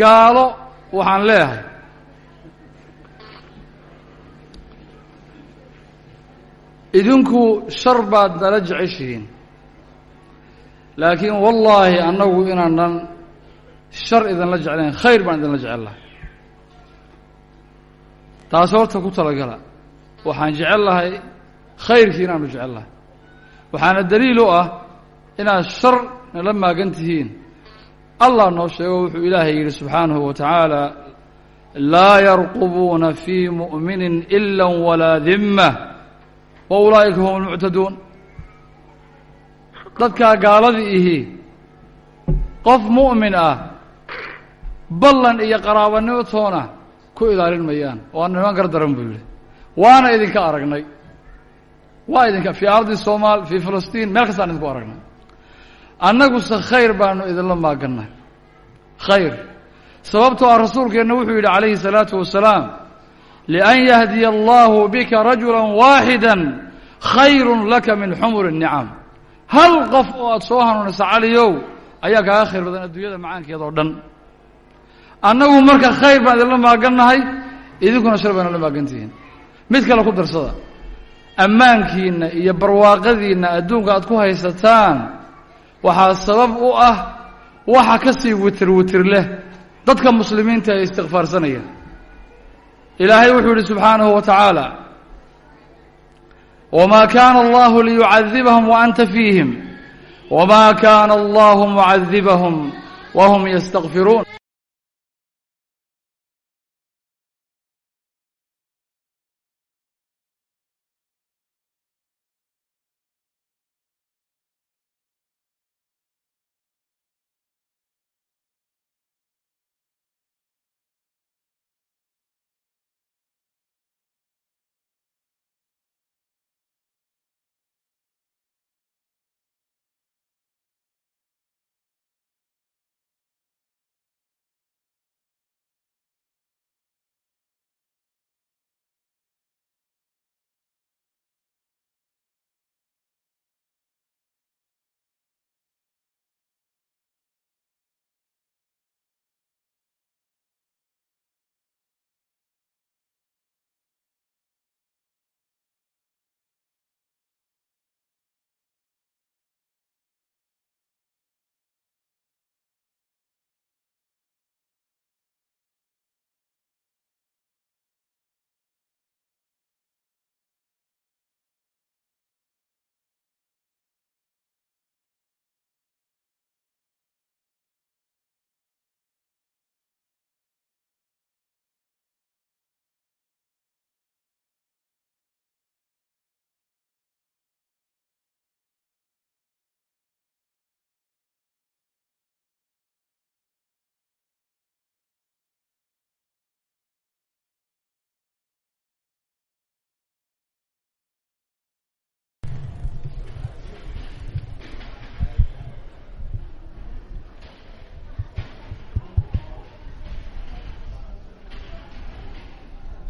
gaalo waxaan leeyahay. Idinku shar baad nala jeceshihiin. Laakiin wallaahi annagu inaanan shar idinla jeclayn khayr baan idinla jecel lahay taas horta ku talagala. Waxaan jecel lahay khayrkii inaanu jecel lahay waxaana daliil u ah inaad shar nala maagan tihiin allah noo sheego wuxuu ilaahay yidhi subxaanahu wa tacaala laa yarqubuuna fii mu'minin ila walaa dimma wa ulaa'ika hum almuctaduun dadkaa gaaladii ihi qof mu'min ah ballan iyo qaraabanimo toona ku ilaalin mayaan waa niman gardaran buu yidhi. Waana idinka aragnay. Waa idinka fii ardi somaal fii filistiin meel kastaan idinku aragnay annaguse khayr baanu idinla maagannahay khayr. Sababtoo ah rasuulkeenna wuxuu yidhi calayhi salaatu wasalaam lian yahdiya allahu bika rajula waaxida khayru laka min xumuri الnicam hal qof oo aada soo hanuuniso caliyow ayaa kaaga khayr badan adduunyada macaankeeda oo dhan. Annagu marka khayr baan idinla maagannahay idinkuna shar bayna la maagantihiin. Mid kale ku darsada. Ammaankiinna iyo barwaaqadiinna adduunka aad ku haysataan waxaa sabab u ah waxa ka sii witir witir leh dadka muslimiinta ee istikfaarsanaya ilaahay wuxuu yidhi subxaanahu wa tacaala wmaa kaana allahu liyucadibahum waanta fiihim wma kaana allahu mucadibahum wahum yastakfiruun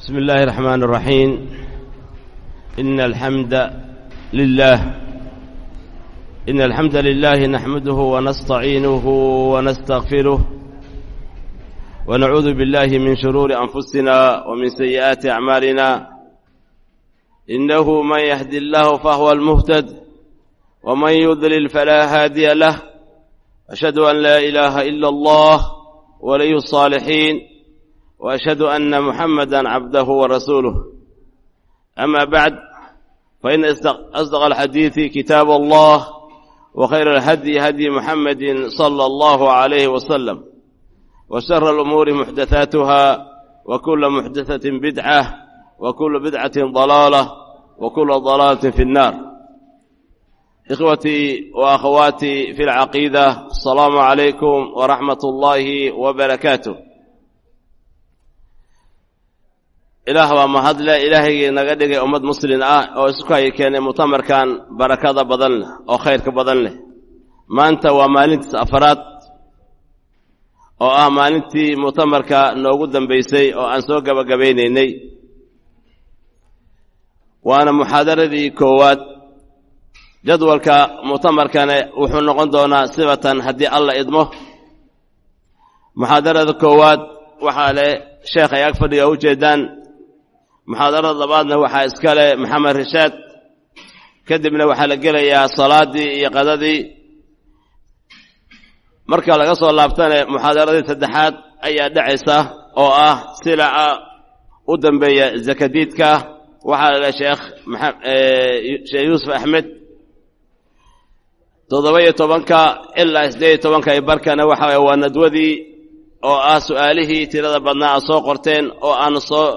بسم الله الرحمن الرحيم إن الحمد لله إن الحمد لله نحمده ونستعينه ونستغفره ونعوذ بالله من شرور أنفسنا ومن سيئات أعمالنا إنه من يهد الله فهو المهتد ومن يضلل فلا هادي له أشهد أن لا إله إلا الله ولي الصالحين وأشهد أن محمدا عبده ورسوله أما بعد فإن أصدق الحديث كتاب الله وخير الهدي هدي محمد صلى الله عليه وسلم وشر الأمور محدثاتها وكل محدثة بدعة وكل بدعة ضلالة وكل ضلالة في النار إخوتي وأخواتي في العقيدة السلام عليكم ورحمة الله وبركاته ilaah waa mahadle ilaahaygii naga dhigay ummad muslin ah oo isku hay keenay mutamarkan barakada badan leh oo khayrka badan leh. Maanta waa maalintiis afaraad oo ah maalintii mutamarka noogu dambaysay oo aan soo gabagabaynaynay waana muxaadaradii koowaad. Jadwalka mutamarkane wuxuu noqon doonaa sibatan haddii alla idmo. Muxaadarada koowaad waxaa leh sheekh ay ag fadhiga u jeedaan muxaadarada labaadna waxaa iska leh maxamed rishaad kadibna waxaa la gelayaa salaaddii iyo qadadii. Marka laga soo laabtane muxaadaradii saddexaad ayaa dhacaysa oo ah silaca u dambeeya zakadiidka. Waxaa la leh sheekh sheekh yuusuf axmed. Toddoba-iyo tobanka ilaa siddeed iyo tobanka iyo barkana waxa waye waa nadwadii oo ah su'aalihii tirada badnaa aad soo qorteen oo aanu soo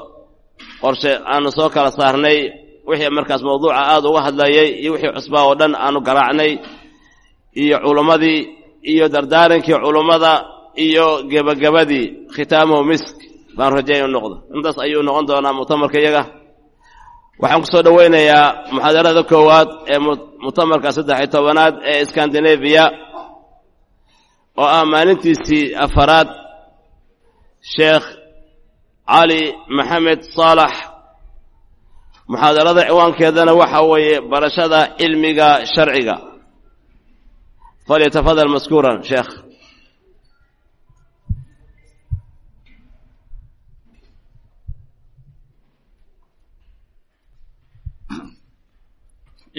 qorshe aanu soo kala saarnay wixii markaas mawduuca aada uga hadlayay iyo wixii cusbaa oo dhan aanu garaacnay iyo culummadii iyo dardaarankii culummada iyo gebagabadii khitaamuhu misk baan rajay inu noqdo intaas ayuu noqon doonaa mu'tamarka iyaga waxaan ku soo dhowaynayaa muxaadarada koowaad ee mu'tamarka saddex iyo tobanaad ee skandinabiya oo ah maalintiisii afaraad sheekh cali maxamed saalax muxaadarada ciwaankeedana waxa weeye barashada cilmiga sharciga falyatafadal maskuuran sheekh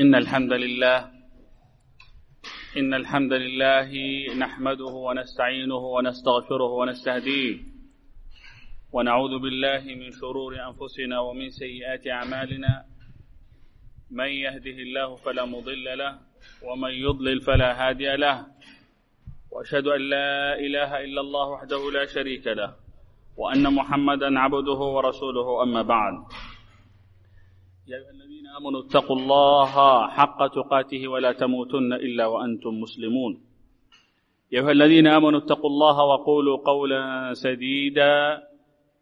إن الحمد لله إن الحمد لله نحمده ونستعينه ونستغفره ونستهديه ونعوذ بالله من شرور أنفسنا ومن سيئات أعمالنا من يهده الله فلا مضل له ومن يضلل فلا هادي له وأشهد أن لا إله إلا الله وحده لا شريك له وأن محمدا عبده ورسوله أما بعد يا ايها الذين امنوا اتقوا الله حق تقاته ولا تموتن إلا وأنتم مسلمون يا ايها الذين آمنوا اتقوا الله وقولوا قولا سديدا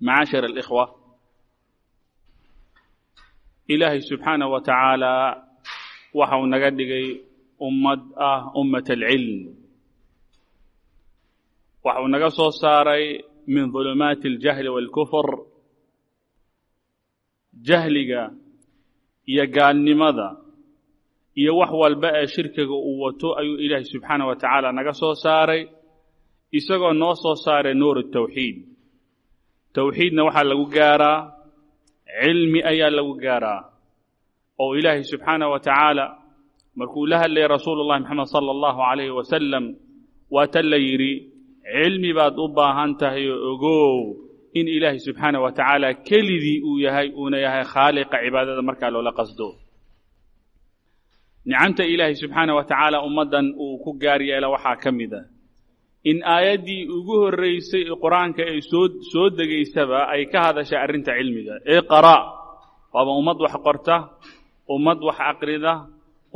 macaashir alikhwa ilaahay subxaanah wa tacaala waxa uu naga dhigay ummad ah ummat alcilm waxa uu naga soo saaray min dulumaati aljahli waalkufr jahliga iyo gaalnimada iyo wax walba ee shirkiga uu wato ayuu ilaahay subxaanah wa tacaala naga soo saaray isagoo noo soo saaray nuur الtawxiid tawxiidna waxaa lagu gaaraa cilmi ayaa lagu gaaraa oo ilaahay subxaana wa tacaala markuu la hadlayay rasuulu llahi moxamed sala allahu calayhi wasalam waa tan la yidhi cilmi baad u baahan tahay oo ogow in ilaahay subxaana wa tacaala keligii uu yahay uuna yahay khaaliqa cibaadada markaa loola qasdo. Nicamta ilaahay subxaana wa tacaala ummaddan uu ku gaar yeela waxaa ka mid a in aayaddii ugu horraysay ee qur'aanka ay soo soo degaysaba ay ka hadashay arrinta cilmiga. Iqra' waaba ummad wax qorta ummad wax aqrida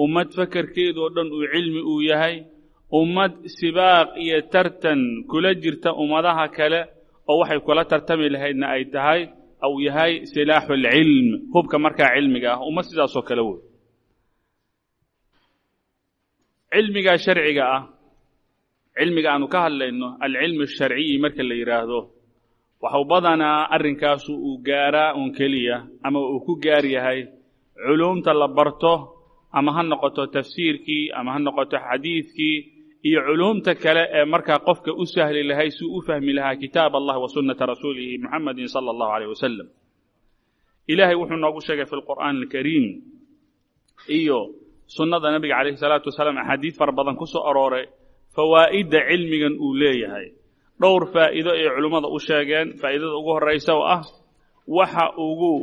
ummad fakerkeedoo dhan uu cilmi uu yahay ummad sibaaq iyo tartan kula jirta ummadaha kale oo waxay kula tartami lahaydna ay tahay au yahay silaaxu alcilm hubka markaa cilmiga ah ummad sidaasoo kale wey cilmiga sharciga ah cilmiga aanu ka hadlayno alcilmi asharciyi marka la yidhaahdo waxau badanaa arrinkaasu uu gaaraa un keliya ama uu ku gaar yahay culuumta la barto ama ha noqoto tafsiirkii ama ha noqoto xadiidkii iyo culuumta kale ee markaa qofka u sahli lahay si u fahmi lahaa kitaab allah wa sunnata rasuulihi muxamedin sala allahu alayh wasalam ilaahay wuxuu noogu sheegay fi lqur'aan alkariim iyo sunnada nabiga calayhi salaatu wasalaam axaadiid fara badan ku soo arooray fawaa'idda cilmigan uu leeyahay dhowr faa'iido ay culummada u sheegeen faa'iidada ugu horraysa oo ah waxa ugu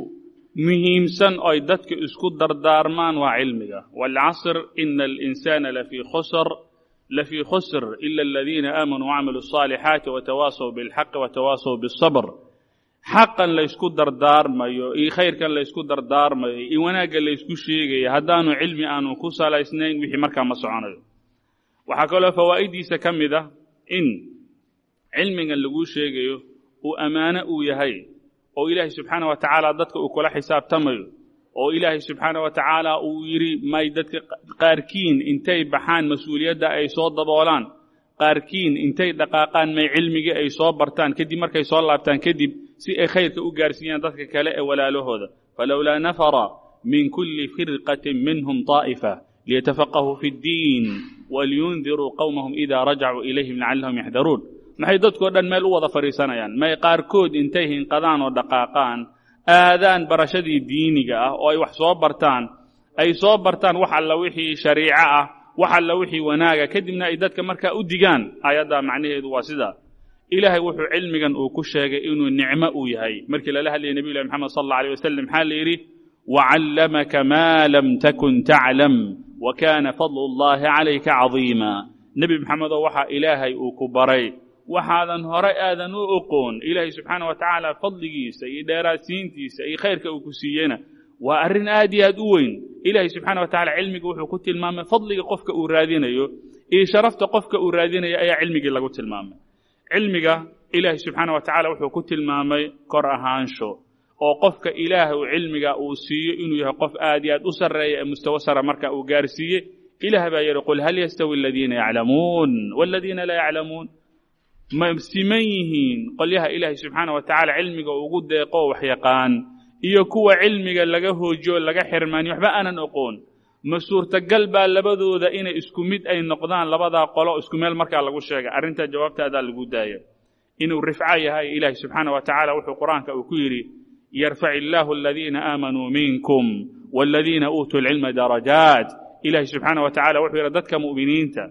muhiimsan oy dadka isku dardaarmaan waa cilmiga waalcasr ina alinsaana lafii khusr lafii khusr ila aladiina aamanuu wacamiluu الصaalixaati watawaasaw biاlxaqi watawaasaw biالصabr xaqan laysku dardaarmayo iyo khayrkan laysku dardaarmayo iyo wanaagga laysku sheegayo haddaanu cilmi aanu ku salaysnayn wixii markaa ma soconayo waxaa kaloo fawaa'iddiisa ka mid ah in cilmigan laguu sheegayo uu ammaano uu yahay oo ilaahay subxaana wa tacaala dadka uu kula xisaabtamayo oo ilaahay subxaana wa tacaala uu yidhi may dadka qaarkiin intay baxaan mas'uuliyadda ay soo daboolaan. Qaarkiin intay dhaqaaqaan may cilmigii ay soo bartaan kadib markay soo laabtaan kadib si ay khayrka u gaarsiiyaan dadka kale ee walaalahooda. Falowlaa nafara min kulli firqatin minhum طaa'ifa liyatafaqahuu fi اddiin waliyundiruu qowmahum ida rajacuu ilayhim lacallahum yaxdaruun maxay dadkoo dhan meel u wada fadhiisanayaan? May qaarkood intay hinqadaan oo dhaqaaqaan aadaan barashadii diiniga ah oo ay wax soo bartaan ay soo bartaan wax alla wixii shariico ah wax alla wixii wanaaga kadibna ay dadka markaa u digaan. Aayaddaa macnaheedu waa sidaa ilaahay wuxuu cilmigan uu ku sheegay inuu nicmo uu yahay. Markii lala hadlayay nebiy llahi moxamed sal alla alay wasalam maxaa la yidhi? Wacallamaka maa lam takun taclam wa kaana fadlu llahi calayka cadiima. Nebi maxamedoo waxaa ilaahay uu ku baray. Waxaadan hore aadan u oqoon ilaahay subxaana wa tacaala fadligiisa iyo dheeraadsiintiisa iyo khayrka uu ku siiyeyna. Waa arrin aad iyo aad u weyn. Ilaahay subxaana wa tacala cilmiga wuxuu ku tilmaamay fadliga qofka uu raadinayo iyo sharafta qofka uu raadinayo ayaa cilmigii lagu tilmaamay. Cilmiga ilaahay subxaana wa tacala wuxuu ku tilmaamay kor ahaansho oo qofka ilaah uu cilmiga uu siiyo inuu yahay qof aad iyo aad u sarreeya ee mustawo sara marka uu gaarsiiye ilaah baa yidhi qul hal yastawi aladiina yaclamuun waladiina laa yaclamuun. Ma siman yihiin qolyaha ilaahay subxaana wa tacaala cilmiga ugu deeqo wax yaqaan iyo kuwa cilmiga laga hoojiyo laga xirmaaniyo waxba aanan oqoon. Ma suurtagal baa labadooda inay isku mid ay noqdaan labadaa qolo isku meel markaa lagu sheegay. Arrintaa jawaabtaadaa lagu daaya inuu rifco yahay ilaahay subxaana wa tacaala wuxuu qur'aanka uu ku yidhi yarfac illaahu aladiina aamanuu minkum waaladiina uutuu lcilma darajaat ilaahay subxaana wa tacala wuxuu yidhi dadka mu'miniinta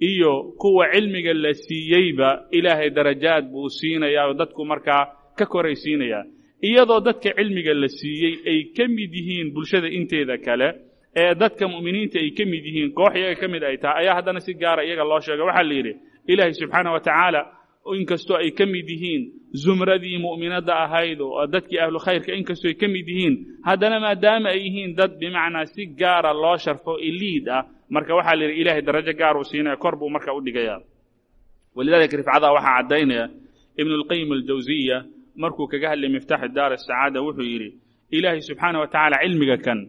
iyo kuwa cilmiga la siiyeyba ilaahay darajaad buu siinayaa oo dadku markaa ka koraysiinayaa iyadoo dadka cilmiga la siiyey ay ka mid yihiin bulshada inteeda kale ee dadka mu'miniinta ay ka mid yihiin koox iyaga ka mid ay tahay ayaa haddana si gaara iyaga loo sheega waxaa la yidhi ilaahay subxaana wa tacaala inkastoo ay ka mid yihiin zumradii mu'minadda ahayd oo dadkii ahlu khayrka inkastoo ay ka mid yihiin haddana maadaama ay yihiin dad bimacnaa si gaara loo sharfo iliid ah marka waxaa la yidhi ilahay darajo gaar uu siinaya kor buu marka u dhigayaa. Walidaalika rifcadaa waxaa caddaynaya ibnu اlqayim aljawsiya markuu kaga hadlay miftaaxi daar asacaada wuxuu yidhi ilaahay subxaana wa tacaala cilmiga kan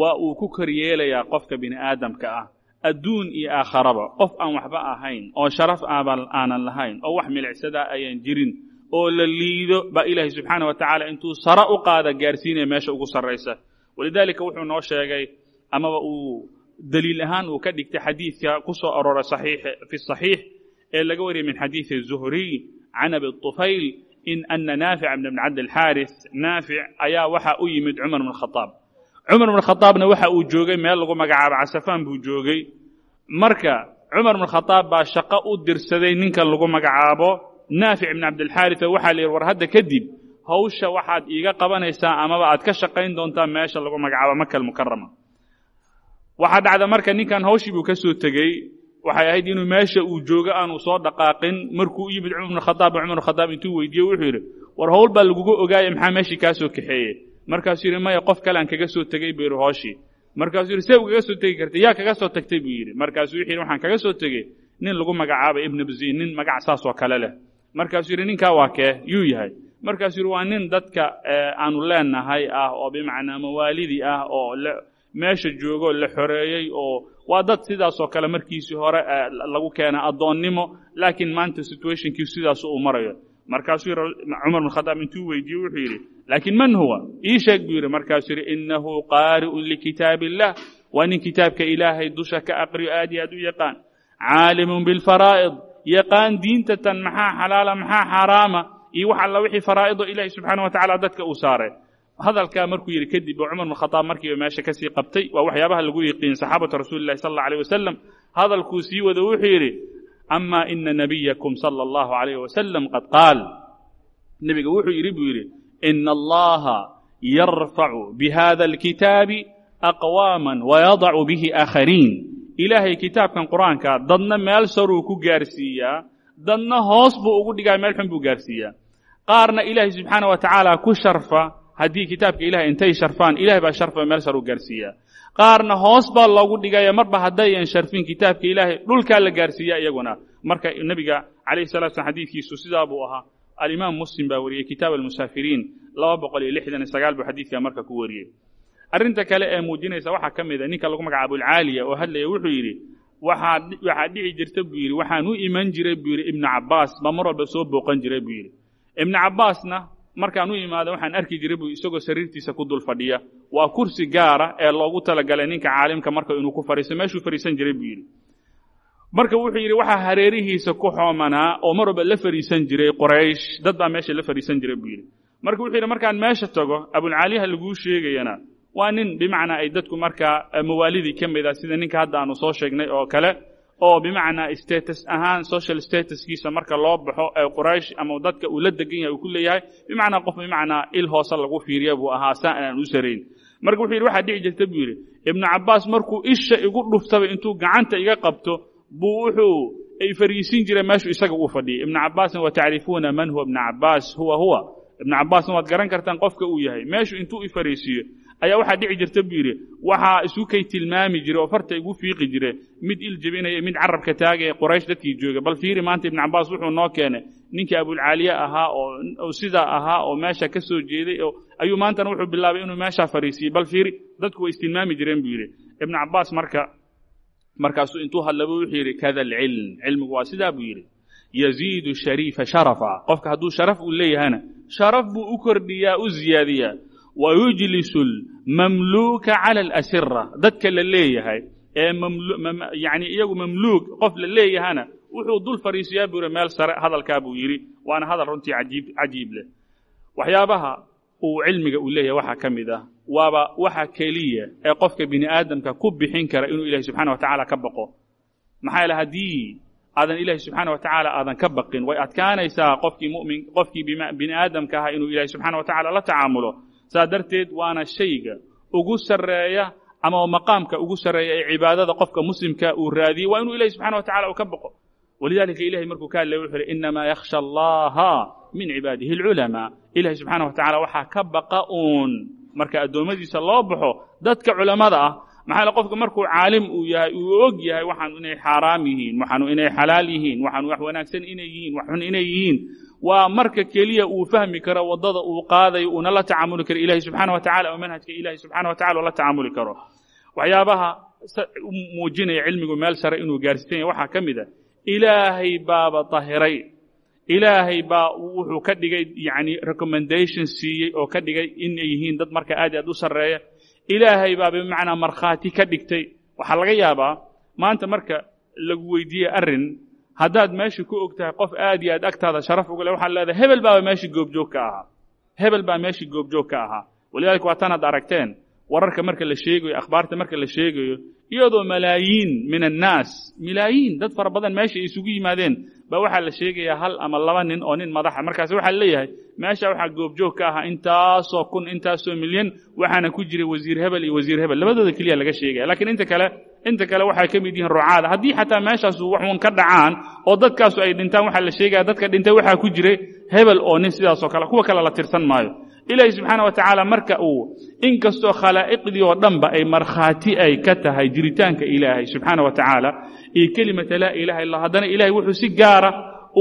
waa uu ku kor yeelayaa qofka bini aadamka ah adduun iyo aakharaba qof aan waxba ahayn oo sharaf aaban aanan lahayn oo wax milicsadaa ayaan jirin oo la liido baa ilaahay subxaana wa tacaala intuu sara u qaada gaarsiinaya meesha ugu sarraysa. Walidaalika wuxuu noo sheegay amaba uu daliil ahaan uu ka dhigtay xadiidka ku soo aroora fi saxiix ee laga wariyay min xadiidi zuhriy can abi طufayl in ana naafic bn bn cabd alxaaris naafic ayaa waxa u yimid cumar bn khadaab cumar bn khadaabna waxa uu joogay meel lagu magacaabo casafaan buu joogay marka cumar bn khadaab baa shaqo u dirsaday ninkan lagu magacaabo naafic bn cabdilxaaris oo waxaa la yidhi war hadda kadib hawsha waxaad iiga qabanaysaa amaba aad ka shaqayn doontaa meesha lagu magacaabo maka almukarama waxaa dhacda marka ninkan hawshii buu ka soo tegey waxay ahayd inuu meesha uu joogo aanu soo dhaqaaqin. Markuu u yimid cumar bn khadaab cumar bn khadaab intuu weydiiye wuxuu yidhi war howl baa laguga ogaaya maxaa meeshii kaa soo kaxeeye markaasuu yidhi maya qof kale aan kaga soo tegey buu yidhi hooshii markaasuu yidhi see ugaga soo tegi kartay yaa kaga soo tagtay buu yidhi. Markaasuu wuxuu yidhi waxaan kaga soo tegey nin lagu magacaabay ibnu bziin nin magac saas oo kale leh. Markaasuu yidhi ninkaa waa kee? Yuu yahay. Markaasuu yidhi waa nin dadka aanu leenahay ah oo bimacnaa mawaalidi ah oo meesha joogo la xoreeyey oo waa dad sidaasoo kale markiisii hore lagu keena addoonnimo laakiin maanta situationkii sidaas uu marayo markaasuu cumar bin khadaab intuu weydiiye wuxuu yidhi laakiin man huwa? Ii sheeg buu yidhi markaasuu yidhi innahu qaari'un likitaab illah waa nin kitaabka ilaahay dusha ka aqriyo aad iyo aad u yaqaan. Caalimun bilfaraa'id yaqaan diintatan maxaa xalaala maxaa xaaraama iyo wax alla wixii faraa'ido ilaahay subxaana wa tacala dadka uu saaray hadalkaa markuu yidhi kadib oo cumar bin khadaab markiiba meesha ka sii qabtay waa waxyaabaha lagu yiqiin saxaabatu rasuuli llahi sal alla alيh wasalam hadalkuu sii wado wuxuu yidhi ama ina nabiyakum sala allahu alayh wasalam qad qaal. Nebiga wuxuu yidhi buu yidhi ina allaha yarfacu bihada alkitaabi aqwaaman wayadacu bihi aakhariin ilaahay kitaabkan qur'aanka dadna meel saruu ku gaarsiiyaa dadna hoos buu ugu dhigaa meel xun buu gaarsiiyaa qaarna ilaahay subxaana wa tacaala ku sharfa haddii kitaabka ilahay intay sharfaan ilahay baa sharfa meel sar u gaarsiiyaa qaarna hoos baa loogu dhigaya marba haddayan sharfin kitaabka ilaahay dhulkaa la gaarsiiya iyaguna. Marka nebiga calayhi salatu slam xadiidkiisu sidaa buu ahaa alimaam muslim baa wariyey kitaab almusaafiriin laba boqol iyo lixdan iyo sagaal buu xadiidka marka ku wariyey. Arrinta kale ee muujinaysa waxaa ka mid a ninka lagu magacaabo alcaaliya oo hadlaya wuxuu yidhi waxaa dhici jirta buu yidhi waxaan u iman jiray buu yidhi ibnu cabbaas baa mar walba soo booqan jiray buu yidhi. Ibnu cabbaasna markaan u imaada waxaan arki jiray buu isagoo sariirtiisa ku dul fadhiya waa kursi gaara ee loogu talagalay ninka caalimka marka inuu ku fadhiisto meeshuu fadhiisan jiray buu yidhi. Marka wuxuu yidhi waxaa hareerihiisa ku xoomanaa oo mar walba la fadhiisan jiray qoraysh dad baa meesha la fadhiisan jiray buu yidhi. Marka wuxuu yidhi markaan meesha tago abulcaaliyaha laguu sheegayana. Waa nin bimacnaa ay dadku markaa mawaalidii ka mid ah sida ninka hadda aanu soo sheegnay oo kale oo bimacnaa status ahaan social statuskiisa marka loo baxo ee quraysh ama dadka uu la degan yahay uu ku leeyahay bimacnaa qof bimacnaa il hoose lagu fiiriya buu ahaa saa aan u sarayn marka wuxuu yidhi waxaa dhici jirta buu yidhi. Ibnu cabbaas markuu isha igu dhuftaba intuu gacanta iga qabto buu wuxuu ay fariisin jiray meeshuu isaga uu fadhiyay. Ibnu cabbaasna wa tacrifuuna man huwa ibnu cabbaas huwa huwa. Ibnu cabbaasna waad garan kartaan qofka uu yahay. Meeshuu intuu i fariisiiyo ayaa waxaa dhici jirta buu yidhi waxaa isu kay tilmaami jire oo farta igu fiiqi jire mid il jebinaya mid carabka taagaya qoraysh dadkii jooga. Bal fiiri maanta ibnu cabbaas wuxuu noo keenay ninkii abulcaaliye ahaa oo sidaa ahaa oo meesha ka soo jeeday ayuu maantana wuxuu bilaabay inuu meeshaa fariisiyey bal fiiri dadku way istilmaami jireen buu yidhi. Ibnu cabbaas marka markaasuu intuu hadlaba wuxuu yidhi kada alcilm cilmigu waa sidaa buu yidhi yaziidu shariifa sharafa. Qofka hadduu sharaf uu leeyahana sharaf buu u kordhiyaa u ziyaadiyaa wayujlisu lmamluuka cala alasira dadka la leeyahay ee yani iyagu mamluuk qof la leeyahana wuxuu dul fariisiyaa buu yidhi meel sare hadalkaa buu yidhi waana hadal runtii ajiib cajiib leh waxyaabaha uu cilmiga uu leeyahay waxaa ka mid ah waaba waxa keliya ee qofka bini aadamka ku bixin kara inuu ilahi subxana wa tacaala ka baqo maxaa yaele haddii aadan ilaahi subxaana wa tacaala aadan ka baqin way adkaanaysaa qofkii qofkii bini aadamka ahaa inuu ilahi subxana wa la tacaamulo saa darteed waana shayga ugu sarreeya ama maqaamka ugu sarreeya ee cibaadada qofka muslimka uu raadiyey waa inuu ilahi subxana wa tacala uu ka baqo walidalika ilahay markuu ka hadlay wuxuu yhi inamaa yakhsha allaha min cibaadihi alculamaa ilahi subxaana wa tacala waxaa ka baqa uun. Marka addoommadiisa loo baxo dadka culammada ah maxaa qofka markuu caalim uu yahay uu og yahay waxaanu inay xaaraam yihiin waxaanu inay xalaal yihiin waxaanu wax wanaagsan inay yihiin wax xun inay yihiin waa marka keliya uu fahmi karo waddada uu qaadayo uuna la tacaamuli karo ilahi subxaana wa tacala oo manhajka ilahi subxana wa tacala la tacaamuli karo. Waxyaabaha muujinaya cilmigu meel sare inuu gaarsiisan yahay waxaa ka mid a ilaahay baaba tahiray. Ilaahay baa wuxuu ka dhigay yani recommendation siiyey oo ka dhigay inay yihiin dad marka aad aad u sarreeya. Ilaahay baa bimacnaa markhaati ka dhigtay. Waxaa laga yaabaa maanta marka lagu weydiiyey arrin haddaad meesha ku og tahay qof aad iyo aad agtaada sharaf uga le waxaad leedahay hebel baaba meeshii goobjoog ka ahaa. Hebel baa meeshii goobjoog ka ahaa. Walidaalika waa tanaad aragteen. Wararka marka la sheegayo akhbaarta marka la sheegayo iyadoo malaayiin min annaas milaayiin dad fara badan meesha ay isugu yimaadeen baa waxaa la sheegayaa hal ama laba nin oo nin madaxa. Markaas waxaa leeyahay meesha waxaa goobjoog ka ahaa intaasoo kun intaasoo milyan waxaana ku jiray wasiir hebel iyo wasiir hebel. Labadooda keliya laga sheegaya lakiin inta kale inta kale waxay ka mid yihiin rucaada. Haddii xataa meeshaasu waxuun ka dhacaan oo dadkaasu ay dhintaan waxaa la sheegaya dadka dhintay waxaa ku jiray hebel oo nin sidaasoo kale kuwa kale la tirsan maayo. Ilaahi subxaana wa tacaala marka uu in kastoo khalaa'iqdii oo dhanba ay markhaati ay ka tahay jiritaanka ilaahay subxaana wa tacaala iyo kelimata laa ilaha illa haddana ilahay wuxuu si gaara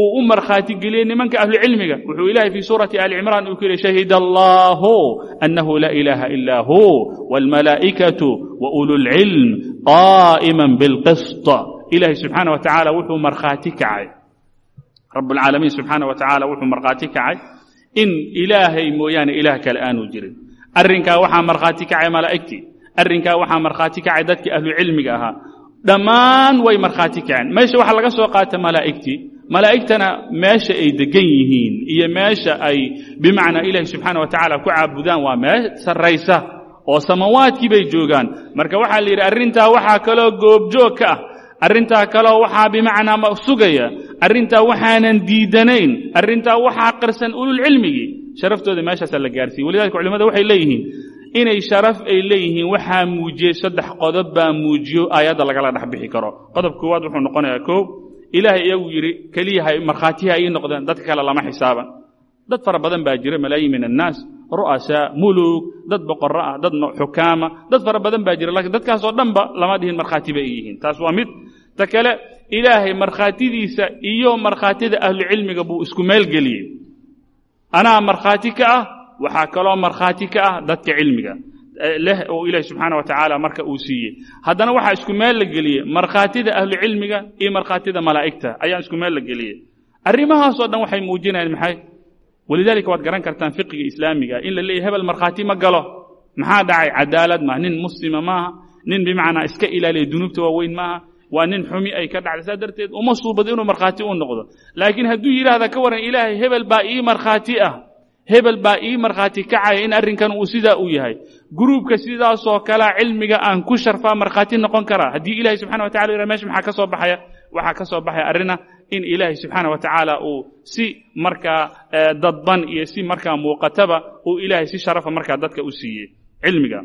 uu u markhaati geliyey nimanka ahlucilmiga wuxuu ilahay fii suurati ali cimraan uu ku yihi shahida allahu annahu laa ilaha ila hu wاlmalaa'ikatu waulu lcilm qaa'ima bilqisط ilahay subxaana wa tacaala wuxuu markhaati kacay rab اlcaalamiin subxaana wa tacaala wuxuu markhaati kacay in ilaahay mooyaane ilaah kale aanu jirin arrinkaa waxaa markhaati kacay malaa'igtii arrinkaa waxaa markhaati kacay dadkii ahlucilmiga ahaa dhammaan way markhaati kaceen meesha waxaa laga soo qaata malaa'igtii malaa'igtana meesha ay degan yihiin iyo meesha ay bimacnaa ilaahi subxaana wa tacaala ku caabudaan waa meel sarraysa oo samawaadkii bay joogaan. Marka waxaa la yidhi arrintaa waxaa kaloo goobjoog ka ah. Arrintaa kaloo waxaa bimacnaa sugaya. Arrintaa waxaanan diidanayn. Arrintaa waxaa qarsan ululcilmigii sharaftooda meeshaasaa la gaarsiiyey. Walidalika culimada waxay leeyihiin inay sharaf ay leeyihiin waxaa muujiyey saddex qodob baa muujiyo aayadda lagala dhex bixi karo. Qodob koowaad wuxuu noqonayaa koow ilaahay iyagu yidhi keliyaha markhaatiha ii noqdeen dadka kale lama xisaaban. Dad fara badan baa jira malaayin min annaas ru'asaa mulug dad boqorro ah dad xukaama. Dad fara badan baa jira lakiin dadkaasoo dhanba lama dhihin markhaati bay yihiin. Taas waa mid. Ta kale ilaahay markhaatidiisa iyo markhaatida ahlucilmiga buu isku meel geliyey anaa markhaati ka ah waxaa kaloo markhaati ka ah dadka cilmiga leh oo ilaahi subxaana wa tacaala marka uu siiyey. Haddana waxaa isku meel la geliyey markhaatida ahlucilmiga iyo markhaatida malaa'igta ayaa isku meel la geliyey. Arrimahaasoo dhan waxay muujinayaan maxay? Walidaalika waad garan kartaan fiqiga islaamiga in la leeyahy hebel markhaati ma galo. Maxaa dhacay? Cadaalad maaha nin muslima maaha nin bimacnaa iska ilaaliya dunuubta waaweyn maaha waa nin xumi ay ka dhacday. Saa darteed uma suubad inuu markhaati u noqdo. Laakiin hadduu yidhaahda ka waran ilaahay hebel baa ii markhaati ah hebel baa ii markhaati kacaya in arrinkan uu sidaa u yahay. Gruubka sidaasoo kalea cilmiga aan ku sharfaa markhaati noqon karaa. Haddii ilahay subxana wa tacala yidhah meesha maxaa ka soo baxaya? Waxaa ka soo baxaya arrina in ilaahay subxaana wa tacaala uu si markaa dadban iyo si markaa muuqataba uu ilaahay si sharafa markaa dadka u siiyey. Cilmiga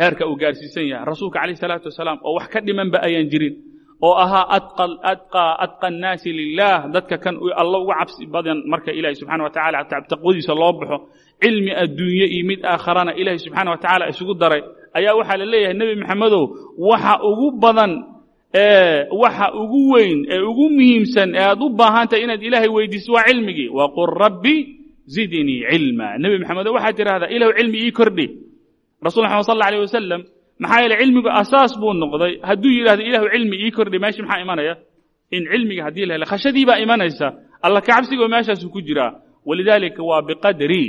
heerka uu gaarsiisan yahay. Rasuulka calayh salaatu wasalaam oo wax ka dhimanba ayaan jirin oo ahaa adqa annaasi lilah dadka kan alla uga cabsi badan marka ilaahay subxana wa tacala taqwadiisa loo baxo cilmi adduunye iyo mid aakharana ilaahay subxaana wa tacaala isugu daray. Ayaa waxaa la leeyahay nebi maxamedow waxa ugu badan waxa ugu weyn ee ugu muhiimsan ee aad u baahantahay inaad ilaahay weydiiso waa cilmigii. Waqul rabbi zidnii cilma. Nebi maxamedow waxaad tidhahdaa ilahu cilmi ii kordhi. Rasul maxamed sal alla alيh wasalam maxaa yeele cilmigu asaas buu noqday. Hadduu yidhahdo ilahu cilmi ii kordhi meesha maxaa imanaya? In cilmiga haddii la helo khashadii baa imanaysa. Alla kacabsigoo meeshaasu ku jiraa. Walidaalika waa biqadri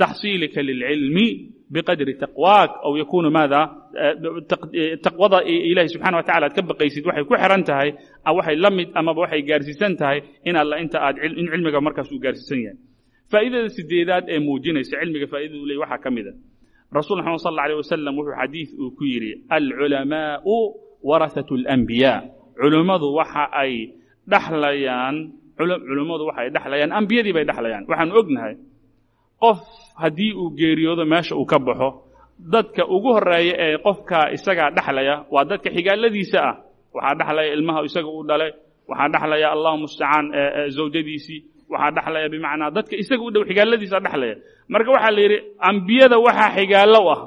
taxsiilika lilcilmi biqadri taqwaak aw yakunu maada taqwada ilahi subxana wa tacala aad ka baqaysid waxay ku xiran tahay waxay la mid amaba waxay gaarsiisan tahay in alla inta aad in cilmiga markaas uu gaarsiisan yahay. Faa'idada sideedaad ee muujinaysa cilmiga faa'idada u ley waxaa ka mid a rasul maxamed sal alla alيh wasalam wuxuu xadiid uu ku yidhi alculamaa'u warahatu اlanbiyaa culummadu waxa ay dhaxlayaan culummadu waxa ay dhexlayaan ambiyadii bay dhexlayaan waxaanu ognahay qof haddii uu geeriyoodo meesha uu ka baxo dadka ugu horreeya ee qofka isagaa dhexlaya waa dadka xigaaladiisa ah. Waxaa dhexlaya ilmaha isaga uu dhalay waxaa dhexlaya allahu mustacaan zawjadiisii waxaa dhexlaya bimacnaa dadka isaga u dhow xigaaladiisa dhexlaya marka waxaa la yidhi ambiyada waxaa xigaallo ah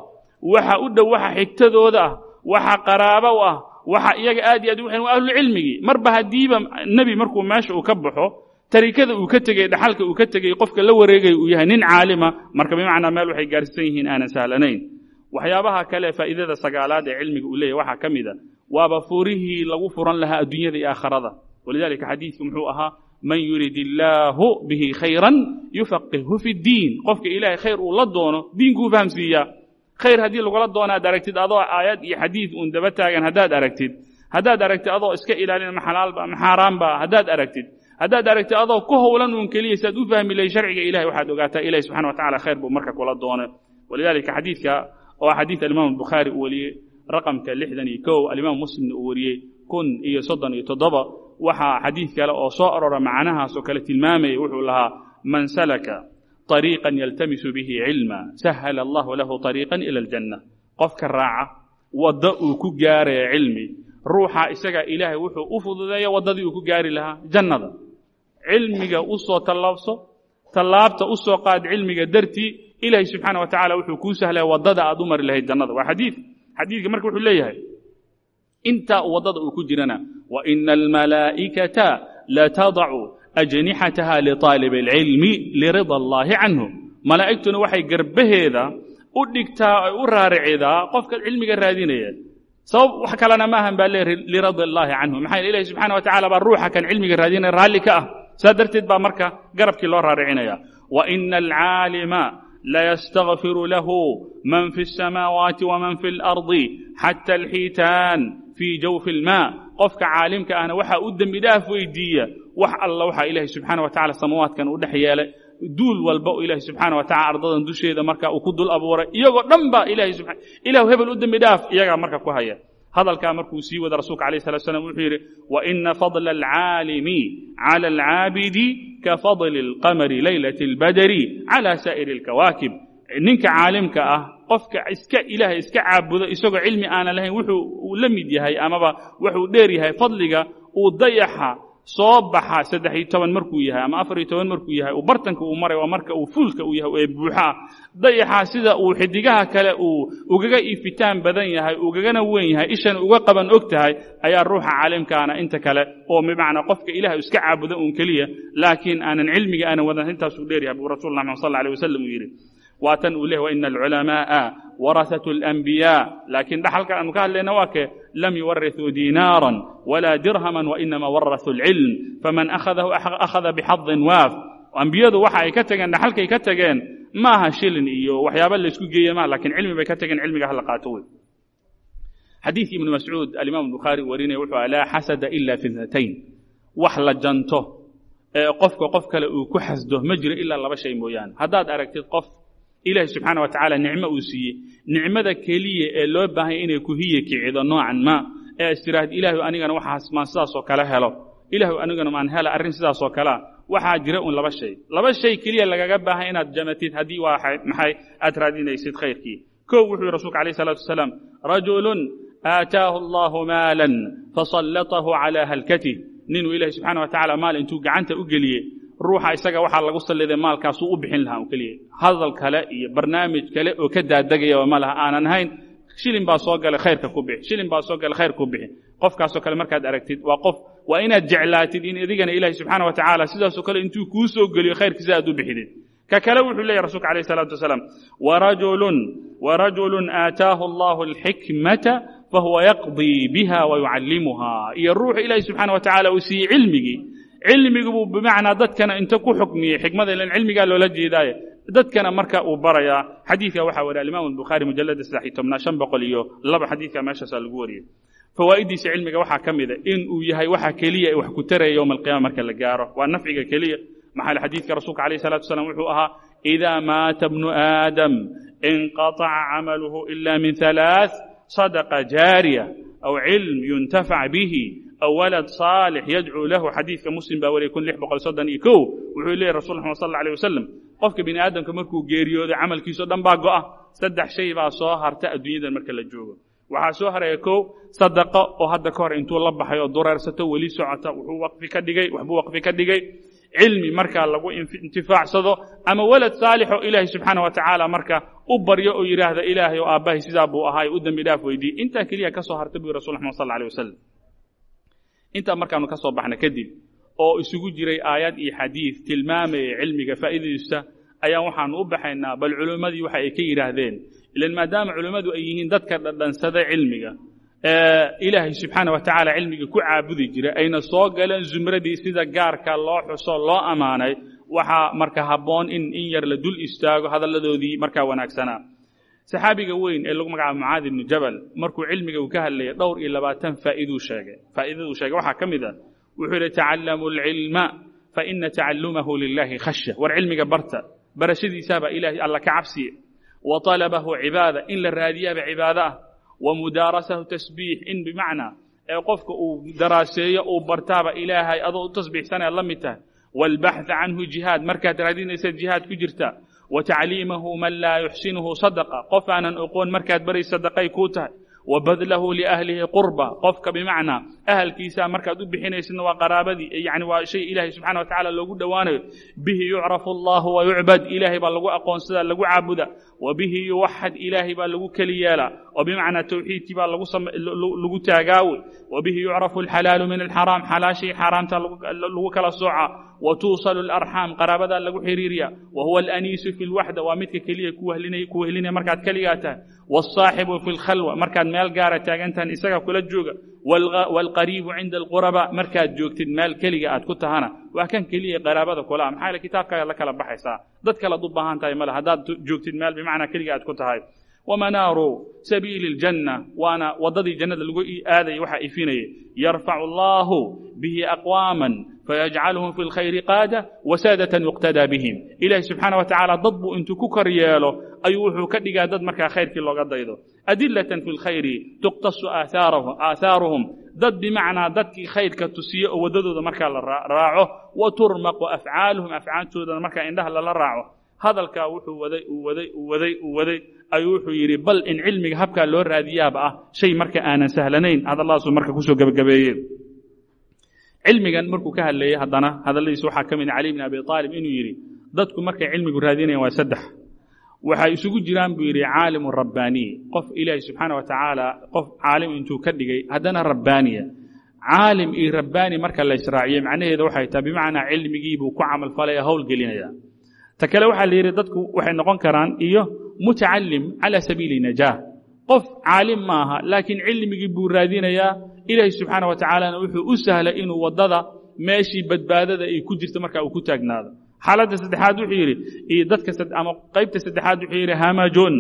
waxa u dhow waxa xigtadooda ah waxa qaraabo u ah waxa iyaga aad iyo aad ugu waa ahlucilmigii. Marba haddiiba nebi markuu meesha uu ka baxo tarikada uu ka tegey dhaxalka uu ka tegey qofka la wareegaya uu yahay nin caalima marka bimacnaa meel waxay gaarsiisan yihiin aanan sahlanayn. Waxyaabaha kale faa'iidada sagaalaad ee cilmiga uu leeyahy waxaa ka mid a waaba furihii lagu furan lahaa adduunyada iyo aakharada walidalika xadiidku muxuu ahaa man yurid illaahu bihi khayran yufaqihhu fi ddiin qofka ilaahay khayr uu la doono diinkuu fahamsiiyaa khayr haddii lagula doono aad aragtid adoo aayad iyo xadiid uun daba taagan haddaad aragtid. Haddaad aragtid adoo iska ilaalin ma xalaalba ma xaaraanba haddaad aragtid. Haddaad aragtid adoo ku howlan uun keliya si aad u fahmi lahay sharciga ilahay waxaad ogaataa ilahi subxana wa tacala khayr buu marka kula doonay. Walidalika xadiidka oo xadiid alimaam albukhaari uu wariyey raqamka lixdan iyo kow alimaam muslimna uu wariyey kun iyo soddon iyo toddoba waxaa xadiid kale oo soo arora macnahaas oo kale tilmaamayay wuxuu lahaa man salaka طariiqan yaltamisu bihi cilma sahala allahu lahu طariiqan ila aljanna qofka raaca waddo uu ku gaaraya cilmi ruuxa isagaa ilaahay wuxuu u fududeeya waddadii uu ku gaari lahaa jannada. Cilmiga u soo tallaabso tallaabta u soo qaad cilmiga dartii ilaahay subxaana wa tacala wuxuu kuu sahlaya waddada aad u mari lahayd jannada. Waa xadiid xadiidka marka wuxuu leeyahay intaa waddada uu ku jirana waina almalaa'ikata latadacu ajnixataha liطaalib اlcilmi lirida allahi canhu malaa'igtuna waxay garbaheeda u dhigtaa ay u raaricidaa qofka cilmiga raadinaya sabab wax kalena maahan baa le lirida allaahi canhu maxaa yele ilahi subxana wa tacala baa ruuxa kan cilmiga raadinaya raalli ka ah saa darteed baa marka garabkii loo raaricinaya waina alcaalima layastagfiru lahu man fi الsamaawaati waman fi اlardi xata alxiitaan fii jawfi ilmaa qofka caalimka ahna waxaa u dembi dhaaf weydiiya wax alla waxaa ilaahay subxaana wa tacala samawaadkan uu dhex yeelay. Duul walba oo ilaahay subxaana wa tacala ardadan dusheeda marka uu ku dul abuuray iyagoo dhan baa ilaah hebel u dembi dhaaf iyagaa marka ku haya. Hadalkaa markuu sii wada rasuulka alayh salatu slam wuxuu yidhi waina fadla alcaalimi cala alcaabidi ka fadli alqamari laylati اlbadri cala saa'iri اlkawaakib ninka caalimka ah qofka iska ilaahay iska caabudo isagoo cilmi aanan lahayn wuxuu uu la mid yahay amaba wuxuu dheer yahay fadliga uu dayaxa soo baxa saddex iyo toban markuu yahay ama afar iyo toban markuu yahay uu bartanka uu maray waa marka uu fuulka uu yahay ee buuxaa dayaxa sida uu xidigaha kale uu ugaga iifitaan badan yahay ugagana weyn yahay ishana uga qaban og tahay ayaa ruuxa caalimkaana inta kale oo bimacnaa qofka ilaah iska caabuda uun keliya laakiin aanan cilmiga aanan wadan intaasuu dheeryahay buu rasulullah maxamed sal alay wasalam uu yidhi waa tan uu lehy waina alculamaaa warasatu alanbiyaa laakiin dhaxalka aanu ka hadlayna waa kee lam yuwarithuu diinaaran walaa dirhaman wainama warasuu alcilm faman akhadahu akhada bixadin waaf ambiyadu waxa ay ka tageen dhaxalkay ka tageen maaha shilin iyo waxyaaba laysku geeye ma lakiin cilmi bay ka tageen cilmiga hala qaato wey xadiidkii ibnu mascuud alimaam bukhaari warinaya wuxuu laa xasada ila fi wax la janto ee qofka qof kale uu ku xasdo ma jiro ilaa laba shay mooyaane haddaad aragtid qof ilaahi subxaana wa tacaala nicmo uu siiyey. Nicmada keliya ee loo baahanya inay ku hiye kicido noocan ma. Ee istiraahd ilaahu anigana waxaas maan sidaasoo kale helo. Ilaahu anigana maan hela arrin sidaasoo kalea waxaa jira un laba shay. Laba shay keliya lagaga baahay inaad jamatid haddii waa maxay? Aad raadinaysid khayrkii. Kow wuxuu yihi rasulka alayh salatu wasalaam rajulun aataahu allahu maalan fasallatahu calaa halkatih ninuu ilahi subxaana wa tacala maal intuu gacanta u geliyey ruuxa isaga waxaa lagu salliday maalkaasuu u bixin lahaa keliya. Hadal kale iyo barnaamij kale oo ka daadegayaba ma laha aanan hayn shilin baa soo galay khayrka ku bixi. Shilin baa soo galay khayr ku bixi. Qofkaasoo kale markaad aragtid waa qof waa inaad jeclaatid in adigana ilaahi subxaana wa tacaala sidaasoo kale intuu kuu soo geliyo khayrkiisa aad u bixidid. Ka kale wuxuu leeyahy rasulka alayh salaatu wasalaam warajulun warajulun aataahu allahu alxikmata fahuwa yaqdii biha wayucallimuha iyo ruuxu ilaahi subxaana wa tacala uu siiyey cilmigii cilmigu buu bimacnaa dadkana inta ku xukmiyey xikmada ilan cilmigaa loola jeedaaye. Dadkana marka uu barayaa xadiidka waxaa wariya alimaam albukhaari mujalada saddex iyo tobnaa shan boqol iyo laba xadiidka meeshaasaa lagu wariyey. Fawaa'idiisa cilmiga waxaa ka mida in uu yahay waxa keliya wax ku taraya yowma alqiyama marka la gaaro. Waa nafciga keliya. Maxaa xadiidka rasuulka alayh salatu wasalaam wuxuu ahaa idaa maata bnu aadam inqaطaca camaluhu ila min halaaث sadaqa jaariya aw cilm yuntafac bihi aw walad saalix yadcuu lahu xadiidka muslim baa kow wuxuu leeyahy rasul sal alla alيh wasalam qofka bini aadamka markuu geeriyooday camalkiisao dhan baa go'a saddex shay baa soo harta adduunyadan marka la joogo. Waxaa soo haraya kow sadaqo oo hadda ka hor intuu la baxay oo dureersato weli socota wuxuu waqfi ka dhigay waxbuu waqfi ka dhigay. Cilmi markaa lagu intifaacsado ama walad saalixoo ilaahay subxaana wa tacaala marka u baryo oo yidhaahda ilaahay oo aabbahay sidaa buu ahaay u dembi dhaaf weydiiye intaa keliya ka soo harta buu rasul wasalam intaa markaanu ka soo baxna kadib oo isugu jiray aayad iyo xadiid tilmaamaya cilmiga faa'iidadiisa ayaan waxaanu u baxaynaa bal culimmadii waxa ay ka yidhaahdeen ilan maadaama culimmadu ay yihiin dadka dhadhansada cilmiga ilaahay subxaana wa tacaala cilmiga ku caabudi jira ayna soo galeen zumradii sida gaarka loo xuso loo ammaanay waxaa marka habboon in in yar la dul istaago hadalladoodii markaa wanaagsanaa saxaabiga weyn ee lagu magacaabo mucaadi ibnu jabal markuu cilmiga uu ka hadlayay dhowr iyo labaatan faa'iiduu sheegay. Faa'iidaduu sheegay. Waxaa ka mid ah wuxuu yidhi tacallamu alcilma faina tacalumahu lilahi khashya. War cilmiga barta barashadiisaabaa ilaahay alla ka cabsiye. Wa talabahu cibaada in la raadiyaaba cibaado ah. Wa mudaarasahu tasbiix in bimacnaa ee qofka uu daraaseeyo uu bartaaba ilaahay adoo u tasbiixsanaya la mid tahay. Waalbaxثa canhu jihaad markaad raadinaysa jihaad ku jirta wa tacliimahu man laa yuxsinuhu sadaqa qof aanan oqoon markaad baray sadaqay kuu tahay wa badlahu liahlihi qurba qofka bimacnaa ahalkiisa markaad u bixinaysidna waa qaraabadii yani waa shay ilaahay subxana wa tacala loogu dhowaanayo bihi yucrafu allahu wa yucbad ilaahay baa lagu aqoonsadaa lagu caabuda wa bihi yuwaxad ilaahay baa lagu keli yeelaa. Oo bimacnaa tawxiidkii baa lagu taagaawe wa bihi yucrafu alxalaalu min alxaraam. Xalaashii xaaraamta lagu kala soocaa. Wa tuusalu alarxaam. Qaraabadaa lagu xiriiriya wa huwa alaniisu fi lwaxda waa midka keliya ku wehlinaya markaad keligaa tahay. Waalsaaxibu fi lkhalwa markaad meel gaara taagantahan isaga kula jooga waalqariibu cinda alquraba markaad joogtid meel keliga aad ku tahana waa kan keliya qaraabada kula maxaa kitaabkaaga la kala baxaysaa. Dad kalead u baahan tahay male haddaad joogtid meel bimacnaa keliga aad ku tahay. Wamanaaru sabiili اljanna waana waddadii jannada lagu aadaya waxaa ifinaya yarfacu allahu bihi aqwaama fayajcaluhum fi lkhayri qaada wasaadatan yuqtadaa bihim ilahi subxaana wa tacaala dad buu intuu ku kor yeelo ayuu wuxuu ka dhigaa dad markaa khayrkii looga daydo adilatan fi lkhayri tuqtasu aahaaruhum dad bimacnaa dadkii khayrka tusiye oo waddadooda markaa la raaco wa turmaqu afcaaluhum afcaantoodana markaa indhaha lala raaco hadalkaa wuxuu waday uu waday uu waday uu waday ayuu wuxuu yidhi bal in cilmiga habkaa loo raadiyaaba ah shay marka aanan sahlanayn hadalladaasuu marka ku soo gebagabeeye cilmigan markuu ka hadleeyey haddana hadalladiisa waxaa ka mid cali bn abi aalib inuu yidhi dadku markay cilmigu raadinayaan waa saddex. Waxay isugu jiraan buu yidhi caalimu rabbaaniy qof ilaahi subxaana wa tacaala qof caalim intuu ka dhigay haddana rabbaaniya caalim iyo rabbaani marka la israaciye macnaheeda waxay tahay bimacnaa cilmigiibuu ku camalfalaya howlgelinaya ta kale waxaa la yidhi dadku waxay noqon karaan iyo mutacalim cala sabiili najaah qof caalim maaha laakiin cilmigii buu raadinayaa ilaahi subxaana wa tacaalana wuxuu u sahlay inuu waddada meeshii badbaadada ay ku jirto marka uu ku taagnaado. Xaaladda saddexaad wuxuu yidhi dadka ama qaybta saddexaad wuxuu yidhi hamajun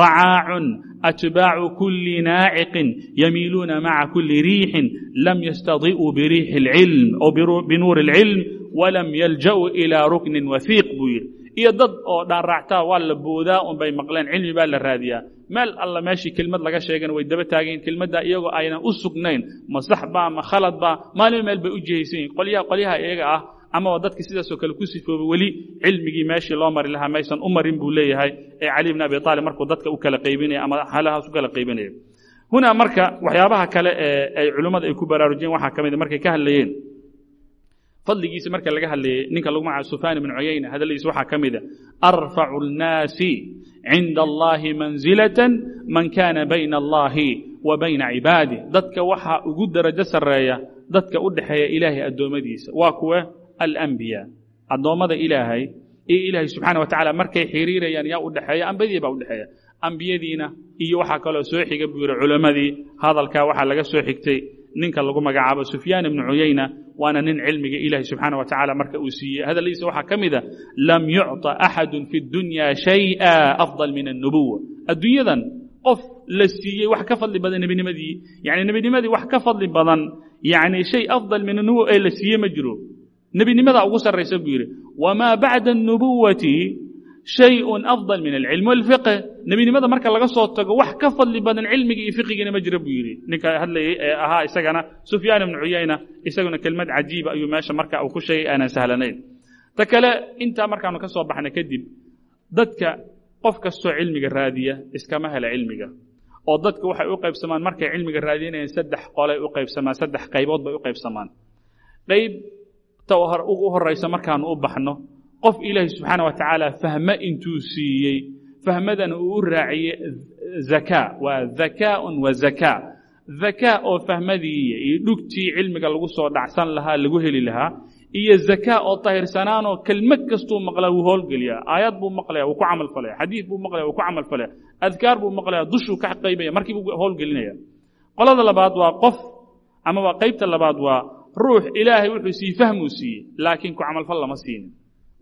racaacun atbaacu kulli naaciqin yamiiluuna maca kulli riixin lam yastadi'uu biriixi اlcilm aw binuuri اlcilm walam yalja'uu ilaa ruknin wahiiq buu yidhi iyo dad oo dhaanraactaa waa la boodaa un bay maqleen. Cilmi baa la raadiyaa. Meel alla meeshii kelmad laga sheegana way daba taageen kelmadda iyagoo aynan u sugnayn. Ma sax baa ma khalad baa maalin meel bay u jihaysan yihiin qolyaha qolyaha iyaga ah amaba dadka sidaasoo kale ku sifoobay weli cilmigii meeshii loo mari lahaa maysan u marin buu leeyahay ee cali bn abi aalib markuu dadka u kala qaybinaya ama halahaas u kala qaybinaya. Hunaa marka waxyaabaha kale ee ay culimmada ay ku baraarujiyeen waxaa ka mida markay ka hadlayeen fadligiisa marka laga hadlayay ninka lagu magacaabo sufyaan ibnu cuyayna hadalladiisa waxaa ka mida arfacu الnaasi cinda allahi manzilatan man kana bayna allahi wa bayna cibaadih dadka waxaa ugu darajo sarreeya dadka u dhexeeya ilaahay addoommadiisa waa kuwe alambiya addoommada ilaahay iyo ilaahay subxaana wa tacala markay xiriirayaan yaa u dhexeeya ambiyadii baa u dhexeeya ambiyadiina iyo waxaa kaloo soo xiga buu yidhi culammadii hadalkaa waxaa laga soo xigtay ninka lagu magacaabo sufyaan ibnu cuyayna waana nin cilmiga ilaahi subxaana wa tacala marka uu siiyey hadaladiisa waxaa ka mida lam yucطa axadu fi اdunya shayئa afضal min الnubuwa adduunyadan qof la siiyey wax ka fadli badan nebinimadii yani nebinimadii wax ka fadli badan yani shay afضal min الnubuwa ee la siiyey ma jiro nebinimadaa ugu sarraysa buu yidhi wmaa bacda الnubuwati shayun afdal min alcilm walfiqh nebinimada marka laga soo tago wax ka fadli badan cilmiga iyo fiqigiina ma jira buu yidhi ninka hadlayey ee ahaa isagana sufyaan ibnu cuyayna isaguna kelmad cajiiba ayuu meesha marka uu ku sheegay aanan sahlanayn ta kale intaa markaanu ka soo baxna kadib dadka qof kastoo cilmiga raadiya iskama hela cilmiga oo dadka waxay u qaybsamaan markay cilmiga raadinayaan saddex qolay u qaybsamaan saddex qaybood bay u qaybsamaan qayb ta ugu horaysa markaanu u baxno qof ilaahi subxaana wa tacaala fahme intuu siiyey fahmadana uu u raaciyey zakaa waa zakaaun wa zakaa zakaa oo fahmadii iyo dhugtii cilmiga lagu soo dhacsan lahaa lagu heli lahaa iyo zakaa oo tahirsanaanoo kelmad kastuu maqlaa wuu howlgeliyaa. Aayad buu maqlaya wuu ku camal falaya. Xadiid buu maqlaya wuu ku camal falaya. Adkaar buu maqlaya dushuu ka qaybaya markii buu howlgelinaya. Qolada labaad waa qof ama waa qaybta labaad waa ruux ilaahay wuxuu siiyey fahmuu siiyey laakiin ku camalfal lama siinin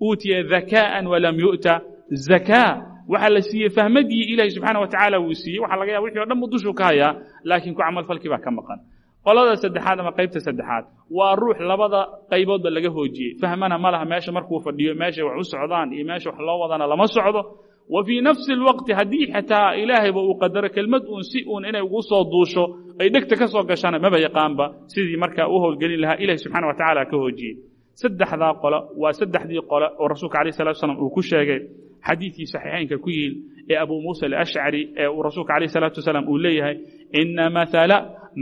uutiya dakaa'an walam yu'ta zakaa waxaa la siiyey fahmadii ilaahay subxaana wa tacaala wuu siiyey waxaa laga yaba wixii o dhan buu dushuu ka hayaa laakiin ku camalfalkii baa ka maqan qolada saddexaad ama qaybta saddexaad waa ruux labada qayboodba laga hoojiyey fahmana ma laha meesha markuu fadhiyo meeshay wax u socdaan iyo meesha wax loo wadana lama socdo wa fii nafsi alwaqti haddii xataa ilaahayba uu qadaro kelmad uun si uun inay ugu soo duusho ay dhegta ka soo gashana maba yaqaanba sidii markaa u howlgelin lahaa ilahi subxana wa ka hoojiyey saddexdaa qolo waa saddexdii qole oo rasuulka alayh salatu slam uu ku sheegay xadiidkii saxiixaynka ku yiil ee abu muusa alashcari ee uu rasuulka alayh salaatu wasalaam uu leeyahay ina maala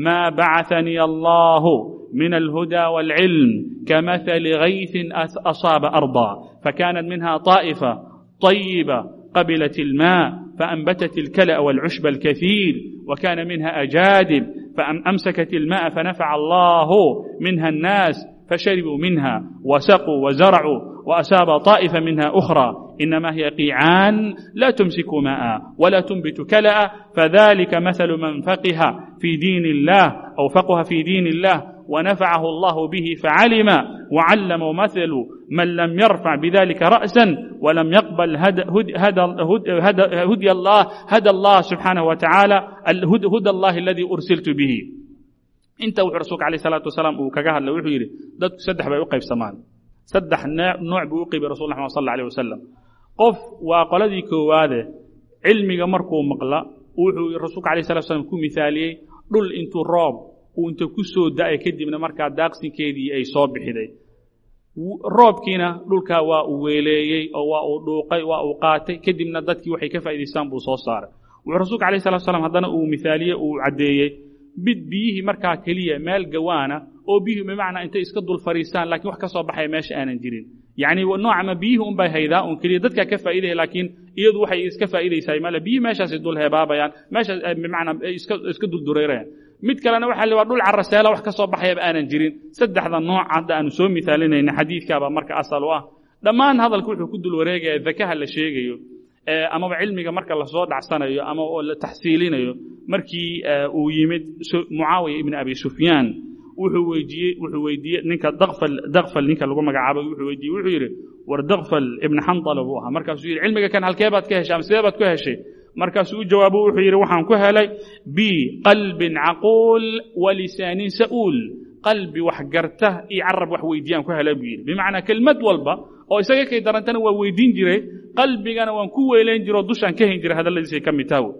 maa bacahanii allahu min alhuda wاlcilm kamahali gaysin asaaba arda fakanat minha طaa'ifa طayiba qabilat ilmaa faanbatat اlkala'a wاlcushba alkahiir wakana minha ajaadib faamsakت ilmaءa fanafaca allahu minha الnaas فشربوا منها وسقوا وزرعوا وأساب طائفة منها أخرى إنما هي قيعان لا تمسك ماء ولا تنبت كلأ فذلك مثل من فقه في دين الله أو فقه في دين الله ونفعه الله به فعلم وعلم مثل من لم يرفع بذلك رأسا ولم يقبل هدى, هدى, هدى, هدى الله هدى الله سبحانه وتعالى هدى الله الذي أرسلت به inta wuxuu rasuulka alayh salaatu wasalaam uu kaga hadlay wuxuu yidhi dadku saddex bay u qaybsamaan. Saddex nooc buu u qaybay rasul maxmed sal alيh wasalam qof waa qoladii koowaade cilmiga markuu maqla wuxuu rasuulka alayh salatu slam ku mithaaliyey dhul intuu roob uu inta ku soo da'ay kadibna markaa daaqsinkeedii ay soo bixiday. Roobkiina dhulkaa waa uu weeleeyey oo waa uu dhuuqay waa uu qaatay kadibna dadkii waxay ka faa'idaystaan buu soo saaray. Wuxuu rasuulka alayh salatu slam haddana uu mithaaliyey uu caddeeyey bid biyihii markaa keliya meel gawaana oo biyuhu bimacnaa intay iska dul fariistaan laakiin wax ka soo baxaya meesha aanan jirin. Yacni noocama biyuhu unbay haydaa un keliya dadkaa ka faa'iidaya laakiin iyadu waxay iska faa'iidaysaa. Male biyuhu meeshaasay dul heebaabayaan meeshaas bimacnaa ay iska iska duldureerayaan mid kalena waxaa la waa dhul caraseela wax ka soo baxayaba aanan jirin. Saddexda nooc hadda aanu soo misaalinayna xadiidkaaba marka asal u ah. Dhammaan hadalku wuxuu ku dul wareegaya dakaha la sheegayo amaba cilmiga marka la soo dhacsanayo ama oo la taxsiilinayo markii uu yimid mucaawiya ibn abi sufyaan wuxuu weydiiyey ninka daqfal ninka lagu magacaabay wuxuu weydiiyey wuxuu yidhi war daqfal ibn xandala buu ahaa. Markaasuu yidhi cilmiga kan halkee baad ka heshay ama sidee baad ku heshay? Markaasuu u jawaabo wuxuu yidhi waxaan ku helay biqalbin caquul walisaanin sa'uul. Qalbi wax garta iyo carab wax weydiiyaan ku helay buu yidhi. Bimacnaa kelmad walba oo isaga kay darantana waa weydiin jiray qalbigana waan ku weylayn jiro dushaan ka hayn jiray hadalladiisay ka mid taha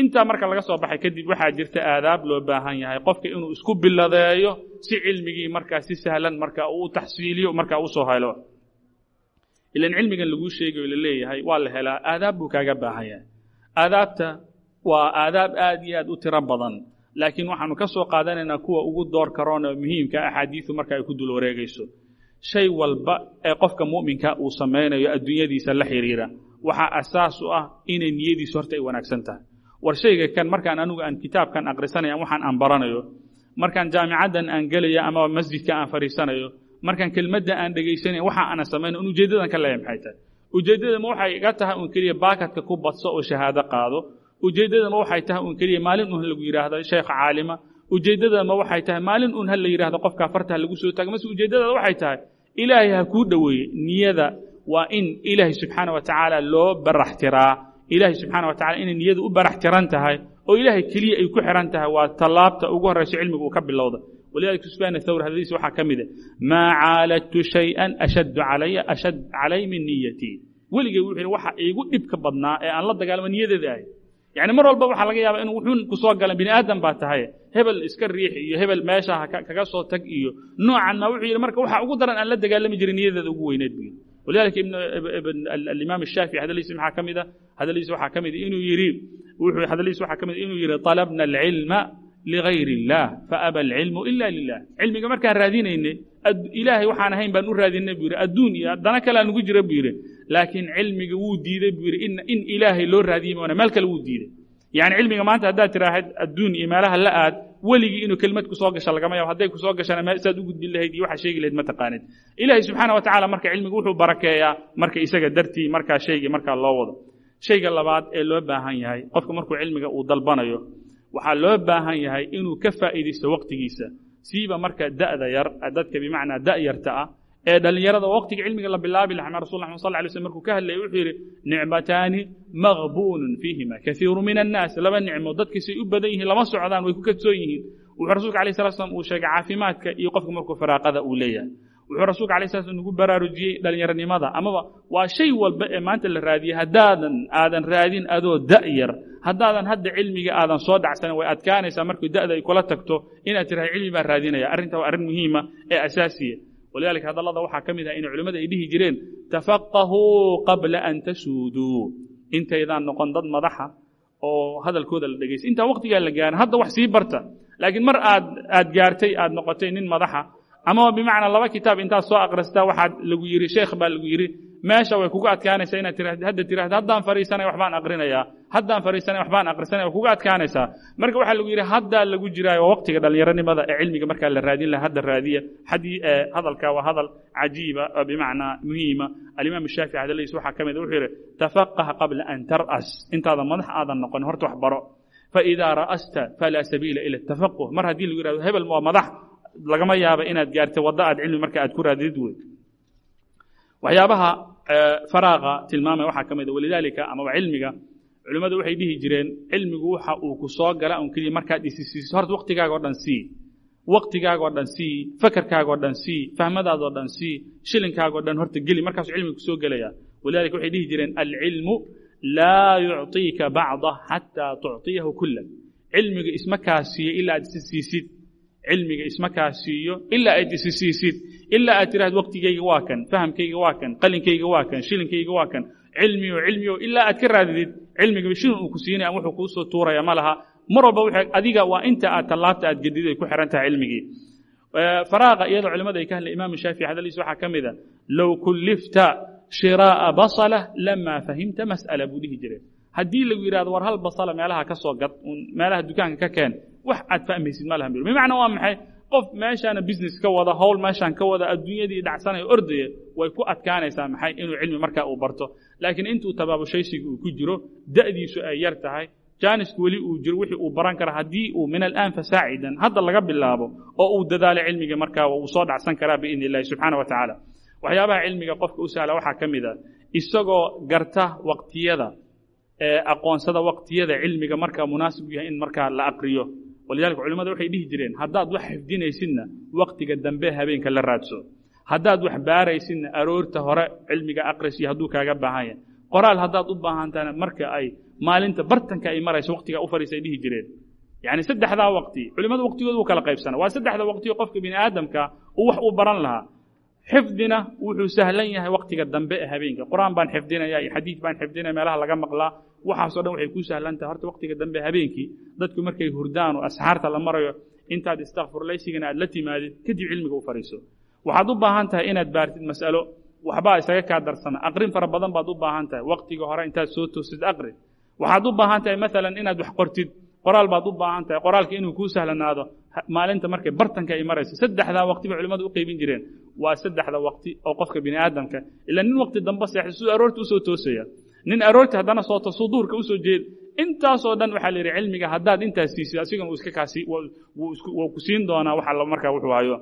intaa marka laga soo baxay kadib waxaa jirta aadaab loo baahan yahay. Qofka inuu isku biladeeyo si cilmigii markaa si sahlan marka uu taxsiiliyo markaa u soo helo. Ilan cilmigan laguu sheegayo la leeyahay waa la helaa. Aadaab buu kaaga baahan yahay. Aadaabta waa aadaab aad iyo aad u tiro badan. Laakiin waxaanu ka soo qaadanaynaa kuwa ugu door karoon oo muhiimka axaadiisu marka ay ku dul wareegayso shay walba ee qofka mu'minka uu samaynayo adduunyadiisa la xidhiira waxaa asaas u ah inay niyadiisu horta ay wanaagsan tahay. War shayga kan markaan anigu aan kitaabkan aqrisanaya waxaan aan baranayo. Markaan jaamicaddan aan gelaya ama masjidka aan fadhiisanayo markaan kelmadda aan dhegaysanaya waxa aana samayna un ujeeddadan ka leeya maxay tahay? Ujeeddadama waxay iga tahay un keliya baakadka ku badso oo shahaado qaado. Ujeeddadama waxay tahay un keliya maalin un lagu yidhaahdo sheekh caalima ujeeddadama waxay tahay? Maalin un ha la yidhaahdo qofkaa farta lagu soo taago mase ujeeddadaada waxay tahay? Ilaahay ha kuu dhoweeye niyada waa in ilaahay subxaana wa tacaala loo barax tiraa. Ilaahay subxaana wa tacala inay niyadu u barax tiran tahay oo ilaahay keliya ay ku xihan tahay waa tallaabta ugu horrayso cilmiga uu ka bilowda. Walidalika sufyaan athawr hadadiisa waxaa ka mida maa caaladtu shay-an ashaddu calaya ashad calay min niyatii weligay wuxuu yidhi waxa iigu dhibka badnaa ee aan la dagaalamo niyadeeda ahay. Yacni mar walba waxaa laga yaabaa inuu wuxuun ku soo galan bini aadam baa tahay hebel iska riix iyo hebel meesha kaga soo tag iyo noocanna wuxuu yidhi marka waxaa ugu daran aan la dagaalami jirin niyadeeda ugu weyneed bu walidalika alimaam الshaafici hadalhiisi maxaa ka mida ah? hadalhiisi waxaa ka mida ah inuu yidhi wuxuu hadalhiisi waxaa ka mida ah inuu yidhi طalabna اlcilma ligayr اllah faaba اlcilmu ila lilah cilmiga markaan raadinayne ilaahay waxaan ahayn baan u raadinay buu yidhi adduun iyo dana kalea nugu jira buu yidhi. Laakiin cilmiga wuu diiday buu yidhi in ilaahay loo raadiyey moona meel kale wuu diiday yani cilmiga maanta haddaad tiraahad adduun iyo meelaha la aad weligii inuu kelmad ku soo gasha lagama yaabo. Hadday ku soo gashana saad u gudbin lahayd iyo waxaa sheegi lahayd ma taqaanid. Ilaahay subxaana wa tacala marka cilmiga wuxuu barakeeyaa marka isaga dartii markaa shaygii markaa loo wado. Shayga labaad ee loo baahan yahay qofka markuu cilmiga uu dalbanayo waxaa loo baahan yahay inuu ka faa'iidaysto waqtigiisa. Siiba marka da'da yar dadka bimacnaa da'yarta ah ee dhallinyarada waqtiga cilmiga la bilaabi lahaa rasul lla sal lay slm markuu ka hadlayay wuxuu yidhi nicmataani maqbuunun fiihima kaiiru min annaas laba nicmo dadkiisay u badan yihiin lama socdaan way ku kadsoon yihiin. Wuxuu rasulka alay slat slam uu sheegay caafimaadka iyo qofka markuu faraaqada uu leeyahay. Wuxuu rasuulka alay slat slam nagu baraarujiyey dhallinyaronimada amaba waa shay walba ee maanta la raadiyey haddaadan aadan raadin adoo da'yar haddaadan hadda cilmiga aadan soo dhacsanin way adkaanaysaa markuu da'da ay kula tagto inaad tirahay cilmi baan raadinaya arrintaa waa arrin muhiima ee asaasiya walidalika hadallada waxaa ka mid ah inay culimmada ay dhihi jireen tafaqahuu qabla an tasuuduu intaydaan noqon dad madaxa oo hadalkooda la dhegaysa intaan waqtigaa la gaarin hadda wax sii barta laakiin mar aad aad gaartay aad noqotay nin madaxa amaba bimacnaa laba kitaab intaad soo aqristaa waxaad lagu yidhi sheekh baa lagu yidhi meesha way kugu adkaanaysaa inaad tiraahdo hadda tiraahdo haddaan fariisanay waxbaan aqrinayaa. Haddaan fariisanay waxbaan aqrisanaya way kugu adkaanaysaa. Marka waxaa lagu yidhi haddaa lagu jiraayo waqtiga dhallinyaronimada ee cilmiga markaa la raadin laha hadda raadiya xadii hadalka waa hadal cajiiba oo bimacnaa muhiima. Alimaam shaafici hadaladiisa waxaa ka mid wuxuu yidhi tafaqah qabla an tar'as. Intaadan madax aadan noqon horta wax baro. Faidaa ra'asta falaa sabiila ila tafaquh mar haddii lagu yihahdo hebel waa madax lagama yaaba inaad gaartay waddo aad cilmi marka aad ku raadid wey. Waxyaabaha faraaqa tilmaamaya waxaa ka mid a walidaalika amaba cilmiga. Culimmadu waxay dhihi jireen cilmigu waxa uu ku soo gala un keliya markaad isisiiso horta waqtigaaga o dhan sii waqtigaaga oo dhan sii fakarkaaga oo dhan sii fahmadaada oo dhan sii shilinkaaga o dhan horta geli markaasuu cilmiga ku soo gelaya walidalika waxay dhihi jireen alcilmu laa yucطiika bacdah xataa tucطiyahu kulan cilmiga isma kaa siiyo ilaa aad isi siisid cilmiga isma kaa siiyo ilaa aad isi siisid ilaa aad tiraahdo waqtigayga waa kan fahamkayga waa kan qalinkayga waa kan shilinkayga waa kan cilmiyo cilmiyo ilaa aad ka raadidid cilmiga shilin uu ku siinaya ama wuxuu kuu soo tuuraya ma laha. Mar walba wuxuu adiga waa inta aad tallaabta aad gedid ay ku xihan tahay cilmigii. Faraaqa iyadoo culimmada ay ka hadlay imaamu shaafici hadaldiisa waxaa ka mida low kullifta shiraa'a basala lamaa fahimta mas'ala buu dhihi jiray. Haddii lagu yidhahdo war hal basala meelaha ka soo gad meelaha dukaanka ka keen wax aad fahmaysid ma lahan bir bimacnaa waa maxay? Qof meeshaana business ka wada howl meeshaan ka wada adduunyadii dhacsanaya ordaya way ku adkaanaysaa maxay inuu cilmi markaa uu barto. Laakiin intuu tabaabushaysiga uu ku jiro da'diisu ay yar tahay jaanisku weli uu jiro wixii uu baran kara haddii uu min alaan fasaacidan hadda laga bilaabo oo uu dadaalo cilmiga markaa uu soo dhacsan karaa biidni illahi subxaana wa tacaala. Waxyaabaha cilmiga qofka u sahla waxaa ka mid a isagoo garta waqtiyada aqoonsada waqtiyada cilmiga markaa munaasib u yahay in markaa la aqriyo walidalika culimmada waxay dhihi jireen haddaad wax xifdinaysidna waqtiga dambe habeenka la raadso. Haddaad wax baaraysidna aroorta hore cilmiga aqrisiyo hadduu kaaga baahan yahay. Qoraal haddaad u baahantana marka ay maalinta bartanka ay marayso waqtiga u fadhiisa ay dhihi jireen. Yacni saddexdaa waqti culimmadu waqtigooda wuu kala qaybsana waa saddexda waqtiyo qofka bini aadamka uu wax uu baran lahaa. Xifdina wuxuu sahlan yahay waqtiga dambe ee habeenka. Qur'aan baan xifdinaya iyo xadiid baan xifdinaya meelaha laga maqlaa waxaasoo dhan waxay sahlan tahay horta waqtiga dambe habeenkii dadku markay hurdaan oo asxaarta la marayo intaad istakfurlaysigana aad la timaadid kadib cilmiga u fadhiiso waxaad u baahan tahay inaad baartid mas'alo waxbaa isaga kaa darsana. Aqrin fara badan baad u baahan tahay. Waqtiga hore intaad soo toosid aqri waxaad u baahan tahay maalan inaad wax qortid. Qoraal baad u baahan tahay. Qoraalka inuu kuu sahlanaado maalinta markay bartanka ay marayso. Saddexdaa waqti bay culimmadu u qaybin jireen. Waa saddexda waqti oo qofka bini aadamka ilaa nin waqti dambe seexda siduu aroorta u soo toosaya nin aroorti haddana soo tosuu duhurka u soo jeed intaasoo dhan waxaa la yidhi cilmiga haddaad intaas siisid asigana uu iska kaasi wuu ku siin doonaa waxa markaa wuxuu hayo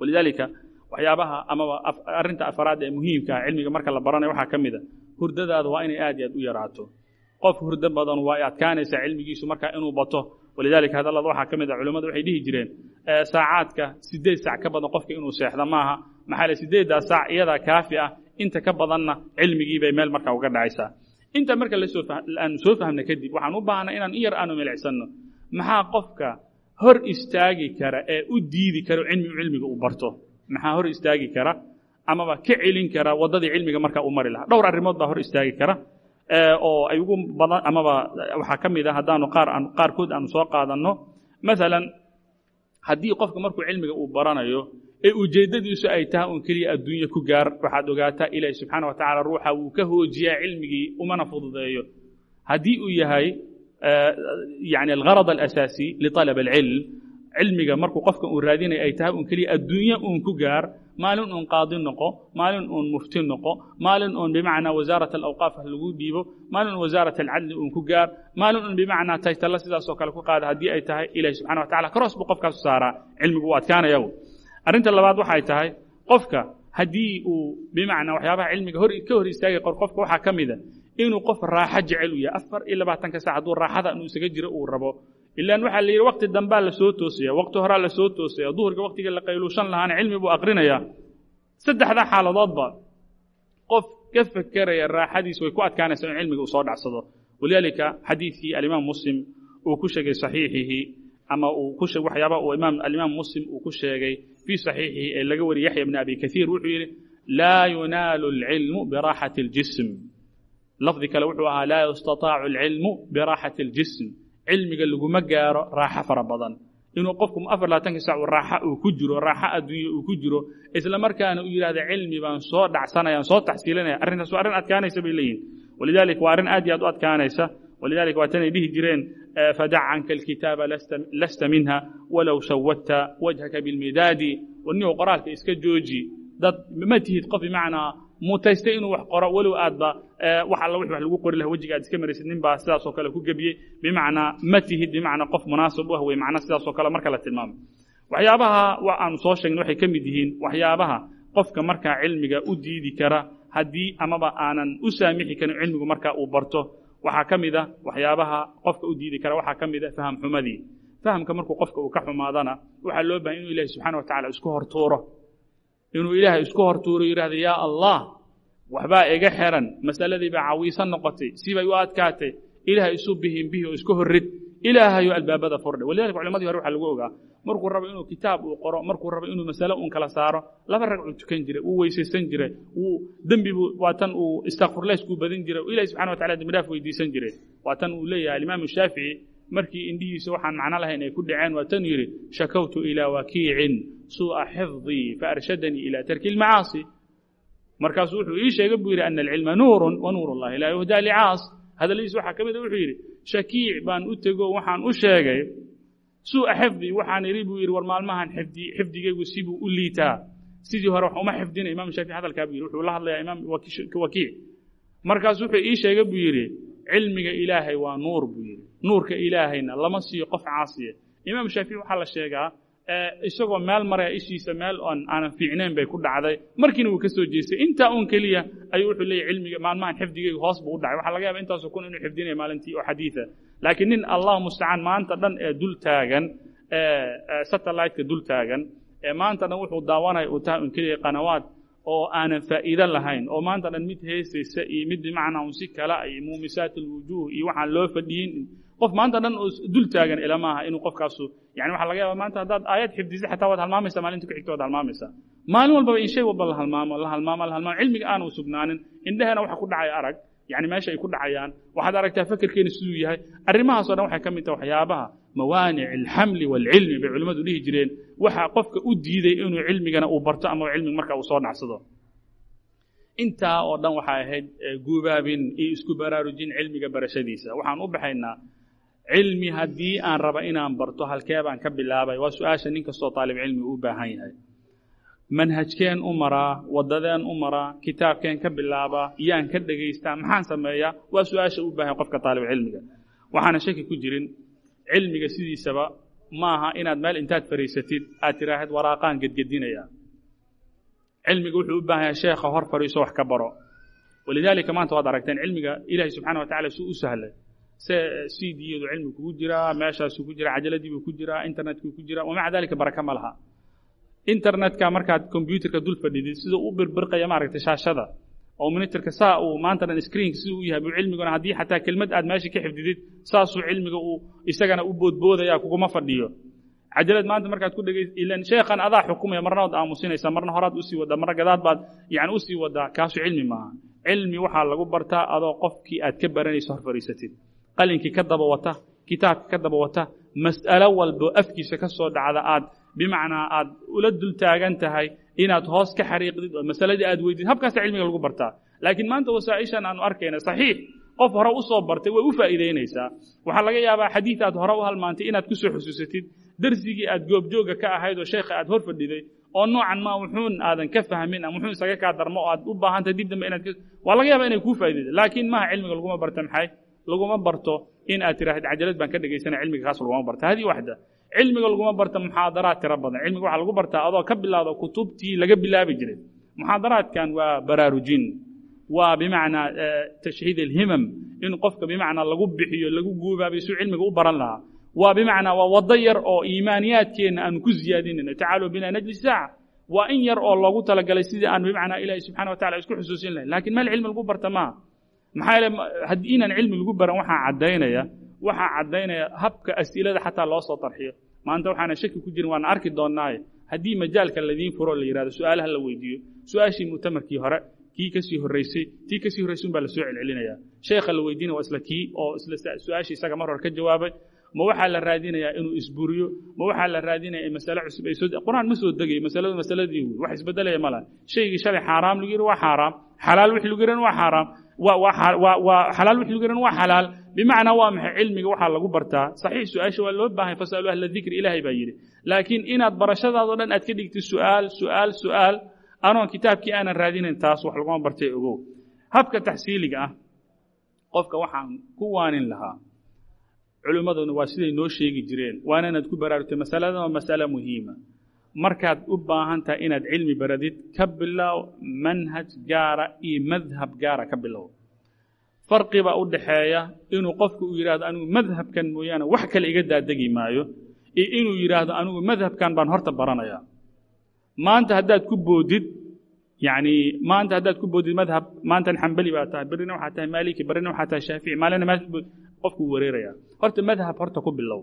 walidaalika waxyaabaha amaba arrinta afaraad ee muhiimka ah cilmiga marka la baranayo waxaa ka mid a hurdadaada waa inay aad iyo aad u yaraato. Qof hurdo badan waa adkaanaysaa cilmigiisu markaa inuu bato. Walidaalika hadallada waxaa ka mid a culimmadu waxay dhihi jireen saacaadka siddeed saac ka badan qofka inuu seexda maaha maxaa le siddeeddaa saac iyadaa kaafi ah inta ka badanna cilmigii bay meel markaa uga dhacaysaa. Inta marka aanu soo fahmna kadib waxaan u baahnay inaan in yar aanu milicsanno. Maxaa qofka hor istaagi kara ee u diidi kara cilmi cilmiga uu barto? Maxaa hor istaagi kara? Amaba ka celin kara waddadii cilmiga markaa uu mari lahaa. Dhowr arrimood baa hor istaagi kara oo ay ugu badan amaba waxaa ka mid a haddaanu qaar qaarkood aanu soo qaadanno. Maalan haddii qofka markuu cilmiga uu baranayo ee ujeeddadiisu ay tahay un keliya adduunye ku gaar waxaad ogaataa ilaahi subxaana wa tacaala ruuxa wuu ka hoojiyaa cilmigii umana fududeeyo. Haddii uu yahay yani algarad alasaasi liطalab alcilm cilmiga markuu qofka uu raadinaya ay tahay un keliya adduunye uun ku gaar maalin uun qaadi noqo maalin uun mufti noqo maalin uun bimacnaa wasaarat alawqaaf lagu dhiibo maalin uun wasaarat alcadli uun ku gaar maalin uun bimacnaa taytalla sidaasoo kale ku qaada haddii ay tahay ilahi subxana wa tacala karoos buu qofkaasu saaraa cilmigu adkaanaya arrinta labaad waxay tahay qofka haddii uu bimacnaa waxyaabaha cilmiga ka hor istaagay qofka waxaa ka mida inuu qof raaxo jecel u yahay afar iyo labaatanka sac hadduu raaxada inuu isaga jiro uu rabo. Ilaan waxaa la yidhi waqti dambaa la soo toosaya waqti horaa la soo toosaya duhurka waqtiga la qayluushan lahaana cilmi buu aqrinayaa saddexdaa xaaladoodba qof ka fekeraya raaxadiis way ku adkaanaysaa in cilmiga uu soo dhacsado. Walidaalika xadiidkii alimaam muslim uu ku sheegay saxiixihi ama waxyaaba uu imaam alimaam muslim uu ku sheegay fii saxiixihi ee laga wariyay yaxya bni abi kaiir wuxuu yidhi laa yunaalu alcilmu biraaxati اljism lafdi kale wuxuu ahaa laa yustataacu alcilmu biraaxati اljism cilmiga laguma gaaro raaxo fara badan. Inuu qofku afar labaatanka sac raaxa uu ku jiro raaxo adduunye uu ku jiro isla markaana uu yidhahda cilmi baan soo dhacsanaya soo taxsiilinaya arrintaas waa arrin adkaanaysa bay leeyihiin walidaalika waa arrin aad iyo aad u adkaanaysa walidaalika waa tanay dhihi jireen fadac canka alkitaaba lasta minha walow sawadta wajhaka bilmidaadi warnihu qoraalka iska jooji dad ma tihid qof bimacnaa mutaystay inuu wax qoro walow aadba wax alla wix wax lagu qori laha wejiga aad iska maraysid nin baa sidaasoo kale ku gebiyey bimacnaa ma tihid bimacnaa qof munaasib u ah wey macnaa sidaasoo kale marka la tilmaamo waxyaabaha wa aanu soo sheegnay waxay ka mid yihiin waxyaabaha qofka markaa cilmiga u diidi kara haddii amaba aanan u saamixi karin cilmigu markaa uu barto waxaa ka mid a waxyaabaha qofka u diidi kara waxaa ka mid a faham xumadii fahamka markuu qofka uu ka xumaadana waxaa loo bahay inuu ilahi subxana wa tacala isku hortuuro inuu ilaahay isku hortuuro yidhahda yaa allah waxbaa iga xiran masaladii baa cawiisan noqotay sibay u adkaatay ilaahay isu bihin bihi oo isku horrid ilaahayo albaabada furdhe walidalika culimadii hore waxaa lagu ogaa markuu rabo inuu kitaab uu qoro markuu rabo inuu masalo uun kala saaro laba ragcuu tukan jiray wuu weysaysan jiray wuu dembibu waa tan uu istakfurlayskuu badin jiray oo ilahi subxana wa tacala dembi dhaaf weydiisan jiray. Waa uu leeyahay alimaamu shaafici markii indhihiisa waxaan macno lahayn ay ku dhaceen waa yidhi shakawtu ilaa wakiicin suu'a xifdii faarshadanii ila tarki اlmacaasi markaasuu wuxuu ii sheegay buu yidhi ana alcilma nuurun wa nuur اllahi laa yuhdaa licaas hadalladiis waxaa ka mid a wuxuu yidhi shakiic baan u tego waxaan u sheegay suu'a xifdi waxaan idhi buu yidhi war maalmahan xifdi xifdigaygu sibuu u liitaa. Sidii hore wax uma xifdina imam shaafici hadalkaa buu yidhi wuxuu la hadlayaa imaam wakiic. Markaas wuxuu ii sheegay buu yidhi cilmiga ilaahay waa nuur buu yidhi. Nuurka ilaahayna lama siiyo qof caasiya imaam shaafici waxaa la sheegaa isagoo meel maraya ishiisa meel oon aanan fiicnayn bay ku dhacday. Markiina wuu ka soo jeestay. Intaa uun keliya ayuu wuxuu leeyahy cilmiga maalmahan xifdigaygu hoos buu u dhacay. Waxaa laga yaaba intaasoo kun inuu xifdinaya maalintii oo xadiida laakiin nin allah mustacaan maanta dhan ee dul taagan satellite-ka dul taagan ee maanta dhan wuxuu daawanaya uu tahay un keliya qanawaad oo aanan faa'iido lahayn. Oo maanta dhan mid heesaysa iyo mid bimacnaa un si kala iyo muumisaat alwujuuh iyo waxaan loo fadhiyin qof maanta dhan dul taagan ilamaaha inuu qofkaasu yani waxaa laga yaaba maanta haddaad aayad xifdisay xataa waad halmaamaysaa maalinta ku xigta waad halmaamaysaa. Maalin walbaba in shay walba la halmaamo la halmaamo la halmaamo cilmiga aanu sugnaanin indhahana waxa ku dhacaya arag yani meesha ay ku dhacayaan. Waxaad aragtaa fakerkeena siduu yahay. Arrimahaasoo dhan waxay ka mid taha waxyaabaha mawaanic alxamli waalcilmi bay culimmadu dhihi jireen. Waxaa qofka u diiday inuu cilmigana uu barto ama cilmiga marka uu soo dhacsado. Intaa oo dhan waxay ahayd guubaabin iyo isku baraarujin cilmiga barashadiisa. Waxaan u baxaynaa cilmi haddii aan raba inaan barto halkee baan ka bilaabay waa su'aasha nin kastoo taalib cilmi u baahan yahay. Manhajkeen u maraa waddadeen u maraa kitaabkeen ka bilaabaa yaan ka dhegaystaa maxaan sameeyaa? Waa su'aasha u baahan qofka taalib cilmiga. Waxaana shaki ku jirin cilmiga sidiisaba maaha inaad meel intaad fariisatid aad tiraahid waraaqaan gedgedinaya. Cilmiga wuxuu u baahan yahay sheekha hor fadhiiso wax ka baro. Walidaalika maanta waad aragteen cilmiga ilaahay subxana wa tacala suu u sahlay se cdiyadu cilmi kugu jiraa meeshaasuu ku jira cajaladiibuu ku jiraa internetkuu ku jiraa wamaca dalika baraka ma laha. Internetka markaad combyuterka dul fadhidid siduu u birbirqaya maaragtay shaashada oo monitorka saa uu maanta screenka siduu u yahay buu cilmiguna haddii xataa kelmad aad meesha ka xifdidid saasuu cilmiga uu isagana u boodboodaya kuguma fadhiyo. Cajalad maanta markaad ku dhegays ilan sheekhan adaa xukumaya marna waad marna horaad u sii waddaa marna gadaad baad yani u sii waddaa kaasu cilmi maaha. Cilmi waxaa lagu bartaa adoo qofkii aad ka baranayso hor fadhiisatid qalinkii ka daba wata kitaabka ka daba wata mas'alo walbo afkiisa ka soo dhacda aad bimacnaa aad ula dul taagan tahay inaad hoos ka xariiqdid oo masaladii aad weydid habkaasa cilmiga lagu bartaa. Laakiin maanta wasaa'ishan aanu arkayna saxiix qof hore u soo bartay way u faa'iidaynaysaa. Waxaa laga yaabaa xadiid aad hore u halmaantay inaad ku soo xusuusatid darsigii aad goobjooga ka ahayd oo sheekha aad hor fadhiday oo noocan maa wuxuun aadan ka fahmin ama wuxuun isaga kaa darmo oo aad u baahantahay dib dambe inaad waa laga yaaba inay kuu faa'iidayda laakiin maaha cilmiga laguma barta maxay laguma barto in aad tiraahid cajalad baan ka dhegaysana cilmiga kaas laguma barta. Hadii waxda cilmiga laguma barta muxaadaraad tiro badan. Cilmiga waxaa lagu bartaa adoo ka bilaawda kutubtii laga bilaabi jiray. Muxaadaraadkan waa baraarujin. Waa bimacnaa tashhiid alhimam. In qofka bimacnaa lagu bixiyo lagu guubaabiyo suu cilmiga u baran lahaa. Waa bimacnaa waa waddo yar oo iimaaniyaadkeenna aanu ku ziyaadinayno. Tacaaluu binaa najli saaca waa in yar oo loogu talagalay sidii aan bimacnaa ilaahi subxana wa tacala isku xusuusin lahayn. Lakin meel cilmi lagu barta maaha maxaa yeele inaan cilmi lagu baran waxaa caddaynaya waxaa caddaynaya habka as'ilada xataa loo soo tarxiyo. Maanta waxaana shaki ku jirin waana arki doonnaaye haddii majaalka ladiin furo la yidhahdo su'aalaha la weydiiyo. Su'aashii mu'tamarkii hore kii ka sii horraysay tii ka sii horraysay un baa la sheekha la weydiinaya waa isla kii oo isla su'aashii isaga mar hore ka jawaabay. Ma waxaa la raadinayaa inuu isburiyo ma waxaa la raadinaya in masale cusub ay soo qur'aan ma soo degayo masaladu masaladii wey wax isbedelaya ma laha. Shaygii shalay xaaraam lagu yidhi waa xaaraam. Xalaal wix lagu yidhana waa xaaraam xalaal wix lagu yidhana waa xalaal bimacnaa waa maxay? Cilmiga waxaa lagu bartaa. Saxiix su'aasha waa loo baahay fasalu ahla dikri ilaahay baa yidhi. Laakiin inaad barashadaadoo dhan aad ka dhigtid su'aal su'aal su'aal anoon kitaabkii aanan raadinayn taas wax laguma bartay ogow. Habka taxsiiliga ah qofka waxaan ku waanin lahaa culimmaduna waa siday noo sheegi jireen waana inaad ku baraarugtay masaladan waa masale muhiima markaad u baahan tahay inaad cilmi baradid ka bilow manhaj gaara iyo madhab gaara ka bilow. Farqiba u dhaxeeya inuu qofku uu yidhahdo anigu madhabkan mooyaane wax kale iga daadegi maayo iyo inuu yidhaahdo anigu madhabkan baan horta baranayaa. Maanta haddaad ku boodid yacni maanta haddaad ku boodid madhab maantan xambali baa tahay berrina waxaa tahay maaliki berrina waxaa tahay shaafici maalina maa qofku wareeraya horta madhab horta ku bilow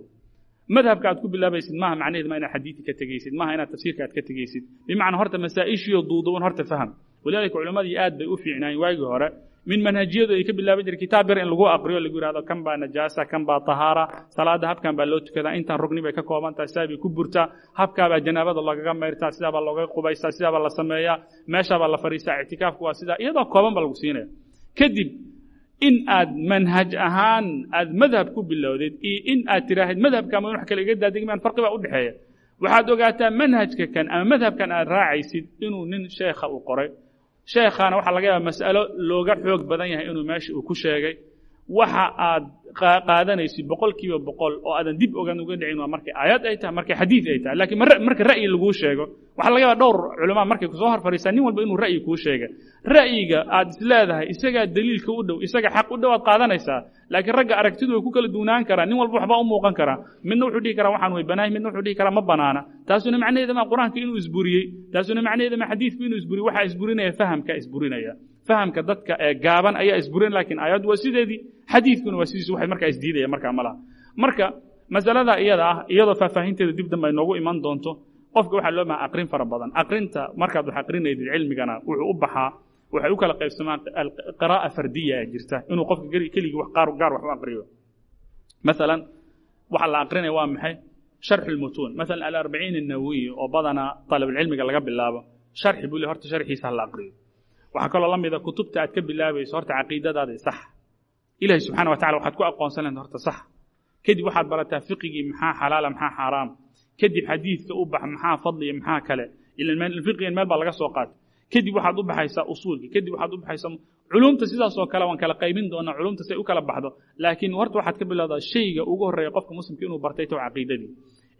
madhabka aad ku bilaabaysid maaha macnaheed ma inaad xadiidka ka tegeysid maaha inaad tafsiirka aad ka tegeysid bimacnaa horta masaa-ishiyo duuduwan horta faham. Walidaalika culammadii aad bay u fiicnaayeen waagii hore. Min manhajiyadu ay ka bilaaban jireen kitaab yar in lagu aqriyo lagu yidhahdo kan baa najaasa kan baa tahaara salaada habkan baa loo tukadaa intan rugni bay ka kooban tahay sidaa ku burtaa habkaabaa janaabada loogaga mayrtaa sidaa baa loogaga qubaystaa sidaa baa la sameeyaa meeshaa baa la fadhiistaa ictikaafku waa sidaa iyadoo kooban lagu siinaya. Kadib in aad manhaj ahaan aad madhab ku bilowdeed iyo in aad tiraahid madhabka ama in wax kale iga daadegmaan farqi baa u dhexeeya. Waxaad ogaataa manhajka kan ama madhabkan aad raacaysid inuu nin sheekha uu qoray. Sheekhaana waxaa laga yaaba mas'alo looga xoog badan yahay inuu meesha uu ku sheegay waxa aad qaadanaysid boqol kiiba boqol oo aadan dib ogan uga dhicin waa markay aayad ay tahay markay xadiid ay tahay. Lakiin marka ra'yi laguu sheego waxaa laga yaaba dhowr culamaa markay ku soo hor fadhiistaa nin walba inuu ra'yi kuu sheega ra'yiga aad is leedahay isagaa daliilka u dhow isaga xaq u dhow aad qaadanaysaa. Laakiin ragga aragtidu way ku kala duunaan karaan nin walba waxbaa u muuqan karaa. Midna wuxuu dhihi karaa waxaan way banaay midna wuxuu dhihi karaa ma banaana. Taasuna macnaheeda ma qur'aanka inuu isburiyey taasuna macnaheeda ma xadiidku inuu isburiyey waxaa isburinaya fahamka isburinaya fahamka dadka ee gaaban ayaa isburin laakiin aayaddu waa sideedii xadiidkuna waa sidiisu waxay markaa isdiidaya markaa ma laha. Marka masalada iyada ah iyadoo faahfaahinteeda dib dambe ay iman doonto qofka waxaa loo baha aqrin fara badan. Aqrinta markaad wax aqrinaydid cilmigana wuxuu u baxaa waxay u kala qaybsamaan qiraa'a fardiya jirta inuu qofka keligii gaar wax u aqriyo. Maalan waxa la aqrinaya waa maxay? Sharxu lmutuun maalan alarbaciin annawawiyi oo badanaa talabulcilmiga laga bilaabo sharxi buu le horta sharxiisa ha la aqriyo waxaa kaloo la mida kutubta aad ka bilaabayso horta caqiidadaada sax. Ilahi subxana wa tacala waxaad ku aqoonsan lahayd horta sax. Kadib waxaad barataa fiqigii maxaa xalaala maxaa xaaraam kadib xadiidka u bax maxaa fadliya maxaa kale. Fiqigan meel baa laga soo qaatay kadib waxaad u baxaysaa usuulkii. Kadib waxaad u baxaysaa culumta sidaasoo kale waan kala qaybin doonaa culumta say u kala baxdo. Laakiin horta waxaad ka bilowdaa shayga ugu horreeya qofka muslimka inuu bartay taw caqiidadii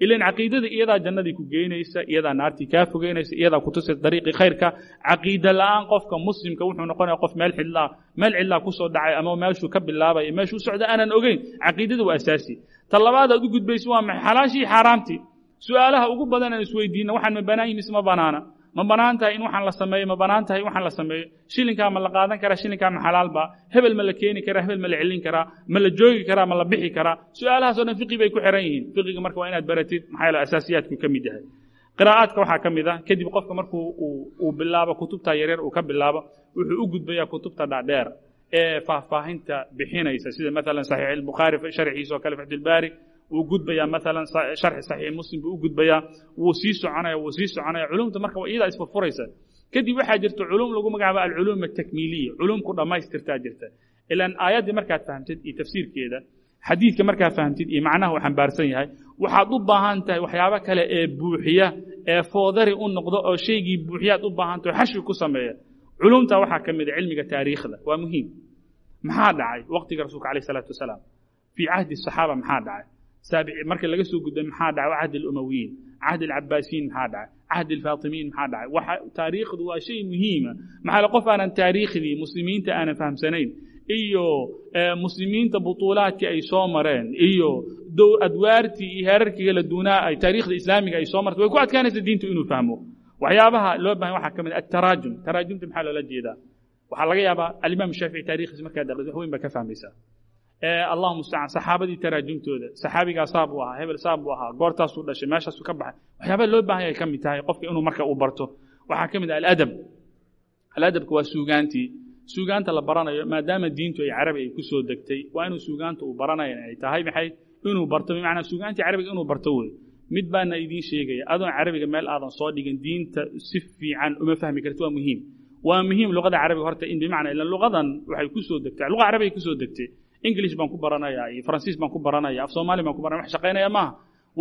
ilan caqiidada iyadaa jannadii ku geynaysa iyadaa naartii kaa fogeynaysa iyadaa kutusaysa dariiqii khayrka caqiida la'aan qofka muslimka wuxuu noqonaya qof meel xidlaa meel cidlaa ku soo dhacay ama meeshuu ka bilaabaya meeshuu socda aanan ogeyn. Caqiidada waa asaasi ta labaad aad u gudbayso waa maxay xalaashii xaaraamtii. Su'aalaha ugu badan aan isweydiina waxaan ma banaan yihiin mise ma banaana ma bannaan tahay in waxaan la sameeyo ma bannaan tahay in waxaan la sameeyo. Shilinkaa ma la qaadan karaa shilinkaa ma xalaalba hebel ma la keeni karaa hebel ma la celin karaa ma la joogi karaa ma la bixi karaa. Su'aalahaasoo dhan fiqi bay ku xiran yihiin. Fiqiga marka waa inaad baratid maxaa yeele asaasiyaadku ka mid yahay. Qiraa'aadka waxaa ka mid ah kadib qofka markuu uu bilaabo kutubta yaryar uu ka bilaabo wuxuu u gudbayaa kutubta dhaadheer ee faahfaahinta bixinaysa. Sida maalan saxiix albukhaari sharxiisa oo kale fatxulbaari wuu gudbayaa maalan sharxi saxiix muslim buu u gudbayaa wuu sii soconaya wuu sii soconaya. Culumta marka iyadaa isfurfuraysa kadib waxaa jirta culum lagu magacaabo alculuum atakmiiliya culum ku dhammaystirtaa jirta. Ilaan aayaddii markaad fahamtid iyo tafsiirkeeda xadiidka markaa fahamtid iyo macnaha uu xambaarsan yahay waxaad u baahan tahay waxyaabo kale ee buuxiya ee foodari u noqdo oo shaygii buuxiyaad u baahan tahay xashwi ku sameeya. Culumta waxaa ka mid a cilmiga taariikhda waa muhiim. Maxaa dhacay waqtiga rasuulka alayh salaatu wasalaam? Fii cahdi asaxaaba maxaa dhacay marka laga soo gudbay maxaa dhacay cahdi alumawiyiin cahdi alcabaasiyiin maxaa dhacay cahdi alfaatimiyiin maxaa dhacay taariikhdu waa shay muhiima maxaa qof aanan taariikhdii muslimiinta aanan fahamsanayn iyo muslimiinta butuulaadkii ay soo mareen iyo adwaartii iyo heerarkii kala duunaa ay taariikhda islaamiga ay soo martay way ku adkaanaysa diintu inuu fahmo waxyaabaha loo baahan waxaa ka mid ataraajum taraajumta maxaa loola jeedaa waxaa laga yaabaa alimaam shaafici taarikhdiisa markaad aqrid wax weyn baa ka fahmaysaa allahu mustacaan saxaabadii taraajumtooda saxaabigaa saa buu ahaa hebel saa buu ahaa goortaasuu dhashay meeshaasuu ka baxay. Waxyaabaa loo baahan yahay ka mid tahay qofka inuu marka uu barto. Waxaa ka mid ah aladab. Aladabka waa suugaantii. Suugaanta la baranayo maadaama diintu ay carabi ay ku degtay waa inuu suugaanta uu baranayo ay tahay. Maxay? Inuu barto bimacnaa suugaantii carabiga inuu barto wey mid baana idiin sheegaya adoon carabiga meel aadan soo dhigin diinta si fiican uma fahmi karti waa muhiim. Waa muhiim luqada carabiga horta in bimacnaa ila luqadan waxay ku degtay. Luqa carabiga ku soo degtay english baan ku baranayaa iyo faransiis baan ku baranaya af soomaali baan ku baranaya wax shaqaynaya maaha.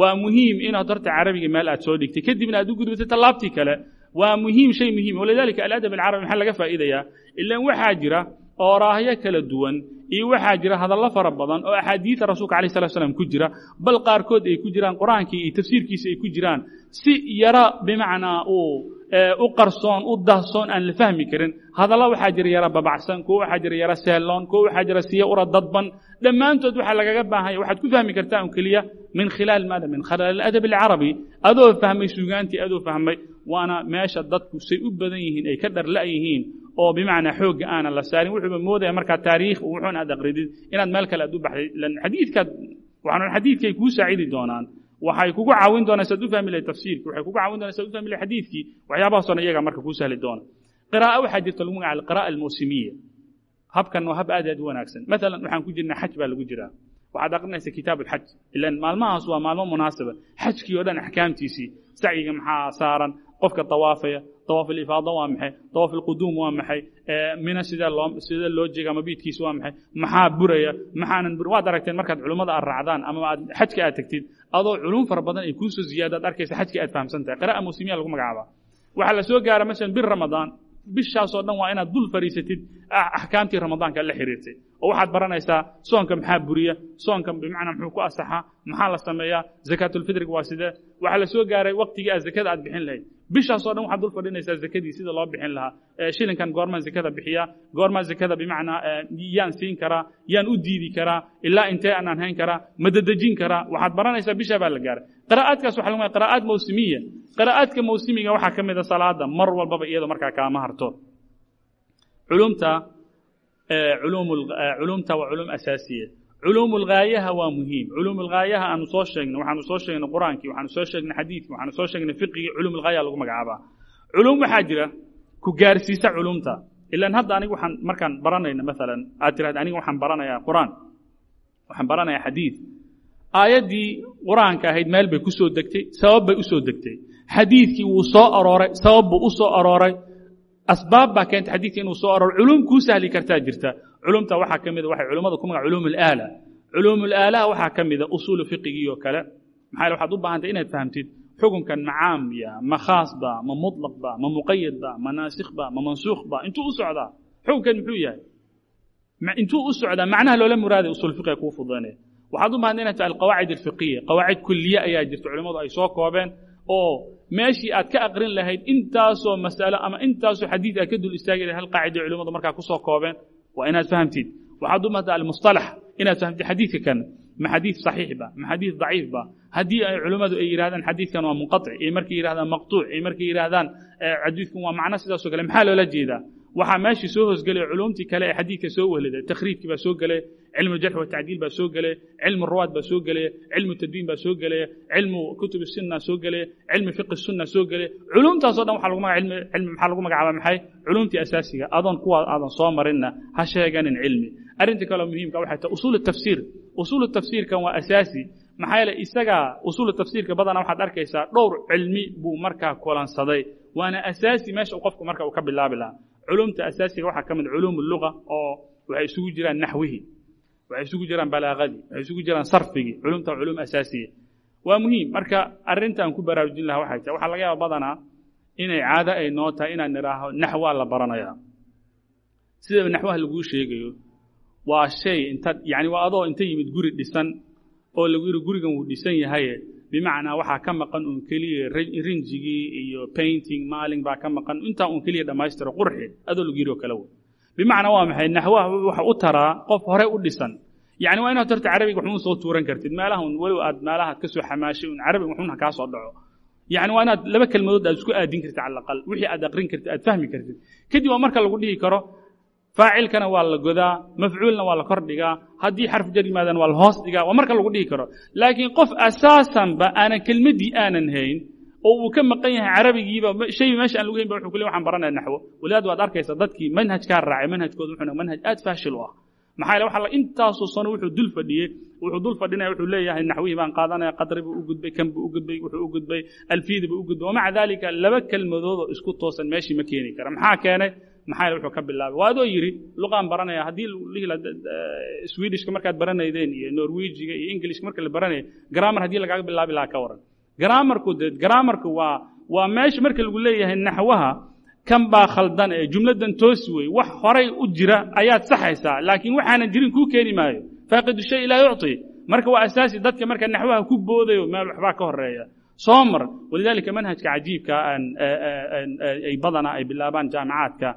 Waa muhiim inaad horta carabiga meel aad soo dhigtay. Kadibna aad u gudbatay tallaabtii kale. Waa muhiim shay muhiim walidaalika aladab alcarabi maxaa laga faa'iidayaa? Ilaan waxaa jira ooraahyo kala duwan iyo waxaa jira hadallo fara badan oo axaadiida rasuulka alayh salatu slam ku jira. Bal qaarkood ay ku jiraan qur'aankii iyo tafsiirkiisa ay ku jiraan. Si yara bimacnaa uu u qarsoon u dahsoon aan la fahmi karin. Hadalla waxaa jira yara babacsan kuwo waxaa jira yara seeloon kuwo waxaa jira siya ura dadban. Dhammaantood waxaa lagaga baahanya waxaad ku fahmi kartaa un keliya min khilaal maada min khilaal aladab alcarabi. Adoo fahmay suugaantii adoo fahmay waana meesha dadku say u badan yihiin ay ka dharla' yihiin oo bimacnaa xoogga aanan la saarin. Wuxuuba moodaya markaa taariikh wuxuun aad aqridid. Inaad meel kale aad u baxday xadiidkaad waxaan xadiidkay kuu saacidi doonaan waxay kugu caawin doonaa saad u fahmi lahay tafsiirki waxay kugu caawin doonaa saad u fahmi lahay xadiidkii waxyaabahaasoo iyaga marka kuu sahli doona qiraa'o waxaa jirta lagu magacaabo alqira'a almawsimiya habkan waa hab aad aad u wanaagsan. Maalan waxaan ku jirnaa xaj baa lagu jiraa. Waxaad aqrinaysa kitaab alxaj ilan maalmahaas waa maalmo munaasaba. Xajkii oo dhan axkaamtiisii sacyiga maxaa saaran qofka tawaafaya tawaaf alifaada waa maxay tawaaf alquduum waa maxay mina sidee loo sidee loo jeega mabiidkiisa waa maxay maxaa buraya maxaanan bur waad aragteen markaad culummada aad ama aad xajka aad tagtid adoo culum fara badan ay kuusoo ziyaadaad arkaysa xajka aad fahamsan tahay qira'a muslimiya lagu magacaabaa. Waxaa la soo gaara masalan bir ramadaan bishaasoo dhan waa inaad dul fadhiisatid axkaamtii ramadaanka la xiriirtay. Oo waxaad baranaysaa soonka maxaa buriya? Soonka bimacnaa muxuu ku asaxaa? Maxaa la sameeyaa? Zakaatulfitriga waa sidee? Waxaa la soo gaaray waqtigii aad zakada aad bixin lahayd bishaasoo dhan waxaad dul fadhinaysaa zakadii sida loo bixin lahaa. Shilinkan goormaan zakada bixiyaa goormaan zakada bimacnaa yaan siin karaa yaan u diidi karaa ilaa intee aanaan hayn karaa ma dadejin karaa. Waxaad baranaysaa bishaa baa la gaaray. Qiraa'aadkaas waxa lagu qiraa'aad mawsimiya. Qiraa'aadka mawsimiga waxaa ka mid a salaada mar walbaba iyadoo markaa kaama harto. Culumta culumta waa culum asaasiya culuum lgaayaha waa muhiim. Culuum aanu soo sheegnay waxaanu soo sheegnay qur'aankii waxaanu soo sheegnay xadiidkii waxaanu soo sheegnay fiqigii culuum lagu magacaabaa. Culuum waxaa jira ku gaarsiisa culumta. Ilaan hadda aniga waxaan markaan baranayna maalan aad tirahda aniga waxaan baranayaa qur'aan. Waxaan baranayaa xadiid aayaddii qur'aanka ahayd meel bay ku soo degtay sabab bay u soo degtay. Xadiidkii wuu soo arooray sabab buu u soo arooray. Asbaab baa keenta xadiidka inuu soo arooro culuum kuu sahli kartaa jirta culumta waxaa ka mida waxay culummada ku magaca culuum alaala culuum alaalaha waxaa ka mida usuulu fiqigii oo kale. Maxaa waxaad u baahantay inaad fahamtid xukunkan ma caamya ma khaas ba ma mutlaq ba ma muqayad ba ma naasikh ba ma mansuukh ba intuu u socdaa xukunkan muxuu yahay? Intuu u socdaa macnaha loola muraaday usul fiqiga kuu fudaynaya waxaad u baahantay inaad tahay alqawaacid alfiqiya qawaacid kuliye ayaa jirta culimmadu ay soo koobeen oo meeshii aad ka aqrin lahayd intaasoo masalo ama intaasoo xadiid aad ka dul istaagi lahayd hal qaacida culimmadu markaa ku koobeen waa inaad fahamtid. Waxaad u mahdaa almustalax inaad fahamtid xadiidka kan. Ma xadiid saxiix ba ma xadiid daciif ba. Haddii ay culimmadu ay yidhahdaan xadiidkan waa munqaطic iyo markay yidhahdaan maqtuuc iyo markay yidhahdaan xadiidkan waa macno sidaasoo kale. Maxaa loola jeedaa? Waxaa meeshii soo hoosgelaya culumtii kale ee xadiidka soo wehlida takhriijkii baa soo gelaya cilmu jarx watacdiil baa soo gelaya cilmu ruwaad baa soo gelaya cilmu tadwiin baa soo gelaya cilmu kutub sunna soo gelaya cilmu fiqi sunna soo gelaya culumtaasoo dhan maxaa lagu magacaabaa maxay culumtii asaasiga adoon kuwa aadan soo marinna ha sheeganin cilmi arrinta kaleo muhiimka waxay tahay usuul tafsiir usuul tafsiirkan waa asaasi maxaa yeele isaga usuul tafsiirka badana waxaad arkaysaa dhowr cilmi buu markaa kulansaday waana asaasi meesha qofku marka uu ka bilaabi lahaa culumta asaasiga waxaa ka mid culuum oo waxay isugu jiraan naxwihii waxay isugu jiraan balaagadii waxay isugu jiraan sarfigii culumta culuum asaasiya waa muhiim. Marka arrintaan ku baraarujin lahaa waxay tahay waxaa laga yaaba badanaa inay caado ay noo tahay inaan nidhaaho naxwaa la baranayaa sida naxwaha laguu sheegayo waa shay inta yani waa adoo inta yimid guri dhisan oo lagu yidhi gurigan wuu dhisan yahaye bimacnaa waxaa ka maqan uun keliya rinjigii iyo painting maalin baa ka maqan. Intaa uun keliya dhammaystiro qurxi adoo lagu yidhi oo kale wey bimacnaa waa maxay? Naxwaha waxa u taraa qof hore u dhisan. Yani waa inaad horta carabiga waxuun soo tuuran kartid. Meelaha un weliba aad meelahaad ka soo xamaashay un carabiga waxuun kaa soo dhaco. Yani waa inaad laba kelmadood aad isku aadin kartid cala aqal. Wixii aad aqrin kartid aad fahmi kartid. Kadib waa marka lagu dhihi karo faacilkana waa la godaa mafcuulna waa la kor dhigaa haddii xarf jar yimaadaan waa la hoos dhigaa waa marka lagu dhihi karo. Laakiin qof asaasanba aanan kelmaddii aanan hayn oo uu ka maqan yahay carabigiiba shay meesha aan lagu hayn ba wuxuu ku waxaan baranaya naxwo. Walidaad waad arkaysa dadkii manhajkaa raacay manhajkooda wuxuu manhaj aad faashil u ah. Maxaa yeele waxa intaasoo sano wuxuu dul fadhiyey wuxuu dul fadhinaya wuxuu leeyahay naxwihii baan qaadanaya qadri buu u gudbay kan buu u gudbay wuxuu u gudbay alfiidi buu u gudbay. Wamaca daalika laba kelmadoodoo isku toosan meeshii ma keeni kara. Maxaa keenay? Maxaa yeele wuxuu ka bilaabay. Waa yidhi luqaan baranaya haddii swedishka markaad baranaydeen iyo norwejiga iyo englishka marka la baranaya grammar haddii lagaaga bilaabi lahaa ka waran grammarku de grammarku waa waa meesha marka lagu leeyahay naxwaha kan baa khaldan ee jumladdan toosi wey wax horay u jira ayaad saxaysaa laakiin waxaanan jirin kuu keeni maayo. Faaqidu shay laa yucطi marka waa asaasi dadka marka naxwaha ku boodayo meel waxbaa ka horreeya soo mar walidaalika manhajka cajiibka ay badana ay bilaabaan jaamicaadka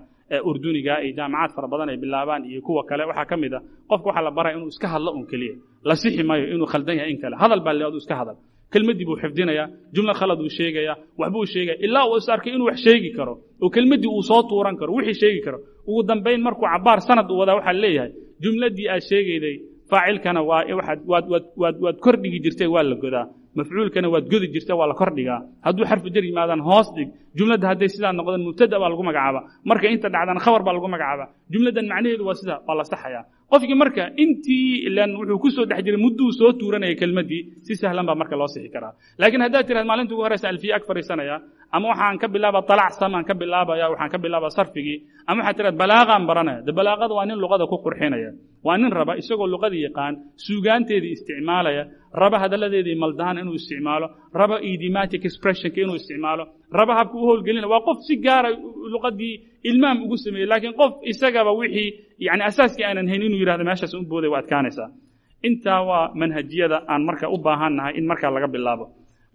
urduniga iyo jaamacaad fara badan ay bilaabaan iyo kuwa kale waxaa ka mid a qofka waxaa la baraya inuu iska hadlo un keliya. La sixi maayo inuu khaldan yahay in kale. Hadal baa leedu iska hadal kelmaddii buu xifdinayaa jumla khalad buu sheegayaa waxbuu sheegaya ilaa uu is arkay inuu wax sheegi karo oo kelmaddii uu soo tuuran karo wixii sheegi karo. Ugu dambayn markuu cabaar sanad u wadaa waxaa leeyahay jumladdii aad sheegayday faacilkana waa waad waad waad waad kordhigi jirtay waa la godaa mafcuulkana waad godi jirta waa la kor dhigaa hadduu xarfu jar yimaadaan hoos dhig. Jumladda hadday sidaa noqdaan mubtada baa lagu magacaaba. Marka inta dhacdaan khabar baa lagu magacaaba. Jumladdan macnaheedu waa sida waa la saxayaa. Qofkii marka intii ilan wuxuu ku soo dhex jiray mudduu soo tuuranaya kelmaddii si sahlan baa marka loo sixi karaa. Laakiin haddaad tiraad maalinta ugu horeysa alfiya ag fadhiisanaya ama waxaan ka bilaaba talac samaan ka bilaabaya waxaan ka bilaaba sarfigii ama waxaad tiraad balaaqaan baranaya. De balaaqada waa nin luqada ku qurxinaya waa nin raba isagoo luqadii yaqaan suugaanteedii isticmaalaya raba hadalladeedii maldahan inuu isticmaalo raba idiomatic expressionka inuu isticmaalo raba habka u howlgelinaya. Waa qof si gaara luqadii ilmaam ugu sameeyey laakiin qof isagaba wixii yani asaaskii aanan hayn inuu yidhahdo meeshaas u booday waa adkaanaysaa. Intaa waa manhajiyada aan marka u baahannahay in markaa laga bilaabo.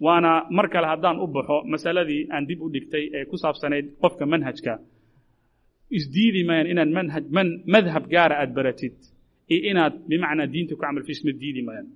Waana mar kale haddaan u baxo masaladii aan dib u dhigtay ee ku saabsanayd qofka manhajka isdiidi mayaan inaad manhaj man madhab gaara aad baratid iyo inaad bimacnaa diinta ku camal fiisma diidi mayaan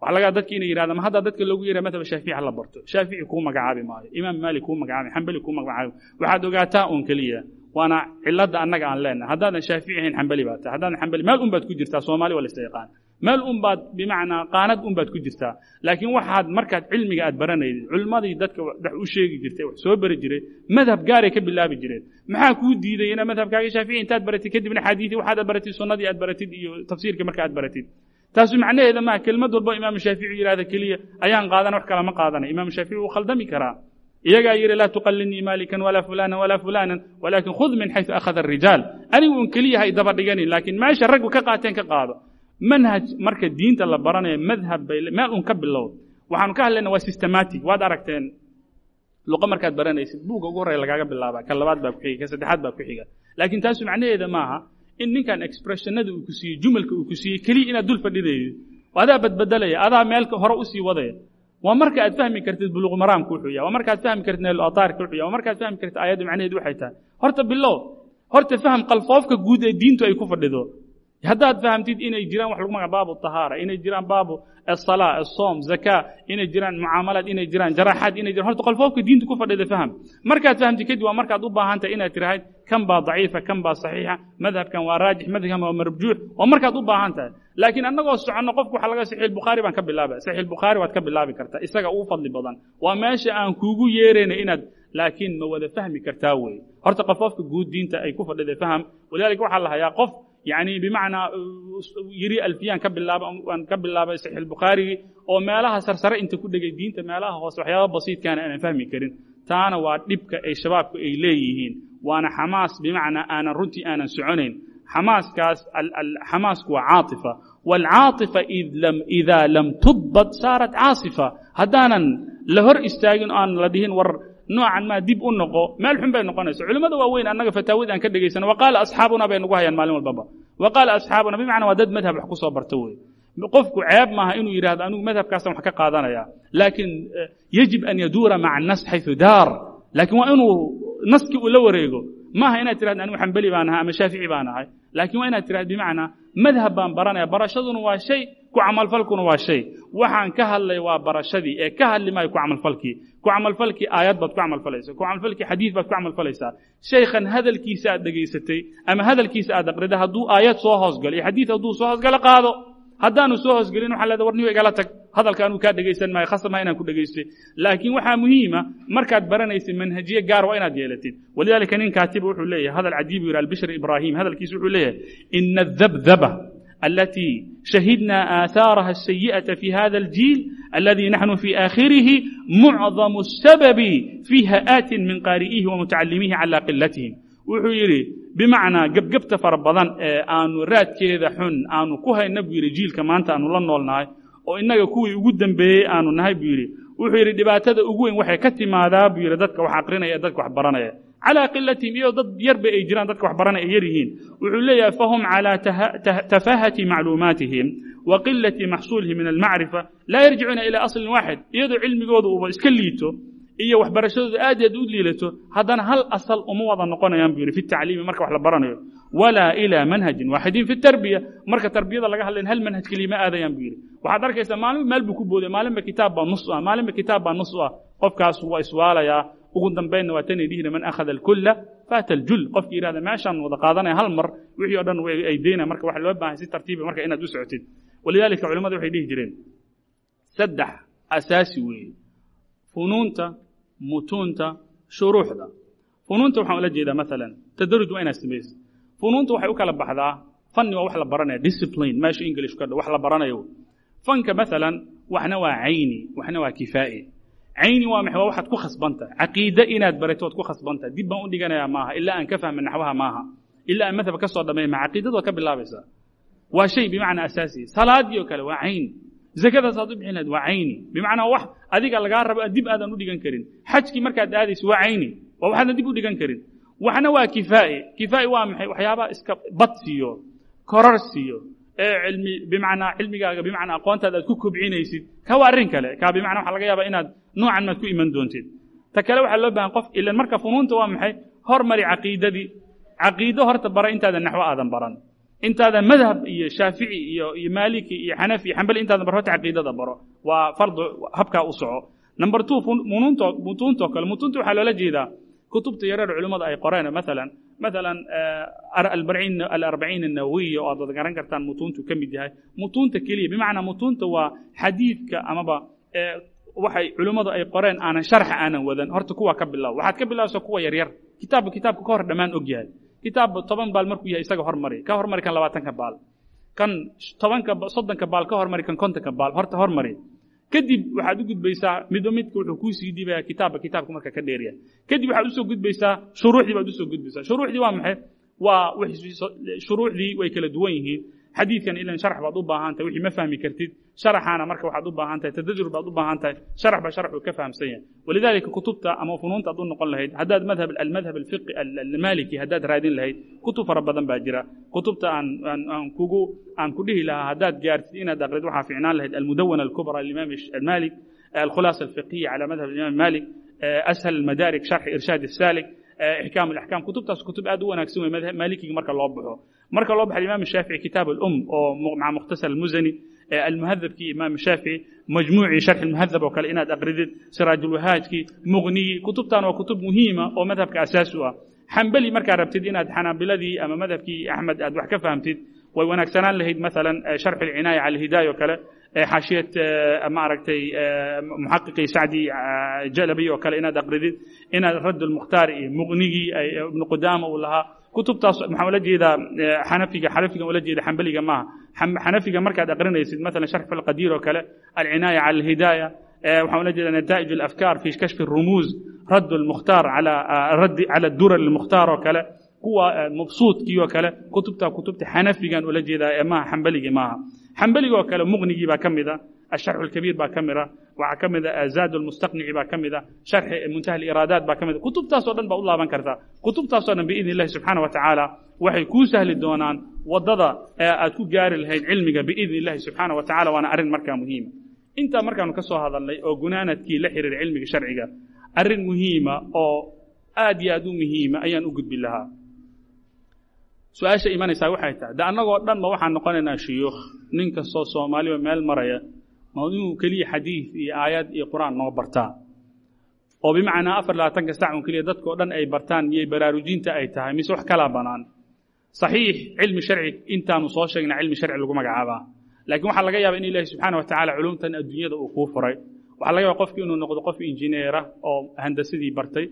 waxaa lagaa dadki inay yidhahda ma haddaa dadka loogu yeeray madhaba shaafici ha la barto. Shaafici kuu magacaabi maayo imaam maalik kuu magacaabi xambali kuu magacaabi. Waxaad ogaataa uun keliya waana cilada annaga aan leenahay haddaadan shaafici ahayn xambali baa tahay. Haddaadan xambali meel un baad ku jirtaa soomaali waa laysa yaqaan meel un baad bimacnaa qaanad un baad ku jirtaa laakiin waxaad markaad cilmiga aad baranaydid culimmadii dadka wax u sheegi jirtay wax soo bari jiray madhab gaaray ka bilaabi jireen. Maxaa kuu diiday inaad madhabkaaga shaafici intaad baratid kadibna xadiidii waxaad baratid sunnadii aad baratid iyo tafsiirkii marka aad baratid. Taasu macnaheeda maaha kelmad walbo imaamu shaafici yidhahda keliya ayaan qaadana wax kale ma qaadanay imaamu shaafici wuu khaldami karaa. Iyagaa yidhi laa tuqalinii maalikan walaa fulanan walaa fulanan walaakin khud min xaysu akhada arijaal anigu un keliya hay daba dhiganin laakiin meesha raggu ka qaateen ka qaado manhaj marka diinta la baranayo madhab bay meel un ka bilow waxaanu ka hadlayna waa systematic waad aragteen luqo markaad baranaysid buugga ugu horreya lagaaga bilaaba ka labaad baa ku xiga ka saddexaad baa ku xiga. Laakiin taasu macnaheeda maaha in ninkan expressionada uu ku siiyey jumalka uu ku siiyey keliya inaad dul fadhidaydo adaa badbedelaya adaa meel hore u sii wadaya. Waa marka aad fahmi kartid buluq maraamku wuxuu yahay waa marka fahmi kartid neelataarka wuxuu yahay waa marka aad fahmi kartid aayadda macnaheedu waxay tahay. Horta bilow horta faham qalfoofka guud ee diintu ay ku fadhido haddaad fahamtid inay jiraan wax lagu magaca baabu tahaara inay jiraan baabu asalaa asoom zakaa inay jiraan mucaamalaad inay jiraan jaraaxaad inay jiraan horta qalfoofka diinta ku fadhida faham. Markaad fahamtid kadib waa markaad u baahan inaad tirahayd kan baa daciifa kan baa saxiixa madhabkan waa raajix madhabkan waa marjuux waa markaad u baahan laakiin annagoo soconno qofku waxaa laga saxiix bukhaari baan ka bilaaba saxiix bukhaari waad ka bilaabi kartaa isaga ugu fadli badan. Waa meesha aan kuugu yeerayna inaad laakiin ma wada fahmi kartaa weeye horta qalfoofka guud diinta ay ku fadhida faham walidaalika waxaa la qof yani bimacnaa yiri alfiyaan ka bilaaba aan ka bilaabay saxiix bukhaarigi oo meelaha sarsare inta ku dhegay diinta meelaha hoose waxyaaba basiidkaana aanan fahmi karin. Taana waa dhibka ay shabaabku ay leeyihiin. Waana xamaas bimacnaa aanan runtii aanan soconayn. Xamaaskaas xamaasku waa caaifa wاlcaaifa idaa lam tubbad saarat caasifa. Haddaanan la hor istaagin o aan la dhihin war noocan maa dib u noqo meel xun bay noqonaysa culimmada waaweyn annaga fataawid aan ka dhegaysano. Waqaala asxaabuna bay nagu hayaan maalin walbaba. Waqaala asxaabuna bimacnaa waa dad madhab wax ku soo barta wey qofku ceeb maaha inuu yidhahdo anigu madhabkaasaan wax ka qaadanaya laakiin yajib an yaduura maca annas xayثu daar. Laakiin waa inuu naskii uu la wareego. Maaha inaad tirahdo anigu xambeli baan ahay ama shaafici baan ahay. Laakiin waa inaad tirahdo bimacnaa madhab baan baranaya barashaduna waa shay ku camalfalkuna waa shay. Waxaan ka hadlay waa barashadii ee ka hadli maayo ku camalfalkii ku camalfalkii aayad baad ku camalfalaysa ku camalfalkii xadiid baad ku camalfalaysaa shaykhan hadalkiisa aad dhegaysatay ama hadalkiisa aad aqrida hadduu aayad soo hoosgalo iyo xadiid hadduu soo hoosgalo qaado. Haddaanu soo hoosgelin waxaa leeda war igala tag. Hadalka anuu kaa dhegaysan maayo khasab maa inaan ku dhegaystay. Laakiin waxaa muhiima markaad baranaysid manhajiye gaar waa inaad yeelatid. Walidaalika nin kaatiba wuxuu leeyahay hadal cajiib yidhi albishri ibraahim hadalkiisa wuxuu leeyahay ina adabdaba التي شهدنا آثارها السيئة في هذا الجيل الذي نحن في آخره معظم السبب في هآت من قارئيه ومتعلميه على قلتهم wuxuu yidhi bimacnaa gebgebta fara badan ee aanu raadkeeda xun aanu ku hayna buu yidhi jiilka maanta aanu la noolnahay oo innaga kuwii ugu dembeeyey aanu nahay buu yidhi wuxuu yidhi dhibaatada ugu weyn waxay ka timaadaa buu yidhi dadka wax aqrinaya ee dadka wax baranaya calaa qilatihim iyo dad yarba ay jiraan dadka wax baranaya ay yar yihiin. Wuxuu leeyahay fahum calaa tafaahati macluumaatihim wa qilati maxsuulihim min almacrifa. Laa yarjicuuna ilaa aslin waaxid. Iyadoo cilmigooda uuba iska liito iyo waxbarashadooda aad u liilato haddana hal asal uma wada noqonayaan buu yidhi fi tacliimi marka wax la baranayo. Walaa ilaa manhajin waaxidin fi tarbiya. Marka tarbiyada laga hadlayn hal manhaj keliya aadayaan buu yidhi. Waxaad arkaysaa maalinba meel buu ku booday maalinba kitaab baa nus ah maalinba kitaab baa nus ah. Qofkaas waa iswaalayaa ugu dambaynna waa tanay dhihina man akhada alkulla faata aljul qofkii yidhahda meeshaan wada qaadanaya hal mar wixii o dhan ay deynaya marka waxa loo baahay si tartiiba marka inaad u socotid. Walidaalika culimmadu waxay dhihi jireen saddex asaasi weeye. Funuunta mutuunta shuruuxda. Funuunta waxaan ula jeedaa maalan tadaruj waa inaad samaysa funuunta waxay u kala baxdaa fanni waa wax la baranaya discipline meesha english ka dha wax la baranayo. Fanka maalan waxna waa cayni waxna waa kifaa'i cayni waa maxay waa waxaad ku khasbantahay caqiide inaad barato waad ku khasbantahay dib baan u dhiganayaa maaha ilaa aan ka fahmin naxwaha maaha ilaa aan madhab ka soo dhammeey ma caqiidada waad ka bilaabaysaa waa shay bimacnaa asaasi salaadii oo kale waa cayni zakadaas aad u bixin lahayd waa cayni bimacnaa wax adiga lagaa rabo dib aadan u dhigan karin xajkii markaad aadayso waa cayni waa waxaadan dib u dhigan karin waxna waa kifaa'i kifaa'i waa maxay waxyaabaha iska badsiyo korarsiyo ee cilmi bimacnaa cilmigaaga bimacnaa aqoontaada aad ku kobcinaysid ka waa arrin kale. Kaa bimacnaa waxa laga yaabaa inaad noocan maad ku iman doontid. Ta kale waxaa loo baahan qof ilan. Marka funuunta waa maxay? Hormari caqiidadii. Caqiido horta bara intaadan naxwo aadan baran. Intaadan madhab iyo shaafici iyo iyo maaliki iyo xanafi iyo xambali intaadan bar horta caqiidada baro. Waa fardu habkaa u soco. Number two munuunto mutuunto kale. Mutuunta waxaa loola jeedaa kutubta yareer culimmada ay qoreen. Maalan maalan alarbaiin alarbaciin annawawiya oo aad wada garan kartaan mutuuntu ka mid yahay. Mutuunta keliya bimacnaa mutuunta waa xadiidka amaba waxay culimmadu ay qoreen aanan sharxa aanan wadan. Horta kuwa ka bilaab waxaad ka bilaabaysa kuwa yaryar. Kitaabka kitaabka ka hor dhammaan og yahay. Kitaab toban baal markuu yahay isaga hormari. Ka hormari kan labaatanka baal. Kan tobanka soddonka baal ka hormari kan kontonka baal. Horta hormari kadib waxaad u gudbaysaa midba midka wuxuu kuu sii dhiibaya kitaabba kitaabka marka ka dheerya kadib waxaad u soo gudbaysaa shuruuxdii baad u soo gudbaysaa. Shuruuxdii waa maxay? Waa shuruuxdii way kala duwan yihiin xadiidkan ilan sharax baad u baahan tahay wixii ma fahmi kartid sharaxaana marka waxaad u baahan tadajur baad u baahan sharax ba sharaxuu ka fahamsan yahay. Walidaalika kutubta ama funuunta aad u noqon lahayd haddaad madhab almadhab alfiqi almaliki haddaad raadin lahayd kutub fara badan baa jira. Kutubta aan kugu aan ku dhihi lahaa haddaad gaartid inaad aqrid waxaa fiicnaan lahayd almudawana alkubra alimaam almalik alkhulaasa alfiqiya cala madhab alimaam malik ashal almadaarik sharxi irshaad الsaalik ixkaam alaxkaam kutubtaas kutub aad u wanaagsan wey maalikiga marka loo baxo marka loo baxo imaam shaafici kitaab alum oo maca mukhtasar almuzani almuhadabkii imaam shaafici majmuucii sharxi almuhadab oo kale inaad aqridid siraajulwahaajkii muqnigii kutubtan waa kutub muhiima oo madhabka asaas ah. Xambeli markaa rabtid inaad xanaabiladii ama madhabkii axmed aad wax ka fahamtid way wanaagsanaan lahayd maalan sharxu alcinaaya cala oo kale xaashiyad maaragtay muxaqiqii sacdi jalabi oo kale inaad aqridid inaad radd lmukhtaar iyo muqnigii ibnu qudaama uu lahaa kutubtaas maxaa ula jeedaa xanafiga xanafigan ula jeeda xambaliga maaha. Xanafiga markaad aqrinaysid maalan sharx alqadiir oo kale alcinaaya cala alhidaaya waxaan ula jeedaa nataa'ij alafkaar fi kashfi الrumuuz radd lmukhtaar raddi cala dura lmukhtaar oo kale. Kuwa mabsuudkii oo kale kutubta kutubta xanafigan ula jeedaa ee maaha xambaligii maaha. Xambaliga oo kale muqnigii baa ka mida asharxu alkabiir baa ka mida waxaa ka mida zaad almustaqnici baa ka mida sharxi muntaha aliiraadaat baa ka mida kutubtaasoo dhan baa u laaban kartaa kutubtaasoo dhan biidni illahi subxaana wa tacaala waxay kuu sahli doonaan waddada aad ku gaari lahayd cilmiga biidni illahi subxaana wa tacala waana arrin markaa muhiima intaa markaanu ka soo hadalnay oo gunaanadkii la xiriira cilmiga sharciga arrin muhiima waxay tahay de annagoo dhanba waxaan noqonaynaa shuyuukh nin kastoo soomaaliba meel maraya ma inuu keliya xadiid iyo aayad iyo qur'aan noo bartaa. Oo bimacnaa afar labaatanka sac un keliya dadkao dhan ay bartaan miyay baraarujinta ay tahay mise wax kalaa bannaan saxiix cilmi sharci intaanu soo sheegna cilmi sharci lagu magacaabaa laakiin waxaa laga yaaba in ilaahi subxaana wa tacala culumtan adduunyada uu kuu furay. Waxaa laga yaaba qofki inuu noqdo qof injineera oo handasadii bartay.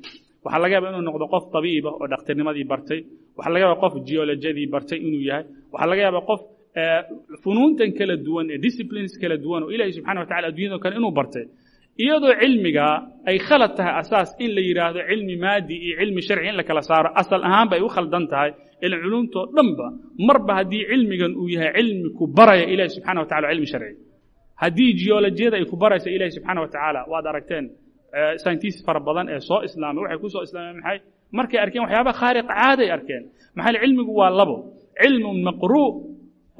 Waxaa laga yaaba inuu noqdo qof tabiiba oo dhakhtarnimadii bartay. Waxaa laga yaaba qof geolojadii bartay inuu yahay. Waxaa laga yaaba qof funuuntan kala duwan ee disciplines kala duwan oo ilaahi subxana wa tacala addunyado kale inuu bartay. Iyadoo cilmigaa ay khalad tahay asaas in la yidhaahdo cilmi maadi iyo cilmi sharci in la kala saaro asal ahaanba ay u khaldan tahay ilan culumtoo dhanba. Marba haddii cilmigan uu yahay cilmi ku baraya ilahi subxana wa tacala cilmi sharci. Haddii geolojiyada ay ku baraysa ilahi subxaana wa tacaala waad aragteen scientist fara badan ee soo islaamay waxay ku soo islaameen maxay? Markay arkeen waxyaabaha khaariq caaday arkeen. Maxaa cilmigu waa labo. Cilmun maqruu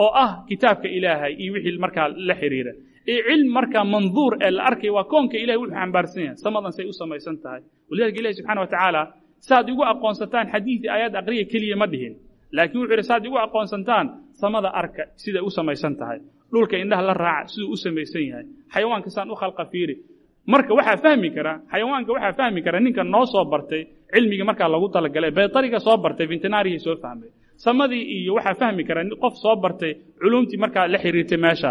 oo ah kitaabka ilaahay iyo wixii markaa la xiriira. Iyo cilm markaa manduur ee la arkaya waa koonka ilahay wuxuu xambaarsan yahay. Samadan say u samaysan tahay. Walidalika ilahi subxana wa tacaala saaad igu aqoonsataan xadiidii aayaad aqriya keliya ma dhihin. Laakiin wuxuu yidhi saaad igu aqoonsantaan samada arka siday u samaysan tahay. Dhulka indhaha la raaca siduu u samaysan yahay. Xayawaanka saan u khalqa fiiri marka waxaa fahmi kara xayawaanka waxaa fahmi kara ninka noo soo bartay cilmiga markaa lagu talagalay baytariga soo bartay vintinarihii soo fahmay samadii iyo waxaa fahmi kara qof soo bartay culumtii markaa la xiriirtay meesha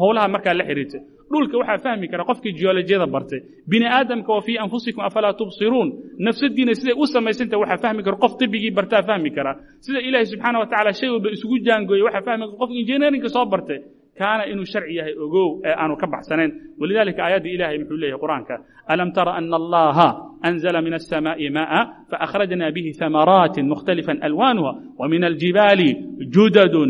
howlaha markaa la xiriirtay. Dhulka waxaa fahmi kara qofkii geolojiyada bartay. Bini aadamka wa fii anfusikum afalaa tubsiruun nafsadiina siday u samaysantah waxaa fahmi kara qof tibigii bartaa fahmi kara. Sida ilaahay subxaana wa tacala shay walba isugu jaangooyey waxaa fahmi kara qof injineerinka soo bartay kaana inuu sharci yahay ogow ee aanu ka baxsanayn. Walidaalika aayadda ilaahay muxuu leeyahay qur'aanka alam tara ana allaha anzla min الsamaaءi maaءa faakhrajna bihi hamaraaت mkhtalifا alwaanuha wmin aljibaali judadu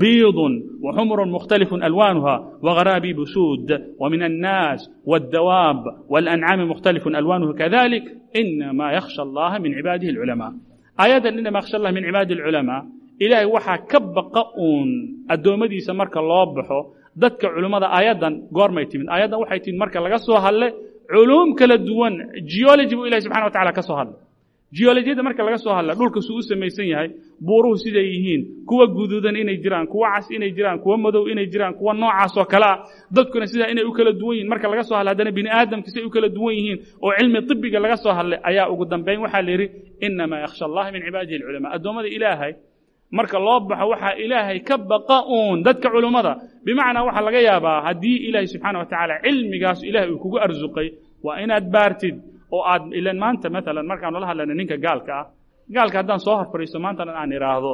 biidu وxmr mkhtalif alwaanuha wغraabi busuud wmin الnaas wالdawaab wاlancaami mkhtalif alwaanuha kadalik inama ykhshى اllaha min cibaadihi اlculama aayaddan inama ykhshى اllah min cibaadi اlculama ilaahay waxaa ka baqa uun addoommadiisa marka loo baxo. Dadka culimmada aayaddan goormay timid. Aayaddan waxay timid marka laga soo hadle culuum kala duwan geology buu ilahay subxana wa tacala ka soo hadlay geolojyada marka laga soo hadla dhulka suu u samaysan yahay buuruhu siday yihiin kuwa guduudan inay jiraan kuwa cas inay jiraan kuwa madow inay jiraan kuwa noocaasoo kale ah. Dadkuna sidaa inay u kala duwan yihiin marka laga soo hadla haddana bini aadamka siday u kala duwan yihiin oo cilmi طibiga laga soo hadlay ayaa ugu dambeyn. Waxaa la yidhi inamaa yakhsha allaha min cibaadihi اlculamaa addoommada ilaahay marka loo baxo waxaa ilaahay ka baqa uun dadka culummada bimacnaa waxaa laga yaabaa haddii ilaahay subxaana wa tacaala cilmigaas ilahay uu kugu arsuqay waa inaad baartid oo aad ilan maanta maalan markaanu la hadlayna ninka gaalka ah. Gaalka haddaan soo horfariisto maantana aan idhaahdo